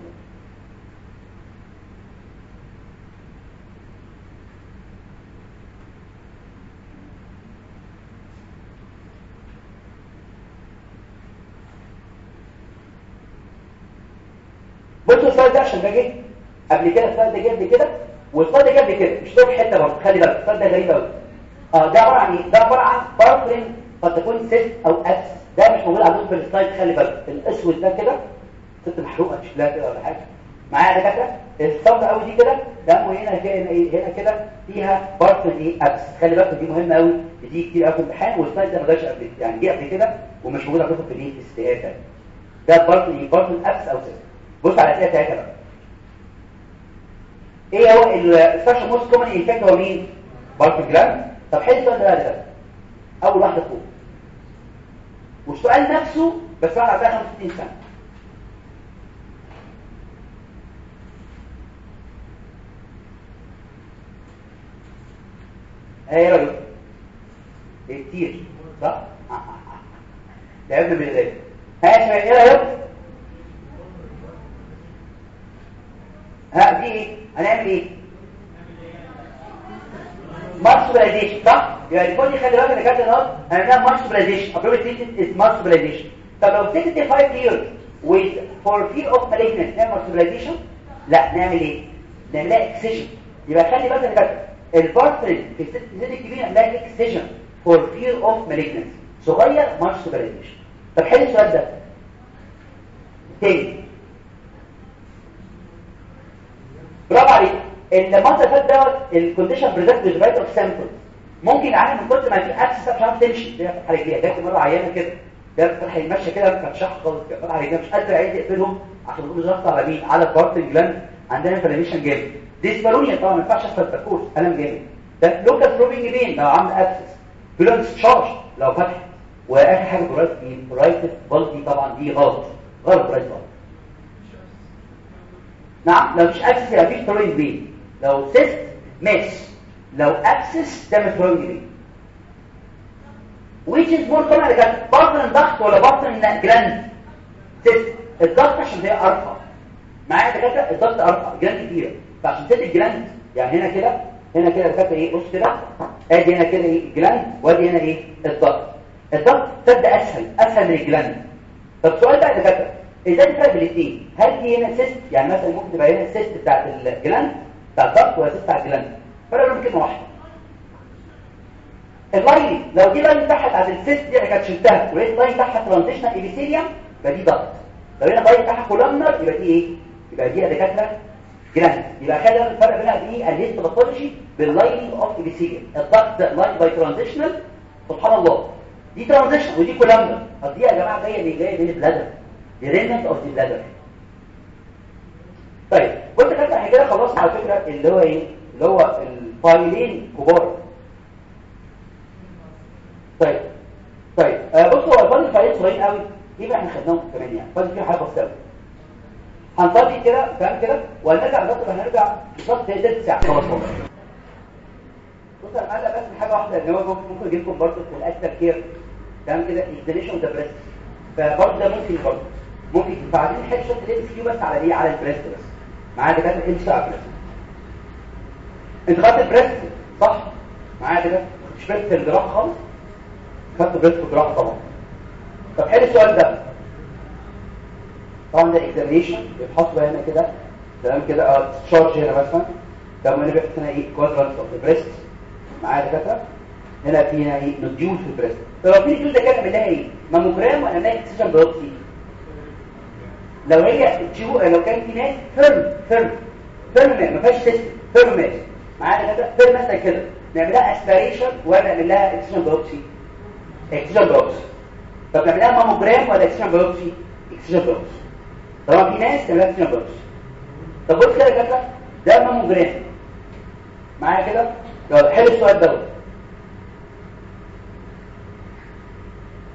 [SPEAKER 2] ال slide ده عشان ده جه قبل كده ال slide ده جه قبل كده وال slide ده جه قبل كده. مش طول حتة برضه. خلي بالك ال slide ده غريب قوي آه ده عبارة عن إيه؟ ده عبارة عن بارفرين قد تكون سيست أو إكس ده مش موجود عندكم في السلايد خلي بالك. الأسود ده كده ست محروقة شكلها كده ولا حاجة. معايا دكاترة؟ الصوت قوي دي كده دمه هنا هنا إيه هنا كده فيها بارفرين إيه؟ إكس خلي بالك دي مهمة قوي بتيجي كتير قوي في الامتحان والسلايد ده ما جاش قبل يعني جه قبل كده ومش موجود عندكم الايه في الاستئاذه ده بارفرين إيه بارفرين إكس أو سيست بص على الأسئلة بتاعتها بقى. إيه هو السبيشال موست كومن انفكت هو مين؟ بارك جلاند طب حل السؤال ده بقى أول واحدة فوق. والسؤال نفسه بس بعد عندها 65 سنة. إيه رايك إيه كتير صح؟ لعبنا من الغالب ها يا شباب إيه رأيك؟ ها دي إيه هنعمل إيه marsupialization صح يعني الفون خلي بالك إن كانت النهارده هنعملها marsupialization appropriate treatment is marsupialization طب لو سكت 5 years with for fear of malignancy نعمل marsupialization لا نعمل إيه؟ نعملها excision يبقى خلي بالك إن كانت البارترين في الست سنين الكبيرة نعملها excision for fear of malignancy صغير marsupialization طب حل السؤال ده. تاني. برافو عليك المنطقة اللي فات دوت الكونديشن بريزنت اوف سامبل ممكن يعاني من كتر ما في أكسس مش عارف تمشي. دي حرجيه جات مرة عيانه كده. ده فتح المشي كده ما كانش خالص كده. فتح رجليها مش قادر عايز يقفلهم عشان يقوم ضغط على مين على البارت جلاند عندنا انفلاميشن جامد. ديسبالونيا طبعا ما ينفعش يحصل تكوس ألم جامد. ده لوكال بروبنج بين لو عامل أكسس. بلونس تشارج لو فتح. وآخر حاجة برايت مين برايت بالدي طبعا دي غلط. غلط برايت بالدي نعم لو مش اكسس يبقى مفيش ترويد بين لو سيست ماس لو اكسس ده مترويد بين which is more common كانت بطن ضغط ولا بطن جراند سيست الضغط عشان هي ارفع معايا دكاترة؟ الضغط ارفع جراند كبيره فعشان ست الجراند يعني هنا كده هنا كده دكاترة إيه؟ بص كده. آدي هنا كده إيه؟ ال gland وآدي هنا إيه؟ ال duct. ال duct سد أسهل أسهل من ال gland طب سؤال بقى دكاترة. إزاي بين الاثنين هل دي هنا cyst يعني مثلا ممكن تبقى هنا السيست بتاعت الجلاند بتاع الضغط ولا سيست بتاع الجلاند؟ فرق بينهم كلمه واحدة. ال lining لو دي lining تحت عند ال cyst دي كانت شلتها ولقيت lining تحت transitional epithelium يبقى دي duct. لو هنا lining تحت columnar يبقى دي إيه؟ يبقى دي دكاتره gland يبقى خلي الفرق بينها بايه ال histopathology بال lining of epithelium ال duct lined by transitional سبحان الله. دي transitional ودي columnar طب دي يا جماعة جاية اللي جاية من ال bladder دي remnant of دي bladder طيب كنت فاكر إحنا كده؟ خلصنا على فكرة اللي هو إيه؟ اللي هو ال file ين كبار. طيب طيب آه بصوا هو ال file file ين صغيرين قوي. يبقى إحنا خدناهم كمان يعني فاضل فيه حاجة بسيطة. هنطبق كده فاهم كده؟ وهنرجع نطبق هنرجع بالظبط زي تلت ساعة. خلاص بص أنا بس حاجة واحدة إن هو ممكن يجي لكم برضه في الاكتر كير تمام كده؟ اكزيليشن ذا بريست فبرضه ده ممكن برضه ممكن نحل شوية الام كيو بس على إيه؟ على البريست بس. معايا دكاتره ام كيو على البريست إنت خدت البريست؟ صح. معايا كده؟ مش breast في الجراحه خالص؟ خدت breast الجراحه طبعا. طب حل السؤال ده. طبعا ده examination بيتحط هنا كده. تمام كده؟ آه discharge هنا مثلا. ده هنا بيحط هنا إيه؟ quadrant of breast معايا دكاتره هنا في هنا إيه؟ nodule في ال breast. طب في nodule ده كده نعمل لها إيه ماموجرام ولا نعمل excision biopsy لو هي تيو لو كان في ناس firm firm firm ما فيهاش cyst firm mass معايا كده firm مثلا كده. نعمل لها aspiration ولا نعمل لها excision biopsy excision biopsy طب نعمل لها ماموجرام ولا excision biopsy excision biopsy طبعا في ناس تعمل لها excision biopsy طب بص كده كده ده ماموجرام معايا كده؟ لو حل السؤال دوت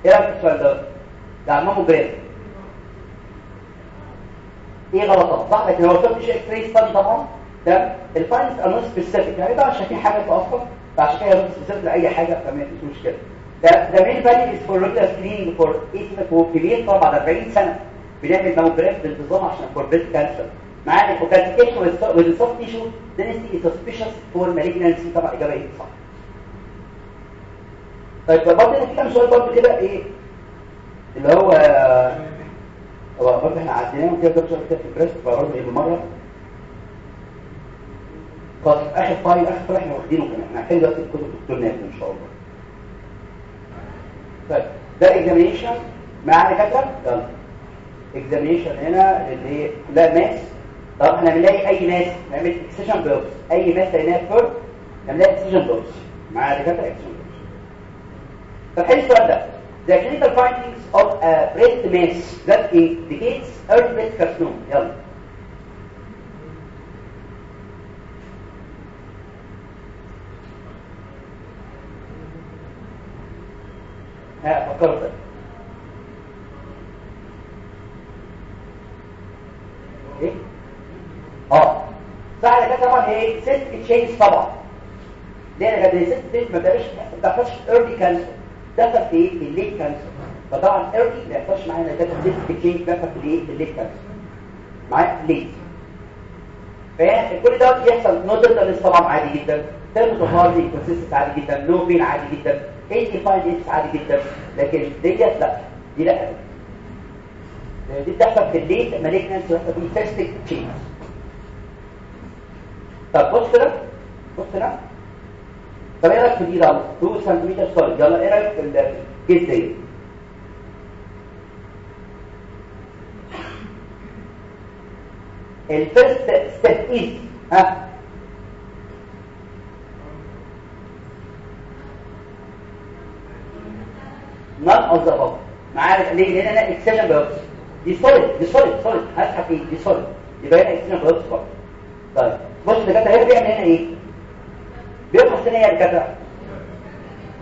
[SPEAKER 2] إيه رأيك في السؤال دوت ده الماموجرام إيه غلطات صح لكن هو شفت شيء إكس ستادي طبعا ده سبيسيفيك يعني ده عشان في حاجة أصلا فعشان كده نوت سبيسيفيك لأي حاجة فما فيش مشكلة. ده ده مين فاليو از فور ريجولار سكريننج فور اسمك كبير طبعا بعد 40 سنة. بنعمل ماموجراف بانتظام عشان فور بريست كانسر معانا الفوكاليكيشن والسوفت تيشو دينستي سسبيشس فور مالجنسي طبعا إجابة إيه؟ صح. طيب برضه في كام سؤال برضه كده؟ إيه؟ اللي هو هو برضه إحنا عديناهم كده كده في ال breast فبرضه إيه بالمرة خلاص اخر file اخر file إحنا واخدينه كمان. إحنا محتاجين دلوقتي الكتب الدكتور ناس إن شاء الله. طيب ده examination معانا كتب يلا. examination هنا اللي هي لا mass. طب إحنا بنلاقي أي mass؟ نعمل excision biopsy أي mass لقيناها فور نعملها excision biopsy معانا دكاتره اكسجن بوكس طب حلو السؤال ده. The clinical findings of a breast mass that indicates early breast carcinoma يلا ها طيب إيه آه صح ده طبعا إيه سيست تشينج طبعا. ليه أنا سيست تشينج ما بقاش ما بقاش ايرلي كانسر دخل في في الليت كانسر فطبعا ايرلي ما يحصلش معانا ده سيست تشينج دخل في الايه في الليت كانسر معايا ليت فكل ده بيحصل نو تيرنالس طبعا عادي جدا. تيرموتوفارزي كونسيستنس عادي جدا. نو بين عادي جدا. اي فايندنجز عادي جدا. لكن ديت لا دي لا. دي بتحصل في ال late malignancy ويحصل في cystic change طب بص كده بص كده. طب إيه رايك في دي ده 2 سنتيمتر solid يلا إيه رايك في ال case دي ال first step is ها none of the above معايا ليه لأن أنا excision biopsy دي solid دي solid solid هسحب إيه دي solid يبقى هنا excision برضه طيب بص الدكاتره هي بيعمل هنا إيه هنا يا دكاتره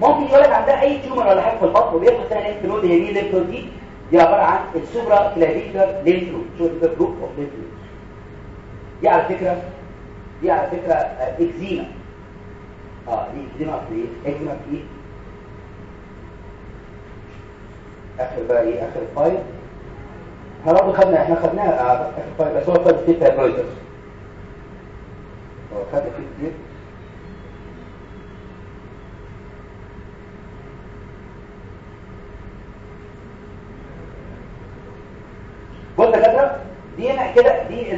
[SPEAKER 2] ممكن يقول لك عندها أي tumor ولا حاجة في البطن هنا lymph node هي دي node دي دي عبارة عن ال supraclavicular lymph node شو ده group of node دي على فكرة دي على فكرة اكزيما آه دي اكزيما في إيه؟ اكزيما في إيه؟ آخر بقى إيه؟ آخر file برضه خدنا إحنا خدناها آخر file بس هو file فيه fibroids هو خدنا فيه كتير. دكاتره دي هنا كده دي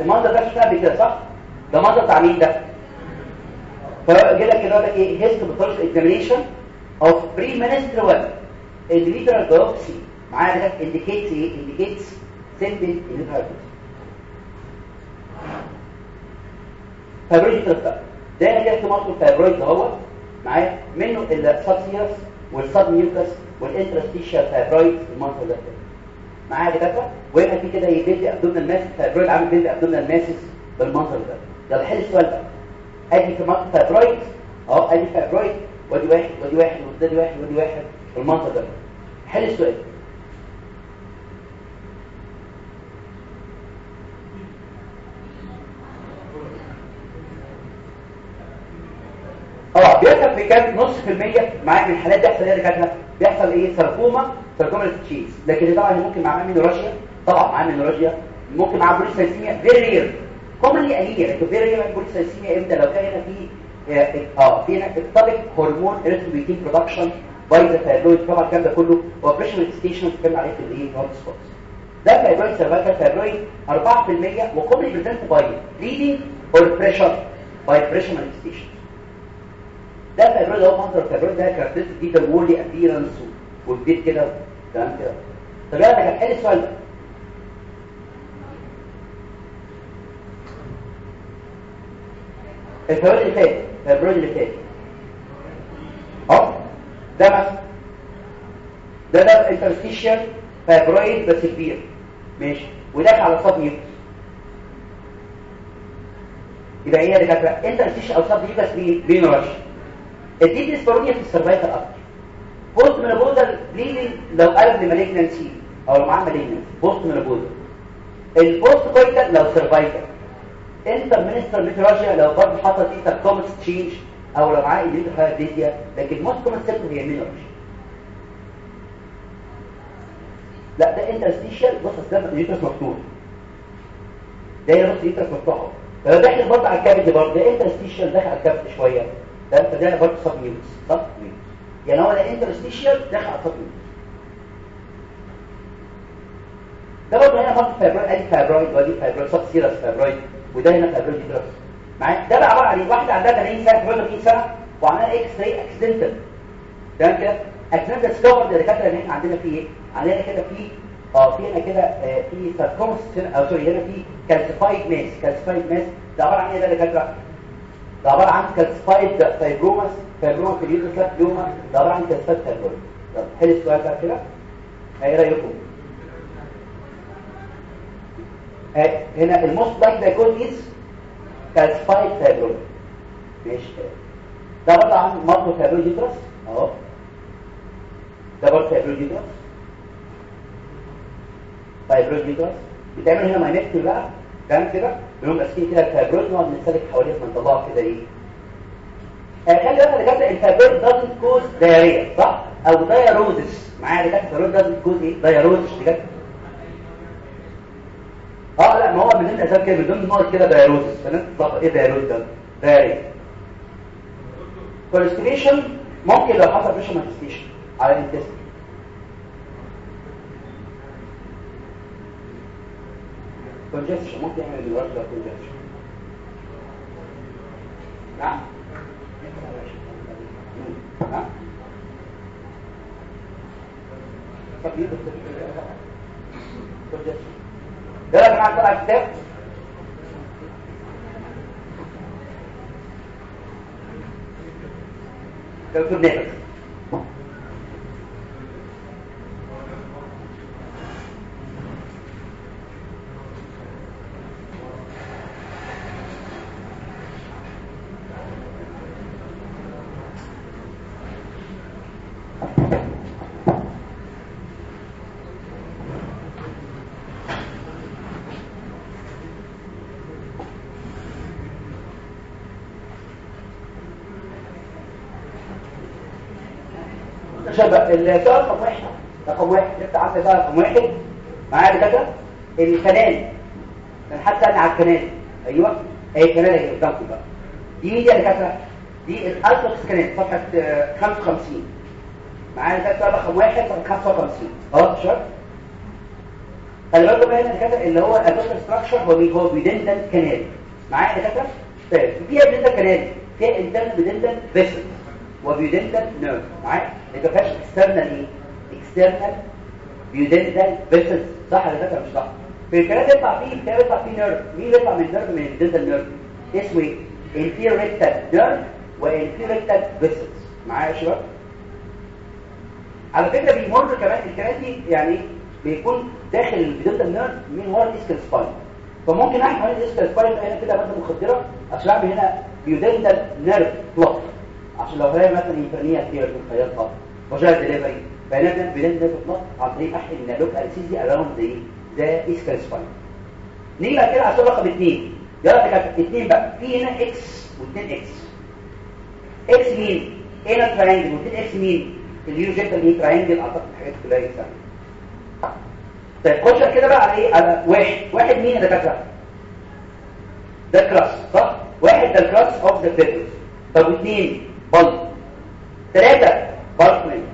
[SPEAKER 2] المنظر ده شفناه قبل كده صح؟ ده منظر بتاع مين ده؟ فجي لك كده لك إيه هيستوباثولوجي اكزامينيشن اوف بري منسترال individual biopsy معايا ده indicates إيه؟ indicates simple irritability فابرويد ترفع ده أنا جبت مصر فابرويد اهو معايا منه السبسيوس والسب ميوكس والانترستيشال فابرويد المنظر ده. كده معايا دكاتره وهنا في كده يبدي abdominal mass fibroid عامل بيدي abdominal masses بالمنظر ده. يلا حل السؤال ده. أدي في مصر fibroid أهو أدي fibroid ودي واحد ودي واحد ودي واحد ودي واحد المنظر ده. حل السؤال. آه بيحصل في كام نص في المية معاك من الحالات بيحصل إيه؟ دكاتره بيحصل إيه؟ sarcoma sarcomatous change لكن طبعا ممكن معاه menorrhagia طبعا معاه menorrhagia ممكن معاه polycythemia very rare commonly anemia لكن very rare polycythemia إمتى؟ لو كان هنا في آه في هنا اكتبك هرمون erythropoietin production by the fibroid طبعا الكلام ده كله or presentation بتتكلم عليه في الإيه؟ hot spots ده fibroid cervical fibroid 4% و commonly present by bleeding or pressure by pressure manifestation ده fibroid هو منظر ال fibroid ده characteristic جدا whorly appearance والبيت كده تمام كده طب يلا كان حل السؤال. ده ال fibroid اللي فات ال fibroid اللي فات. أهو ده مثلا ده ده interstitial fibroid بس كبير. ماشي. وده على sub يبقى هي دكاتره انترستيشن أو صاب بين رش الدي ديسبارونيا في السرفايفل أكتر بوست مينوبوزال بليدنج لو قلب لمالجنسي أو لو معاه مالجنسي بوست مينوبوزال البوست كويتال لو سرفايفل انتر مينستر ميتراجيا لو برضه حصل فيه سبكومس تشينج أو لو معاه ايديت هايبريديا لكن موست كومن سيمبتوم هي مينورش لا ده انترستيشال بص أصل اليوترس مفتوح. ده بص اليوترس مفتوح لو داخل برضه على الكبد برضه ده انترستيشال داخل على الكبد شوية. ده فده برضه سب يوتس سب يعني هو ده انترستيشال داخل على سب يوتس ده برضه هنا برضه فايبرويد ادي فايبرويد ودي فايبرويد سب سيرس فايبرويد وده هنا فايبرويد يوترس معايا؟ ده بقى عبارة عن إيه؟ واحدة عندها 80 سنة 30 سنة وعملها إكس راي اكسيدنتال تمام كده؟ اكسيدنتال ديسكفر ده الدكاتره إحنا عندنا فيه إيه؟ عندنا كده في آه في هنا كده آه في sarcomas أو sorry هنا في calcified mass calcified mass ده عبارة عن إيه ده يا دكاترة؟ ده عبارة عن calcified fibromas fibroma في ال uterus leiomyoma ده عبارة عن calcified fibroma طب حل السؤال ده كده. إيه رأيكم؟ آه هنا ال most likely ده يكون is calcified fibroma ماشي. ده برضه عن مرض fibroid uterus أهو. ده برضه fibroid uterus بتعمل هنا myomectomy بقى. تمام كده؟ بنقوم ماسكين كده ال fibroid نقعد نسلك حواليه نطلعه كده إيه. آه خلي بالك يا دكاتره ال fibroid doesn't cause diarrhea صح؟ أو diuresis. معايا يا دكاتره ال fibroid doesn't cause إيه؟ diuresis دكاتره آه لا ما هو من ضمن الاسباب كده من ضمن النقط كده diuresis فالناس تطلع إيه diuresis ده؟ diarrhea. constipation ممكن لو حصل pressure manifestation على ال intestine. congestion ممكن يعمل الورد ده congestion نعم نعم طب يبقى congestion ده يا جماعة طلع كتاب شبه السؤال رقم واحد. رقم واحد. لسه عارف ده رقم واحد؟ معايا كده ال canal كان حد سألني على ال canal أيوه. اهي ال canal اهي قدامكم بقى. دي مين دي يا دكاتره دي ال Alcock's canal صفحة 55 معايا ده السؤال رقم واحد صفحة 55 خلاص شباب خلي بالكم بقى هنا الدكاتره اللي هو ال Alcock's structure هو هو pudendal canal معايا يا دكاتره طيب فيها pudendal canal فيها internal pudendal vessel و pudendal nerve معايا يبقى فيهاش external إيه external pudendal vessels صح ولا لا مش صح. في الكلام ده يطلع فيه الكلام يطلع فيه nerve مين اللي يطلع من nerve من ال pudendal nerve اسمه إيه؟ nerve و inferior rectal vessels معايا يا شباب؟ على فكرة بيمر كمان الكلام دي يعني بيكون داخل ال pudendal nerve من ورا ال ischial spine. فممكن أعمل الاسكال سباين هنا كده ماده مخدرة؟ عشان أعمل هنا بيودنتال نيرف بلوك. عشان لو هي مثلا انفرنيه كتير في الخيال خط وجاء دليفري فنبدا بلاد ده بتطلق عن طريق احد النالوك السيزي اراوند زي ده اسكال سباين نيجي بقى كده السؤال رقم 2 يلا كده 2 بقى. في هنا إكس و2 إكس إكس مين؟ هنا تراينجل و2 إكس مين؟ اليو جيتا اللي تراينجل أعتقد حاجات كلها يكسر طيب خش كده بقى على إيه؟ على واحد. واحد مين يا دكاترة؟ ده كلاس صح؟ واحد ده الكلاس اوف ذا فيتوس طب واثنين بلد ثلاثة بارتمنت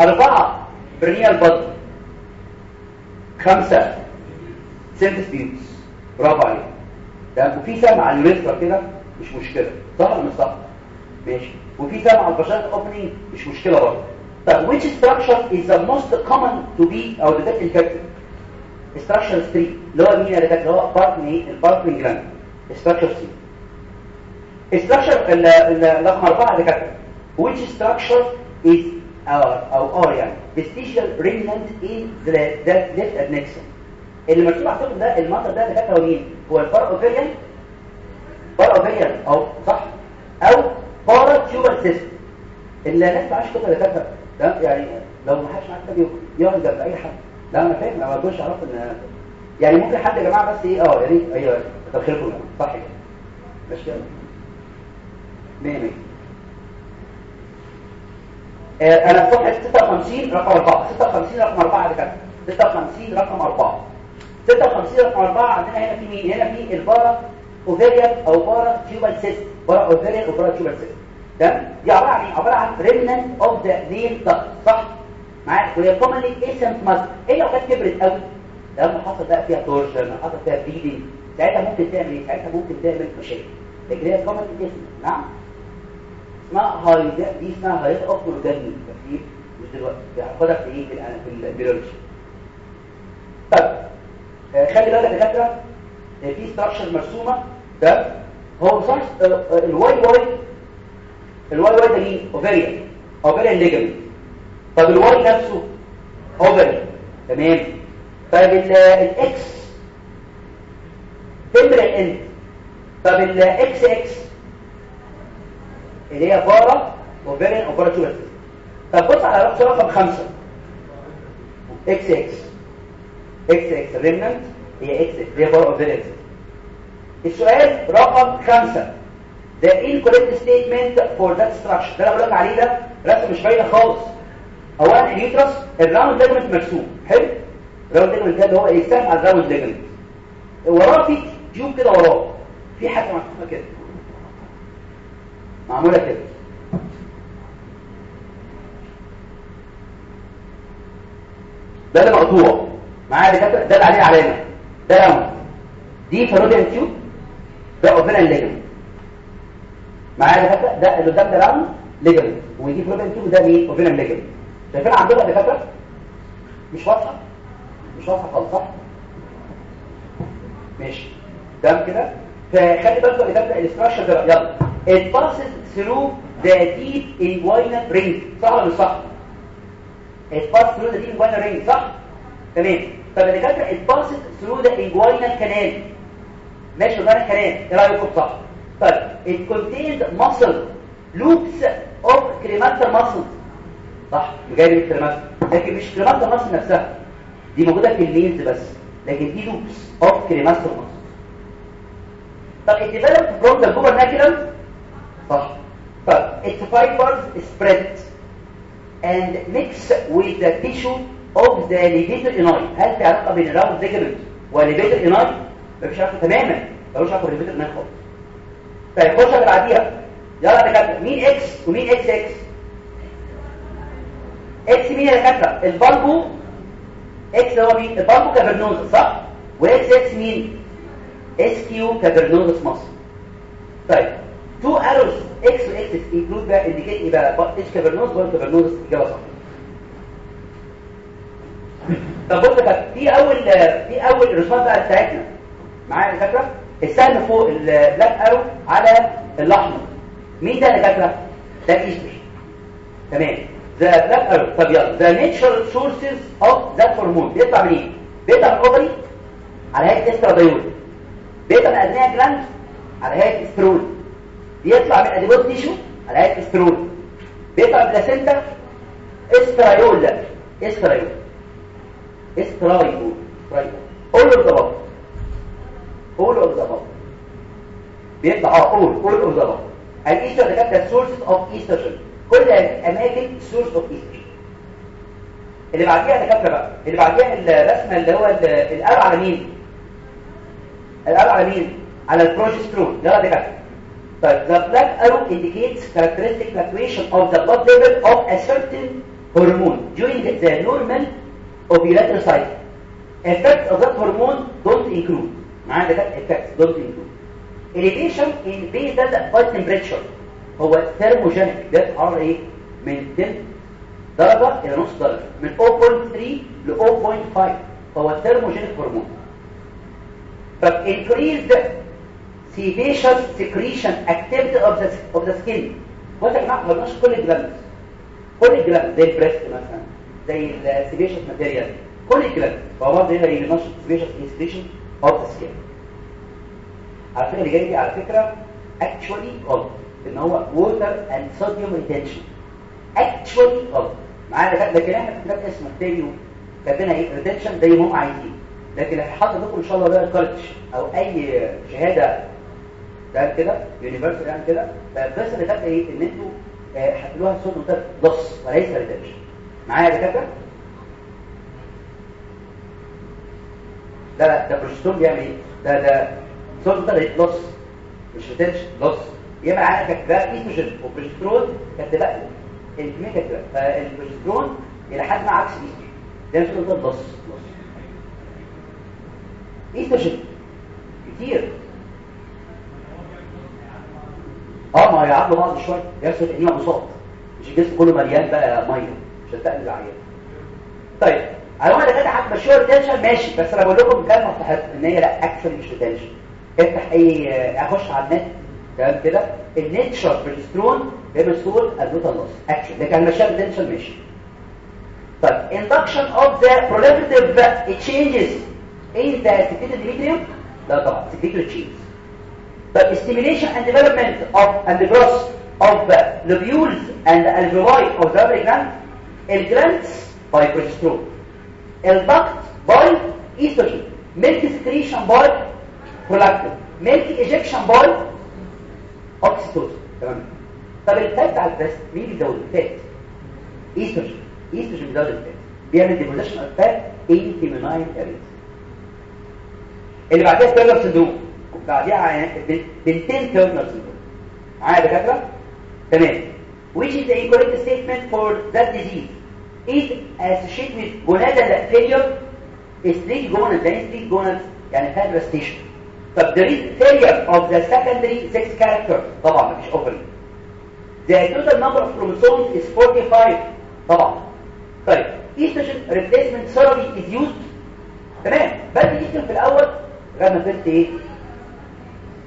[SPEAKER 2] أربعة. برنيال بلد خمسة. سيرفس بيوتس برافو عليك. تمام؟ وفي سمع على اليوريثرا كده مش مشكلة. صح ولا مش صح؟ ماشي. وفي سمع على البشرات اوبننج مش مشكلة برضه. طب which structure is the most common to be the best infected؟ structure 3 اللي هو مين اللي هو بارتمنت إيه؟ ال Bartholin gland structure 3 structure رقم أربعة دكاترة which structure is uh, أو or يعني vestigial remnant in the that left adnexum اللي مرسوم على ده المنظر ده دكاترة هو مين؟ هو ال paraovarian paraovarian أو صح. أو paratubal cyst اللي الناس معاش كده دكاترة ده يعني لو ما حدش معاك كده يقعد جنب أي حد. لا أنا فاهم أنا ما كنتش أعرف إن يعني ممكن حد يا جماعة بس إيه أه يا ريت أيوه طب خيركم صح كده. ماشي كده مية آه أنا صفحه 56 رقم 4 56 رقم 4 ده كده 56 رقم 4 56 رقم 4 عندنا هنا في مين؟ هنا في ال para اوفيريان أو بارا تيوبال سيست. بارا اوفيريان أو بارا تيوبال سيست. تمام؟ دي عبارة عن إيه؟ عبارة عن ريمننت اوف ذا نيل دكت صح؟ معايا؟ وهي كومنلي اسيمتوماتيك إيه لو كانت كبرت قوي؟ لما حصل بقى فيها تورشن حصل فيها بليدنج ساعتها ممكن تعمل إيه؟ ساعتها ممكن تعمل مشاكل. لكن هي كومنلي اسم نعم؟ اسمها هاي دي اسمها هاي اوف كتير مش دلوقتي هاخدها في إيه؟ في البيولوجي طيب آه خلي بالك يا دكاترة في structure مرسومة. ده هو صح؟ ال YY ال YY ده مين؟ ovarian ovarian ligament طب ال Y نفسه؟ ovary تمام. طيب ال X fimbrial end طب الاكس إكس اللي هي paraovarian أو paratubal طب بص على رقم رقم خمسة. إكس إكس. إكس إكس ريمننت هي إكس إكس. هي بارا اوفريان السؤال رقم خمسة. The incorrect statement for that structure. ده اللي بقول لك عليه ده رسم مش باينة خالص. اولا ال uterus ال round ligament مرسوم. حلو؟ ال round ligament ده اللي هو يسمى على ال round ligament. وراه في tube كده وراه. في حاجة معموله كده. معمولة كده. ده اللي مقطوع. معايا دكاترة؟ ده اللي عليه علامة. ده round دي fallopian tube. ده ovarian ligament معايا دكاترة؟ ده اللي قدام ده round ligament ودي fallopian tube ده مين ovarian ligament شايفين عندنا دكاترة؟ مش واضحة؟ مش واضحة خالص صح؟ ماشي. تمام كده. فخلي بالكم اللي كاتب الإستراكشر ده يلا. It passes through the deep inguinal ring صح ولا مش صح it passes through the deep inguinal ring صح تمام طب اللي كاتب it passes through the inguinal canal ماشي inguinal canal إيه رايكم صح طيب it contains muscle loops of cremaster muscles صح جاي من الكريمات لكن مش كريمات المصل نفسها دي موجوده في ال males بس لكن دي loops of cremasteric muscle طب ال develop from the gubernaculum صح. طب its fibers spread and mix with the tissue of the levator هل في علاقة بين ال round ligament وال levator ani مفيش علاقة تماما. ملوش علاقة بال levator ani خالص. طيب خش اللي بعديها. يلا يا دكاترة. مين إكس ومين إكس إكس إكس مين يا دكاترة؟ البالبو إكس هو مين؟ البالبو كافرنوزس صح؟ واكس إكس مين؟ اس كيو كافرنوزس مصر. طيب تو اروز إكس واكس انكلود بقى انديكيت إيه بقى اتش كافرنوز ولا كافرنوزس اجابه صح طب بص بقى في أول في أول الرسومات بقى بتاعتنا معايا يا دكاتره السهم فوق البلاك ارو على الاحمر مين ده يا دكاتره ده الايستر تمام. the black arrow طب يلا. the nature sources of that hormone بيطلع منين؟ بيطلع من ال ovary على هيئة استراديول بيطلع من adrenal gland على هيئة استرول بيطلع من adipose tissue على هيئه استرول. بيطلع من placenta estriol. لا estriol. estriol. estriol قول له الضبط. قول له الضبط. بيطلع آه قول قول له الضبط. الايستر ده كانت ال sources of estrogen كل الأماكن source of estrogen اللي بعديها دكاتره بقى. اللي بعديها الرسمة اللي هو ال arrow على مين ال arrow على مين على البروجسترون. يلا دكاتره طيب the black arrow indicates characteristic fluctuation of the blood level of a certain hormone during the normal ovulatory cycle effects of that hormone don't include معانا دكاتره effects don't include elevation in basal body temperature هو ثيرموجينيك ده حرارة ايه من 10 درجة الى نص درجة من 0.3 ل 0.5 هو ثيرموجينيك هرمون طب increased sebaceous secretion activity of the of the skin. بص يا جماعة ما قلناش كل الجلاند كل الجلاند زي البريست مثلا زي السيبيشس ماتيريال كل الجلاند فهو برضه هنا ينشط sebaceous secretion of the skin. على فكرة اللي جاي دي على فكرة actually غلط إن هو water and sodium retention. Actually غلط معانا لكن إحنا في كتاب اسمه تاني كاتبينها إيه retention زي ما هم عايزين. لكن حاطط لكم إن شاء الله بقى college أو أي شهادة ده كده universal يعني كده. فالقصة اللي كانت إيه؟ إن أنتوا هتقولوها salt and water loss وليس retention معايا يا دكاترة؟ لا لا ده بروجسترون بيعمل إيه؟ ده ده salt and water loss مش retention loss يبقى عندك بقى ايستروجين وبروجسترون كانت بقى الكمية كانت بقى فالبروجسترون إلى حد ما عكس الايستروجين ده صوت مختلف لص لص ايستروجين كتير. آه ما يعادلوا بعض شوية. يحصل انيميا مصاب مش الجسم كله مليان بقى مية. مش هتقل العيان طيب على واحد كده هتمشيها ريتنشن ماشي. بس أنا بقول لكم كلمه صحيحه إن هي لا اكشن مش ريتنشن افتح أي أخش على النت. تمام كده؟ النيتشر بريسترون بيرسول النوتال لوس اكشن لكن هنمشيها ريتنشن ماشي. طيب induction of the proliferative changes in the secreted medium لا طبعا secreted changes. but stimulation and development of and the growth of the lobules and the alveoli of the ovary gland الجلانds by progesterone الduct by estrogen milk secretion by prolactin milk ejection by oxytocin تمام طب الفات على البريست مين بيزود الفات estrogen estrogen بيزود الفات بيعمل deposition of fat in feminine areas اللي بعدها تيرنر سندروم بعديها بنتين تيرنر سندروم معايا دكاتره تمام which is the incorrect statement for that disease is associated with gonadal failure street gonad then street gonad يعني fibrestation طب there is failure of the secondary sex character طبعا مفيش ovary the total number of chromosomes is 45 طبعا طيب estrogen replacement therapy is used تمام بدي estrogen في الاول لغايه ما قلت ايه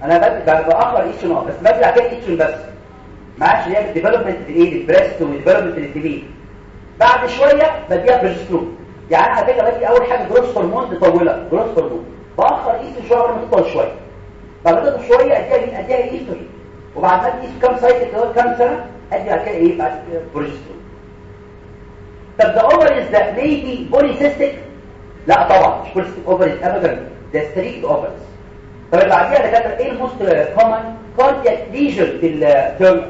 [SPEAKER 2] أنا باخر ايستروجين آه بس على كده ايستروجين بس. ما عادش اللي هي development الايه لل breast و development للدماغ بعد شوية بديها بروجسترون يعني على فكره بدي أول حاجة growth hormone تطولها growth hormone باخر ايستروجين شوية قبل ما تطول شوية. بعد تطول شوية أديها مين أديها ايستروجين وبعد ما ادي كام cycle كده كام سنة ادي بعد كده إيه بعد كده بروجسترون طب ده ovaries ده maybe polycystic لا طبعا مش polycystic ovaries ابدا ده streak ovaries طب اللي بعديها كانت إيه ال most common cardiac lesion في ال Turner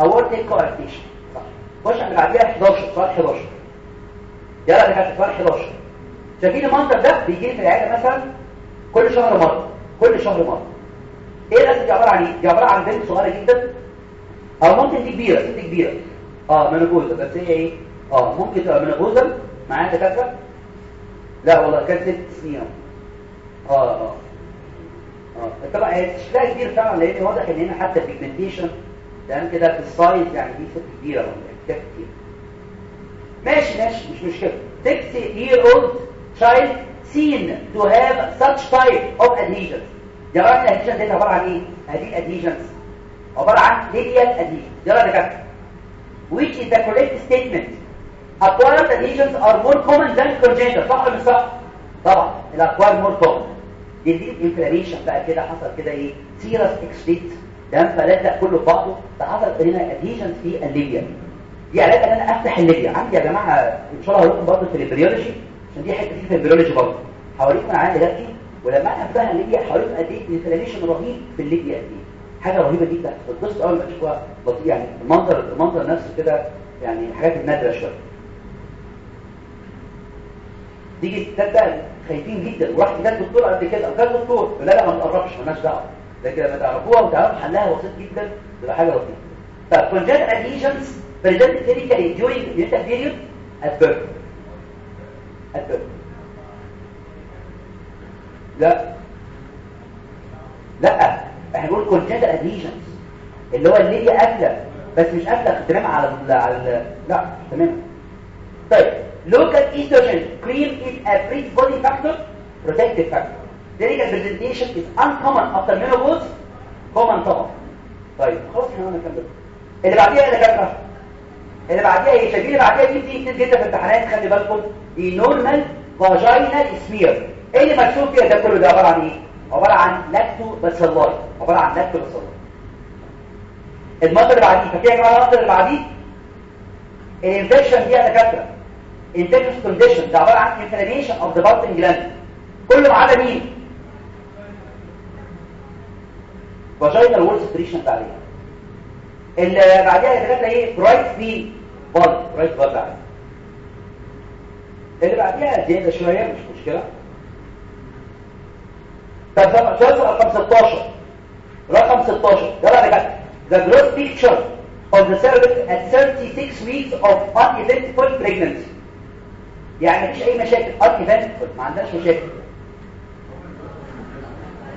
[SPEAKER 2] aortic coarctation صح. خش على اللي بعديها 11 سؤال 11 يلا ده كانت سؤال 11 شايفين المنظر ده؟ بيجي لي في العيادة مثلا كل شهر مرة كل شهر مرة. إيه الأسئلة دي؟ عبارة عن إيه؟ دي عبارة عن بنت صغيرة جدا. أو ممكن دي كبيرة ست كبيرة. آه menopausal بس هي إيه؟ آه ممكن تبقى menopausal معايا دكاترة؟ لا والله كانت ست سنين آه. آه. طبعا شكلها كبير فعلا لأن واضح إن هنا حتى ال pigmentation تمام؟ كده في ال size يعني دي ست كبيرة كده كتير. ماشي ماشي مش مشكلة. 6 year old child seen to have such type of adhesions. يا راجل ال adhesion دي عبارة عن إيه؟ هذه ال adhesions عبارة عن labial adhesion يلا ده كده which is the correct statement. Acquired adhesions are more common than congenital. صح ولا مش صح؟ طبعا ال acquired more common دي inflammation بقى كده حصل كده إيه؟ serous exudate دم فلزق كله في بعضه. فحصل هنا adhesions في ال labia. دي علاج إن أنا أفتح ال labia. عندي يا جماعة إن شاء الله هقول لكم برضه في البريولوجي عشان دي حتة في البريولوجي برضه. هوريكم أنا عندي دلوقتي ولما أنا أفتح ال labia هوريكم قد إيه؟ ال inflammation رهيب في ال labia. إيه حاجة رهيبة جدا. بتبص أول ما تشوفها بطيء يعني المنظر المنظر نفسه كده يعني الحاجات النادرة شوية. تيجي تبدا خايفين جدا. وراح جاب دكتور قبل كده. أو كان دكتور لا لا ما تقربش مالناش دعوة. لكن لما تعرفوها وتعرفوا حلها بسيط جدا. تبقى حاجة لطيفه present clinically during the neonatal period at birth at birth لا. لا. إحنا بنقول congenital adhesions اللي هو اللي هي قافله بس مش قافله تمام على على لا تمام. طيب. Local estrogen cream is a free body factor protective factor. Clinical presentation is uncommon after menopause common طبعا طيب خلاص إحنا كده اللي بعديها اللي دكاتره اللي بعديها إيه؟ شايفين اللي بعديها دي بتيجي كتير جدا في الامتحانات خلي بالكم. دي normal vaginal smear إيه اللي مكتوب فيها؟ ده كله ده عبارة عن إيه؟ عبارة عن lactobacilli عبارة عن lactobacilli المنظر اللي بعديه فاكرين يا جماعة المنظر اللي بعديه؟ ال infection دي يا دكاترة. Infectious condition ده عباره عن inflammation of the bulging gland كله ما عدا مين vaginal wall secretion عليها اللي بعديها يا إيه برايت في باد برايت باد بعد اللي بعديها زياده شوية مش مشكله طب سؤال رقم 16 رقم 16 يلا يا دكاتره the growth picture of the cervix at 36 weeks of uneventful pregnancy يعني مفيش أي مشاكل؟ uneventful ما عندناش مشاكل.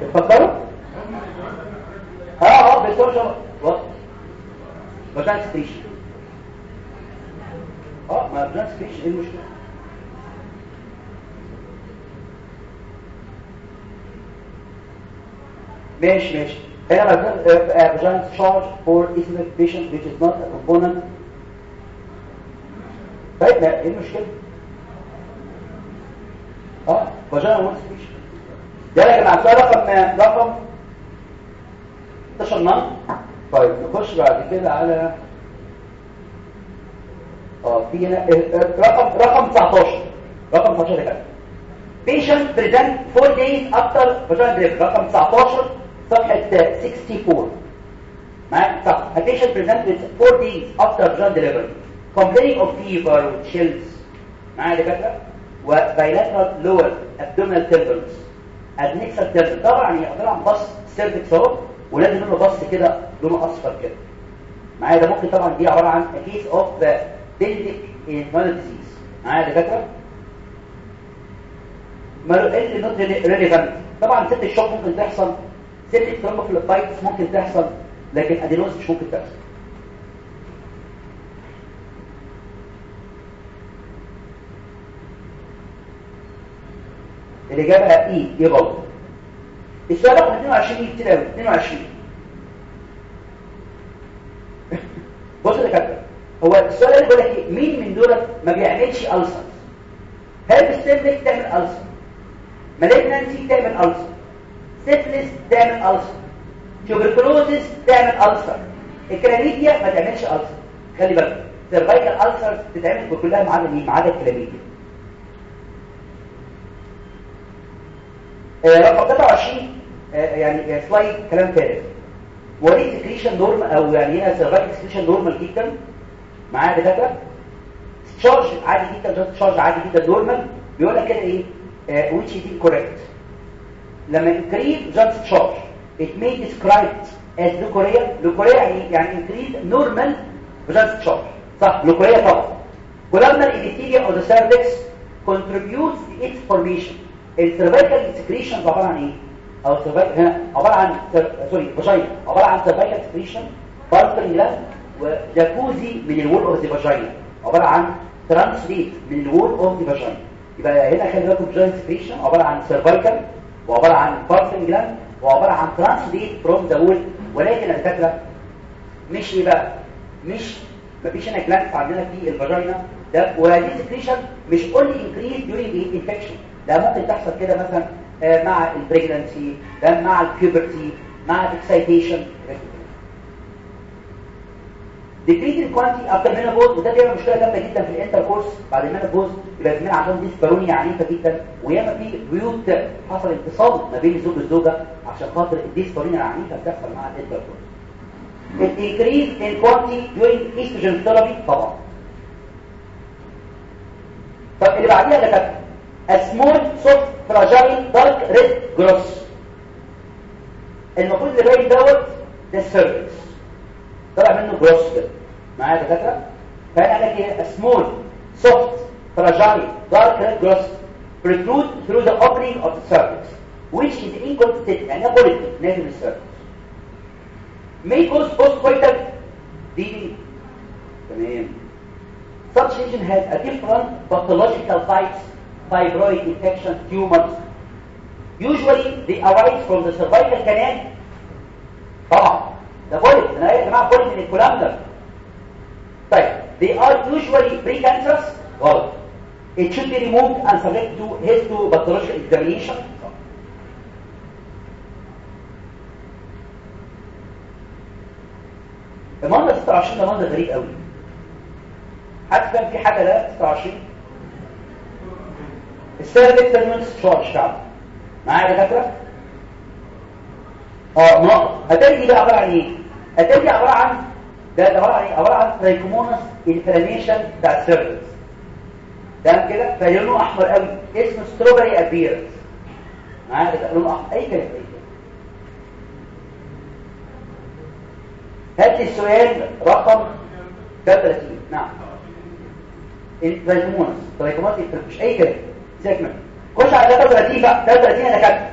[SPEAKER 2] تفكروا آه آه وات فاجان ستيشن أه ما فاجان ستيشن إيه المشكلة؟ ماشي ماشي. هنا فاجان charge for ischemic patient which is not a component. طيب إيه المشكلة؟ آه ستيشن يلا يا جماعة السؤال رقم رقم 16 نان طيب نخش بعد كده على آه في هنا رقم رقم 19 رقم 19 كده patient present 4 days after vaginal delivery رقم 19 صفحة 64 معايا صح a patient present with 4 days after vaginal delivery complaining of fever chills معايا دكاتره وbilateral lower abdominal tenderness adnexal tenderness طبعا هي عباره عن بص cervix اهو ولازم منه بص كده لونه أصفر كده. معايا ده ممكن طبعا دي عبارة عن case of pelvic inflammatory disease معايا دكاترة؟ مالو اللي not relevant طبعا septic shock ممكن تحصل septic thrombophlebitis ممكن تحصل لكن adenosis مش ممكن تحصل. الإجابة A إيه؟ غلط السؤال رقم 22 كتير قوي 22 بص يا كابتن هو السؤال اللي بيقول لك إيه؟ مين من دول ما بيعملش ulcer هل السيرفيس تعمل ulcer malignancy تعمل ulcer syphilis تعمل ulcer tuberculosis تعمل ulcer الكلاميديا ما تعملش ulcer خلي بالك cervical ulcer بتتعمل كلها ما عدا مين ما عدا الكلاميديا رقم 23 يعني slide كلام فارغ وليه سكريشن نورمال أو يعني هنا سيرفايكال سكريشن نورمال جدا معايا دكاترة؟ تشارج عادي جدا جاست تشارج عادي جدا نورمال بيقول لك كده إيه؟ which is incorrect. لما increase just charge. It may described as leukorrhea leukorrhea يعني يعني increase normal just صح leukorrhea طبعا. ولما الابيثيليا أو the cervix contributes to formation. السيرفايكال سكريشن عبارة عن إيه؟ أو ال cervical هنا عبارة عن sorry vagina عبارة عن cervical secretion Bartholin gland و transudate من ال wall of the vagina عبارة عن transudate من ال wall of the vagina يبقى هنا خلي بالكم vagina secretion عبارة عن cervical وعبارة عن Bartholin gland وعبارة عن transudate from the wall ولكن الفكرة مش إيه بقى مش مفيش هنا gland عندنا في ال vagina ده ودي secretion مش only increase during infection ده ممكن تحصل كده مثلا مع ال pregnancy ده مع ال puberty مع ال excitation decreasing quantity after menopause وده بيعمل مشكلة جامدة جدا في ال intercourse بعد ال menopause يبقى زمان عندهم dyspareunia عنيفه جدا. وياما في بيوت حصل انفصال ما بين الزوج والزوجة عشان خاطر ال dyspareunia العنيفه بتحصل مع ال intercourse in quantity during estrogen therapy طبعا. طب اللي بعديها ده small soft fragile dark red gross المفروض اللي باين دوت ده ال cervix طلع منه gross كده معايا دكاتره فهنا قال لك إيه small soft fragile dark red gross protrude through the opening of the cervix which is inconsistent يعني polyp نازل من ال cervix may cause postcoital bleeding تمام such lesion has a different pathological types fibroid infection, tumors. Usually they arise from the cervical canal. طبعا ده بوليت انا يا جماعه بوليت من الكولامنر طيب they are usually precancerous غلط it should be removed and subject to histopathological examination المنظر 26 ده منظر غريب قوي حد فاهم في حاجه ده 26 ترمينس تشارج فعلا معايا يا دكاتره آه نقط هترجي بقى عبارة عن إيه؟ هترجي عبارة عن ده عبارة عن إيه؟ عبارة عن ترايكومونس انفلاميشن بتاع السيرفكس تمام كده؟ فلونه أحمر قوي. اسمه ستروبري ابيرنس معايا؟ ده لونه أحمر. أي كلام اي هات لي السؤال رقم 33 نعم. ال trichomonas trichomonas مش أي كلام سيبك خش على 33 بقى 33 أنا كاتب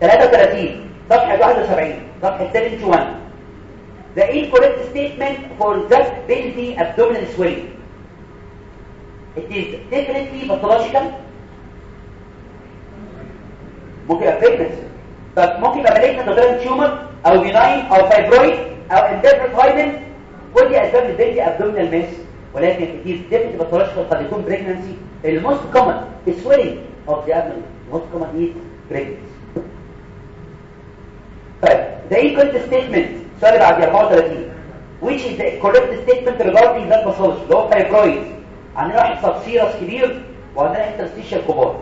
[SPEAKER 2] 33 صفحه 71 صفحه 71 The incorrect statement for that pelvi-abdominal swelling. It is definitely pathological. ممكن يبقى pregnancy. طب ممكن يبقى malignant uterine tumor أو benign أو fibroid أو indefinite hiding كل دي اسباب البنتي abdominal mass ولكن is definitely pathological قد يكون pregnancy. The most common is swelling of the abdomen. The most common is pregnancy. طيب the incorrect statement السؤال اللي بعد 34 which is the correct statement regarding that pathology اللي هو fibroid عندنا واحد سبسيرس كبير وعندنا interstitial كبار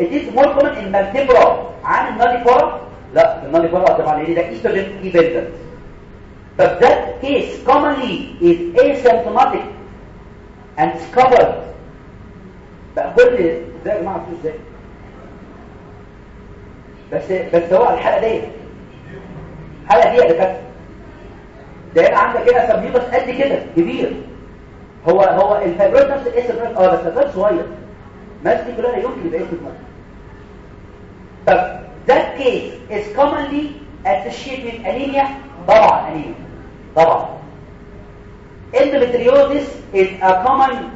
[SPEAKER 2] it is more common in multipra عن الناليفورا لا الناليفورا طبعا لان ده estrogen dependent but that case commonly is asymptomatic and discovered بقى كل إزاي يا جماعة إزاي بس بس هو الحاله ديت الحلقة دي يا دكاتره ده هنا عندك هنا سبيوتس قد كده كبير. هو هو ال fibroid نفس الاسم آه بس ال fibroid صغير. ماستي كلها يمكن يبقى اسم طب that case is commonly associated with anemia. طبعا anemia. طبعا. Endometriosis is a common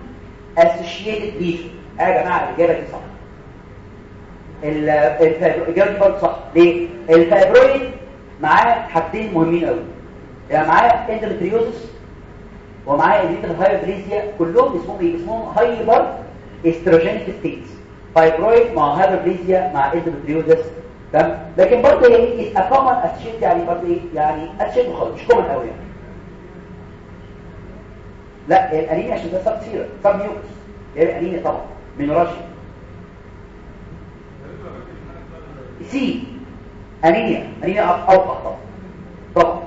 [SPEAKER 2] associated lesion. يا جماعة الإجابة دي صح. الاجابه برضه صح. ليه؟ ال fibroid معاه حاجتين مهمين قوي يعني معاه endometriosis ومعاه endometrial hyperplasia كلهم اسمهم إيه؟ اسمهم hyperestrogenic states fibroid مع hyperplasia مع endometriosis تمام؟ لكن برضه is common associated يعني برضه إيه؟ يعني associated خالص مش common قوي يعني. لا الأنيميا عشان ده subserous submucous الأنيميا طبعا. menorrhagia سي انيميا انيميا اوقع طبعا طبعا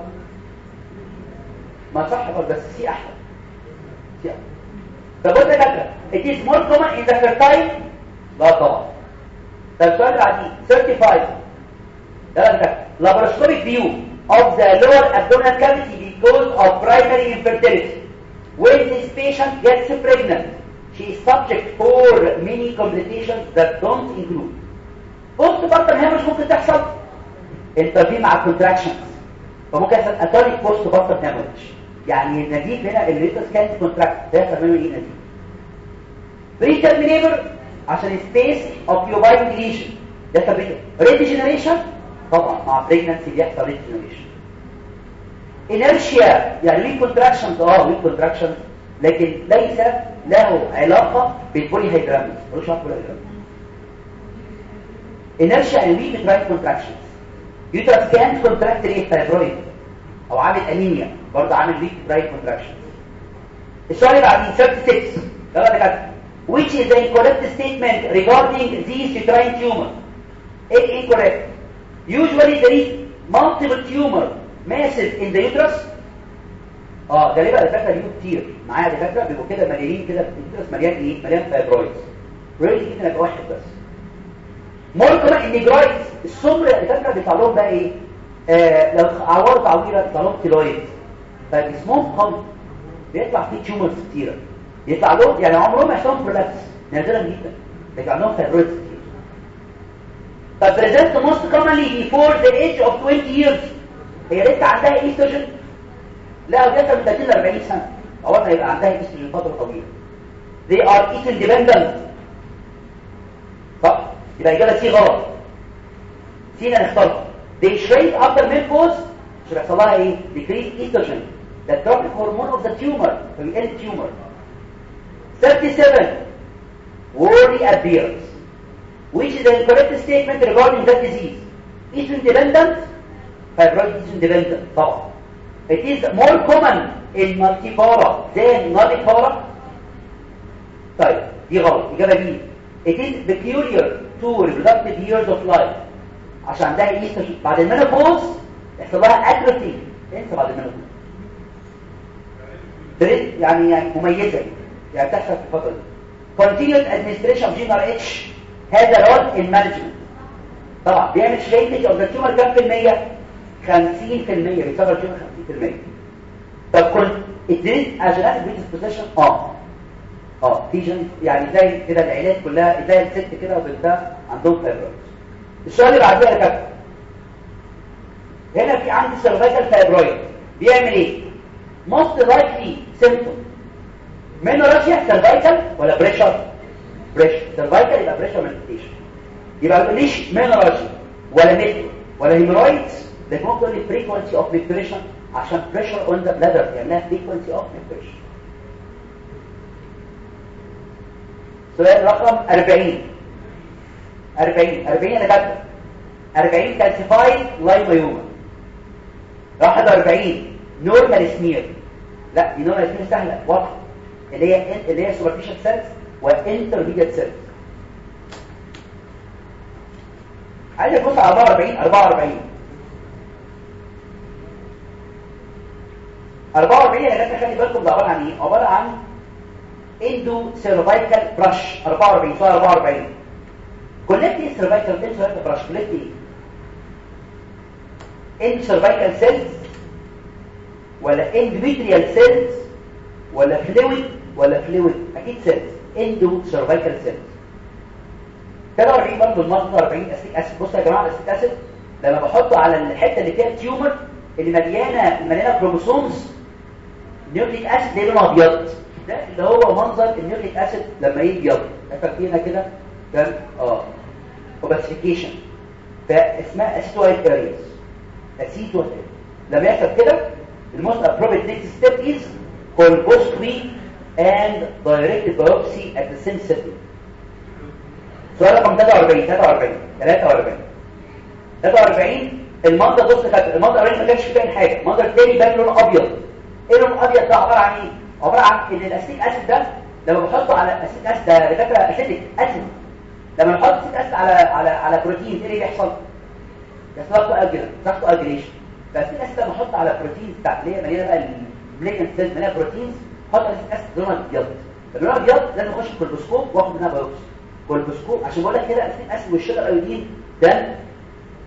[SPEAKER 2] ما صح بس سي احسن سي احسن فقلت لك it is more common in the fertile لا طبعا طب السؤال اللي بعديه 35 ده لك laparoscopic view of the lower abdominal cavity because of primary infertility when this patient gets pregnant she is subject for many complications that don't include. Post partum hemorrhage ممكن تحصل interfere مع contractions فممكن يحصل atonic postpartum hemorrhage يعني النزيف هنا الليتس كانت كونتراكت ده يحصل منه إيه نزيف preterm labor عشان space occupying lesion ده سبب red degeneration طبعا مع pregnancy بيحصل red degeneration inertia يعني weak contractions آه weak contractions لكن ليس له علاقة بال polyhydramnios ملوش علاقة بال hydramnios inertia يعني ويك رايت كونتراكشنز يوترس كانت كونتراكت إيه fibroid أو عامل أنيميا برضه عامل weak uterine contraction السؤال اللي بعديه 36 يلا يا كابتن which is the incorrect statement regarding these uterine tumor it incorrect. Usually there is multiple tumor massive in the uterus. آه غالبا الدكاتره ليهم كتير. معايا دكاتره بيبقوا كده مليانين كده ال uterus مليان إيه؟ مليان fibroids. rarely جدا يبقى واحد بس. كمان ال negroids. السمر الدكاتره بيطلع لهم بقى إيه؟ آه لو عوروا تعويرة بيطلع لهم keloid. فجسمهم قوي. بيطلع فيه tumors كتيرة. يطلع لهم يعني عمرهم ما يحصلهم prolapse نادرا جدا. بيطلع لهم fibroids كتير. طب present most commonly before the age of 20 years. هي لسه عندها ايستروجين لا دي من 30 ل 40 سنه اول ما يبقى عندها ايستروجين فتره طويله they are estrogen dependent صح يبقى اجابه C غلط سينا نختارها they shrink after menopause مش بيحصل لها إيه decrease estrogen the trophic hormone of the tumor فبيقل tumor 37 worry appearance which is the incorrect statement regarding that disease estrogen dependent fibroid estrogen dependent طبعا it is more common in multipara than nulipara طيب دي غلط اجابه دي it is peculiar to reproductive years of life. عشان عندها ايستروجين بعد المينوبوز يحصل لها اتروفي انسى بعد المينوبوز يعني يعني مميزة. يعني تحصل في الفترة دي. Continuous administration of GnRH هذا role in management. طبعا بيعمل shrinkage of the tumor كام في المية؟ 50% بيكبر ال tumor 50% طب كنت اديت genetic predisposition آه. آه. في يعني زي كده العيلات كلها زي الست كده وبنتها عندهم fibroid. السؤال اللي بعديه يا كابتن. هنا في عندي cervical fibroid بيعمل إيه؟ most likely symptom. menorrhagia cervical ولا pressure pressure cervical يبقى pressure manifestation يبقى ما menorrhagia ولا ميتو ولا hemorrhoids لكن ممكن تقول لي frequency of micturition عشان pressure on the bladder يعملها frequency of micturition سؤال رقم 40 40 40 أنا كاتبه 40 calcified leiomyoma 41 normal smear لا دي normal smear سهلة. واضحه اللي هي اللي هي superficial cells و intermediate cells عايز ابص على 44 44 44 يا جماعة خلي بالكم ده عبارة عن إيه؟ عبارة عن endocervical brush 44 سؤال 44 collect إيه cervical endocervical brush collect إيه؟ endocervical cells ولا endometrial cells ولا fluid ولا fluid أكيد cells endocervical cells 43 برضه المصدر 40 acetic acid بصوا يا جماعة ال acetic acid. لما بحطه على الحتة اللي فيها tumor اللي مليانه مليانة chromosomes nucleic acid ده لونه أبيض؟ ده اللي هو منظر ال nucleic acid لما يبيض. فاكرينها كده؟ آه. opacification فاسمها acetowhite areas acetowhite لما يحصل كده ال most appropriate next step is colposcopy and directed biopsy at the same setting سؤال رقم 43 43 43 43 المنظر بص كده المنظر الأولاني ما كانش باين حاجة. المنظر الثاني بان لونه أبيض. إيه لون أبيض ده عبارة عن إيه؟ عبارة عن إن ال acetic acid ده لما بحطه على ال acetic acid ده دكاتره acetic acid لما نحط acetic acid على على على بروتين إيه اللي بيحصل؟ يحصل له أجل يحصل اجريشن فال acetic acid لما أحط على بروتين بتاع اللي هي مليانه بقى ال malignant cells مليانه proteins أحط acetic acid لونها أبيض. اللون أبيض لازم أخش ال colposcope وأخد منها biopsy. colposcope عشان بقول لك كده ال acetic acid و ال Schiller iodine ده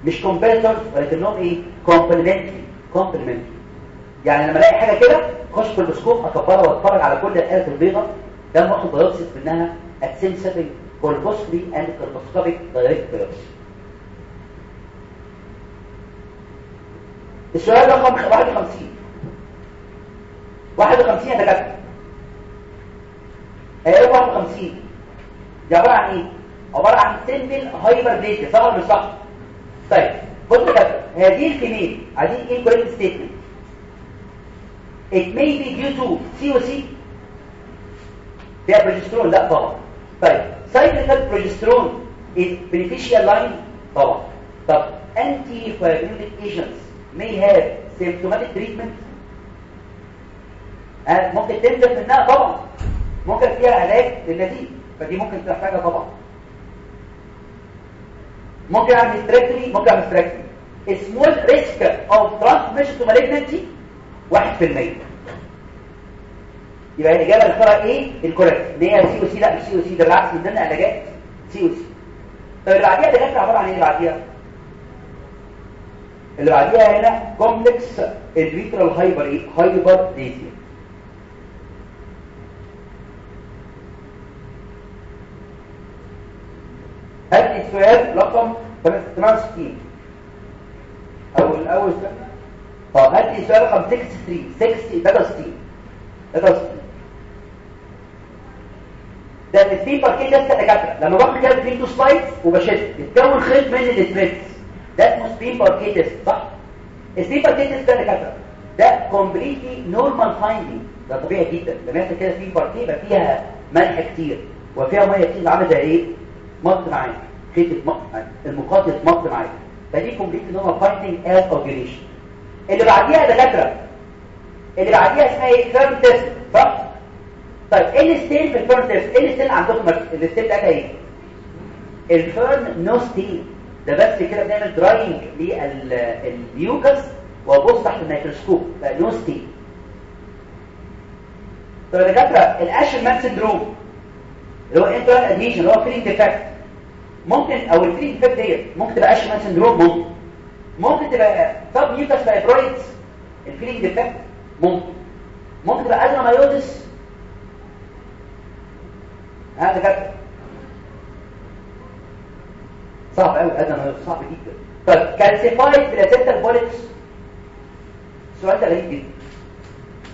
[SPEAKER 2] مش competitors ولكنهم إيه؟ complementary complementary يعني لما الاقي حاجة كده أخش بال colposcope اكبرها وأتفرج على كل الآلات البيضاء ده واخد biopsy منها colposcopy and colposcopic direct biopsy السؤال رقم 51 51 يا دكاترة. إيه 51 دي عبارة عن إيه؟ عبارة عن simple hyperplasia صح ولا مش صح؟ طيب بص يا دكاتره هذه الكمين عايزين إيه correct statement it may be due to COC فيها بروجسترون لا طبعا طيب cyclical progesterone is beneficial line طبعا طب anti coagulative agents may have symptomatic treatment آه ممكن تنزل منها طبعا ممكن فيها علاج للنزيف فدي ممكن تحتاجها طبعا ممكن اعمل hysterectomy ممكن اعمل hysterectomy small risk of transformation to malignancy 1% يبقى الإجابة الخطا إيه ال correct. ان هي COC لا مش COC ده بالعكس ضمن علاجات COC طب اللي بعديها ده عبارة عن إيه اللي بعديها؟ اللي بعديها هنا complex endometrial hyper إيه hyperplasia هات السؤال رقم 68 أو الأول سنه طب هات لي سؤال رقم 63 60 63 63 ده ال spinnbarkeit ده دكاتره لما باخد كده بين two slides وبشد يتكون خيط من ال threads ده اسمه spinnbarkeit test صح؟ ال spinnbarkeit test ده دكاتره ده completely normal finding ده طبيعي جدا. لما يحصل كده spinnbarkeit يبقى فيها ملح كتير. وفيها مية كتير. عاملة زي إيه؟ مط معاك. خيط المخاط يتمط معاك. فدي completely normal finding of ovulation اللي بعديها دكاتره اللي بعديها اسمها إيه؟ fern test صح؟ طيب إيه ال stain في ال fern test إيه ال stain عندكم؟ ال stain بتاعتها إيه؟ ال fern no stain ده بس كده بنعمل drying لل mucus وأبص تحت الميكروسكوب. بقى no stain طب يا دكاترة ال Asherman syndrome اللي هو intrauterine adhesion اللي هو filling defect ممكن أو ال filling defect ديت ممكن تبقى Asherman syndrome ممكن. ممكن تبقى submucous fibroids ال filling defect ممكن. ممكن تبقى adenomyosis هذا كده. صعب قوي adenomyosis صعب جدا. طيب calcified placental polyps السؤال ده غريب جدا.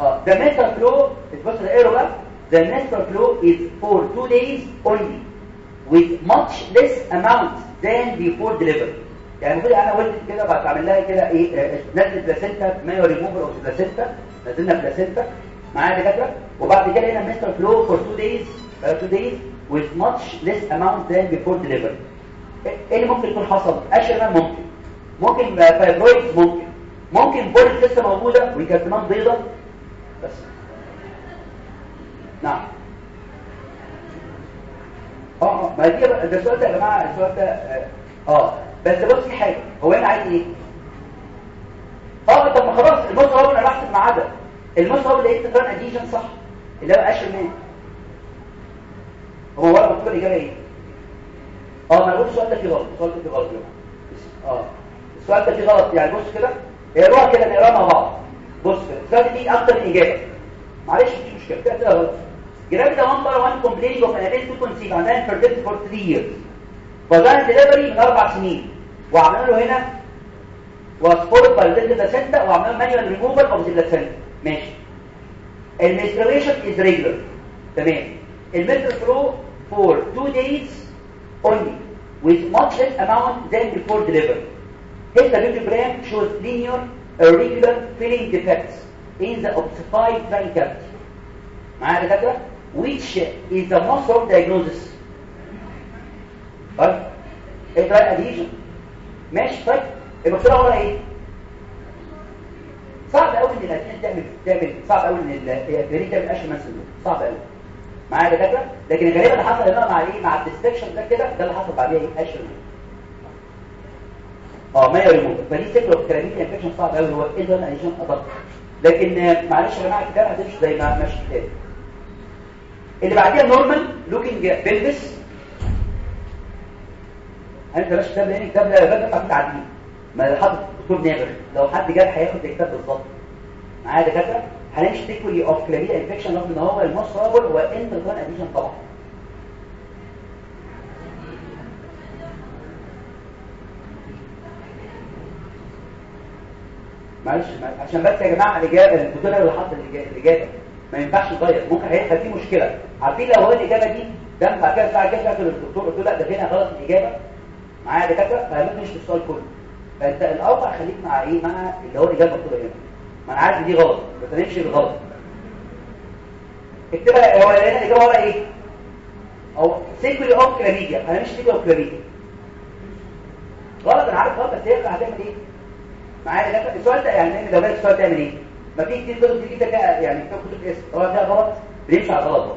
[SPEAKER 2] آه the menstrual flow بص ال arrow بقى. the menstrual flow is for two days only with much less amount than before delivery. يعني المفروض أنا ولدت كده بعد اعمل لها كده إيه نزلت بلاسينتا مايو ريموفر أو placenta نزلنا placenta معايا دكاترة. وبعد كده هنا flow for two days uh, two days with much less amount than before delivery. إيه اللي ممكن يكون حصل؟ Asherman ممكن. ممكن فايبرويدز ممكن. ممكن بوليس لسه موجودة وكانت كمان بيضة. بس. نعم. آه آه ما دي ده السؤال ده يا جماعة السؤال ده آه, آه. بس بص في حاجة هو أنا عايز إيه؟ آه طب ما خلاص المص هو أنا بحسب مع عدد المص هو اللي انت كان اديشن صح اللي هو اشهر من هو ورا مكتوب الإجابة إيه؟ آه ما أقول السؤال ده فيه غلط السؤال ده فيه غلط. آه السؤال ده فيه غلط. يعني بص كده اقراها كده نقراها مع بعض. بص كده السؤال دي أكتر من إجابة. معلش مش مشكلة كده غلط جرافيدا وان وان كومبلينج اوف ان ابيل تو كونسيف عندها infertility for 3 years ف had delivery من أربع سنين. وعملنا له هنا وسبورت بالدل placenta وعملنا مانيوال ريموفال اوف ذا بلاسنتا ماشي. ال menstruation is regular تمام. المنستر فلو فور 2 دايز only with much less amount than before delivery. Histogram shows linear irregular filling defects in the ossified trine cavity. معايا دكاتره which is the most of diagnosis? طيب ده اديشن ماشي طيب كده ورا إيه؟ صعب قوي ان الاسنان تعمل تعمل صعب قوي ان الجريد تعمل مثلا صعب قوي. معايا دكاترة؟ لكن غالبا اللي حصل هنا مع إيه؟ مع الديستكشن ده كده ده اللي حصل بعديها إيه؟ أشهر آه ما يريموت فدي سيكلو كلاميك انفكشن صعب قوي هو إيه ده الاديشن ادق لكن معلش يا جماعة الكتاب هتمشي زي ما ماشي الكتاب اللي بعديها نورمال لوكينج بيلبس انت ماشي كتاب لأن الكتاب ده بدل ما تعديه ما حاطط دكتور نابر لو حد جاب هياخد الكتاب بالظبط. معايا دكاترة؟ هنمشي sequelae of chlamydia infection رغم إن هو ال most probable هو intrauterine adhesion طبعا. معلش عشان بس يا جماعة الاجابه الدكتور اللي حط الإجابة ما ينفعش يغير ممكن هيبقى في مشكلة. عارفين لو هو الإجابة دي؟ ده بعد كده الساعة كده سالت الدكتور قلت له لا ده فينا غلط الإجابة. معايا دكاترة فممكن مش السؤال كله. فانت الاوقع خليك مع إيه؟ مع اللي هو الإجابة مكتوبه هنا ما أنا عارف دي غلط بس هنمشي بالغلط اكتبها هو هنا الإجابة ورا إيه؟ أو sequelae of chlamydia أنا مش sequelae of chlamydia غلط أنا عارف غلط بس هي هتعمل إيه؟ معايا ده السؤال ده يعني لو جالك السؤال تعمل إيه؟ ما في كتير كتب كتير كده يعني كتاب كتب اسم هو ده غلط بنمشي على غلط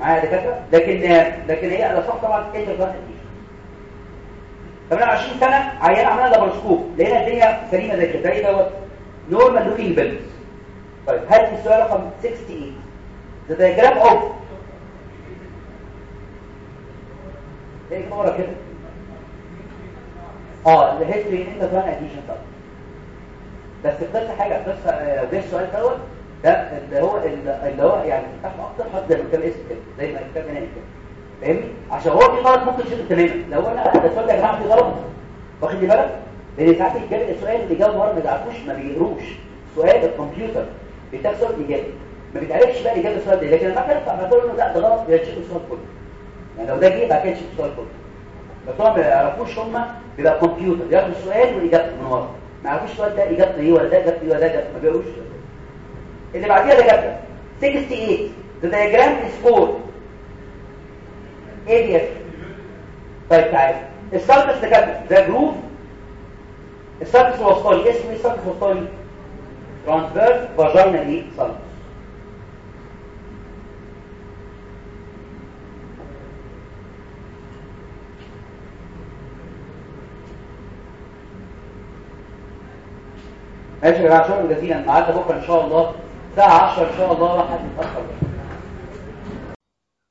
[SPEAKER 2] معايا دكاترة؟ لكن لكن هي على صح طبعا إنت غلط 28 سنة عيان عملنا laparoscope لقينا الدنيا سليمة زي كده. زي دوت normal looking pelvis طيب هل السؤال رقم 68 the diagram of إيه كوره كده. آه ال history intrauterine adhesion طبعا. بس القصة حاجة القصة لو جه السؤال دوت ده اللي هو اللي هو يعني تفتح أكتر حد زي ما كان اسم كده. زي ما الكتاب هنا كده. فاهمني عشان هو في غلط ممكن تشيله تماما لو أنا ده السؤال ده يا جماعة في غلط واخد بالك؟ لأن ساعات الجاب السؤال اللي جاوب ما بيعرفوش ما بيقروش. سؤال الكمبيوتر بيتاخد سؤال اجابه ما بيتعرفش بقى اجابه السؤال ده. لكن لما كان يطلع بقول له لا ده غلط يشيل السؤال كله. يعني لو ده جه بعد كده السؤال كله. بس هم ما يعرفوش هم بيبقى كمبيوتر. ياخدوا السؤال والاجابه من ورا. ما يعرفوش السؤال ده إجابته إيه ولا ده إجابته إيه ولا ده ما بيقروش اللي بعديها ده اجابته 68 the diagram is ADF طيب تعالى ال sulcus ده كده ده groove ال sulcus الوسطاني اسمه إيه ال sulcus الوسطاني transverse vaginal إيه sulcus ماشي يا جماعة شكرا جزيلا. معانا بكرة إن شاء الله. الساعة 10 إن شاء الله واحد متأخر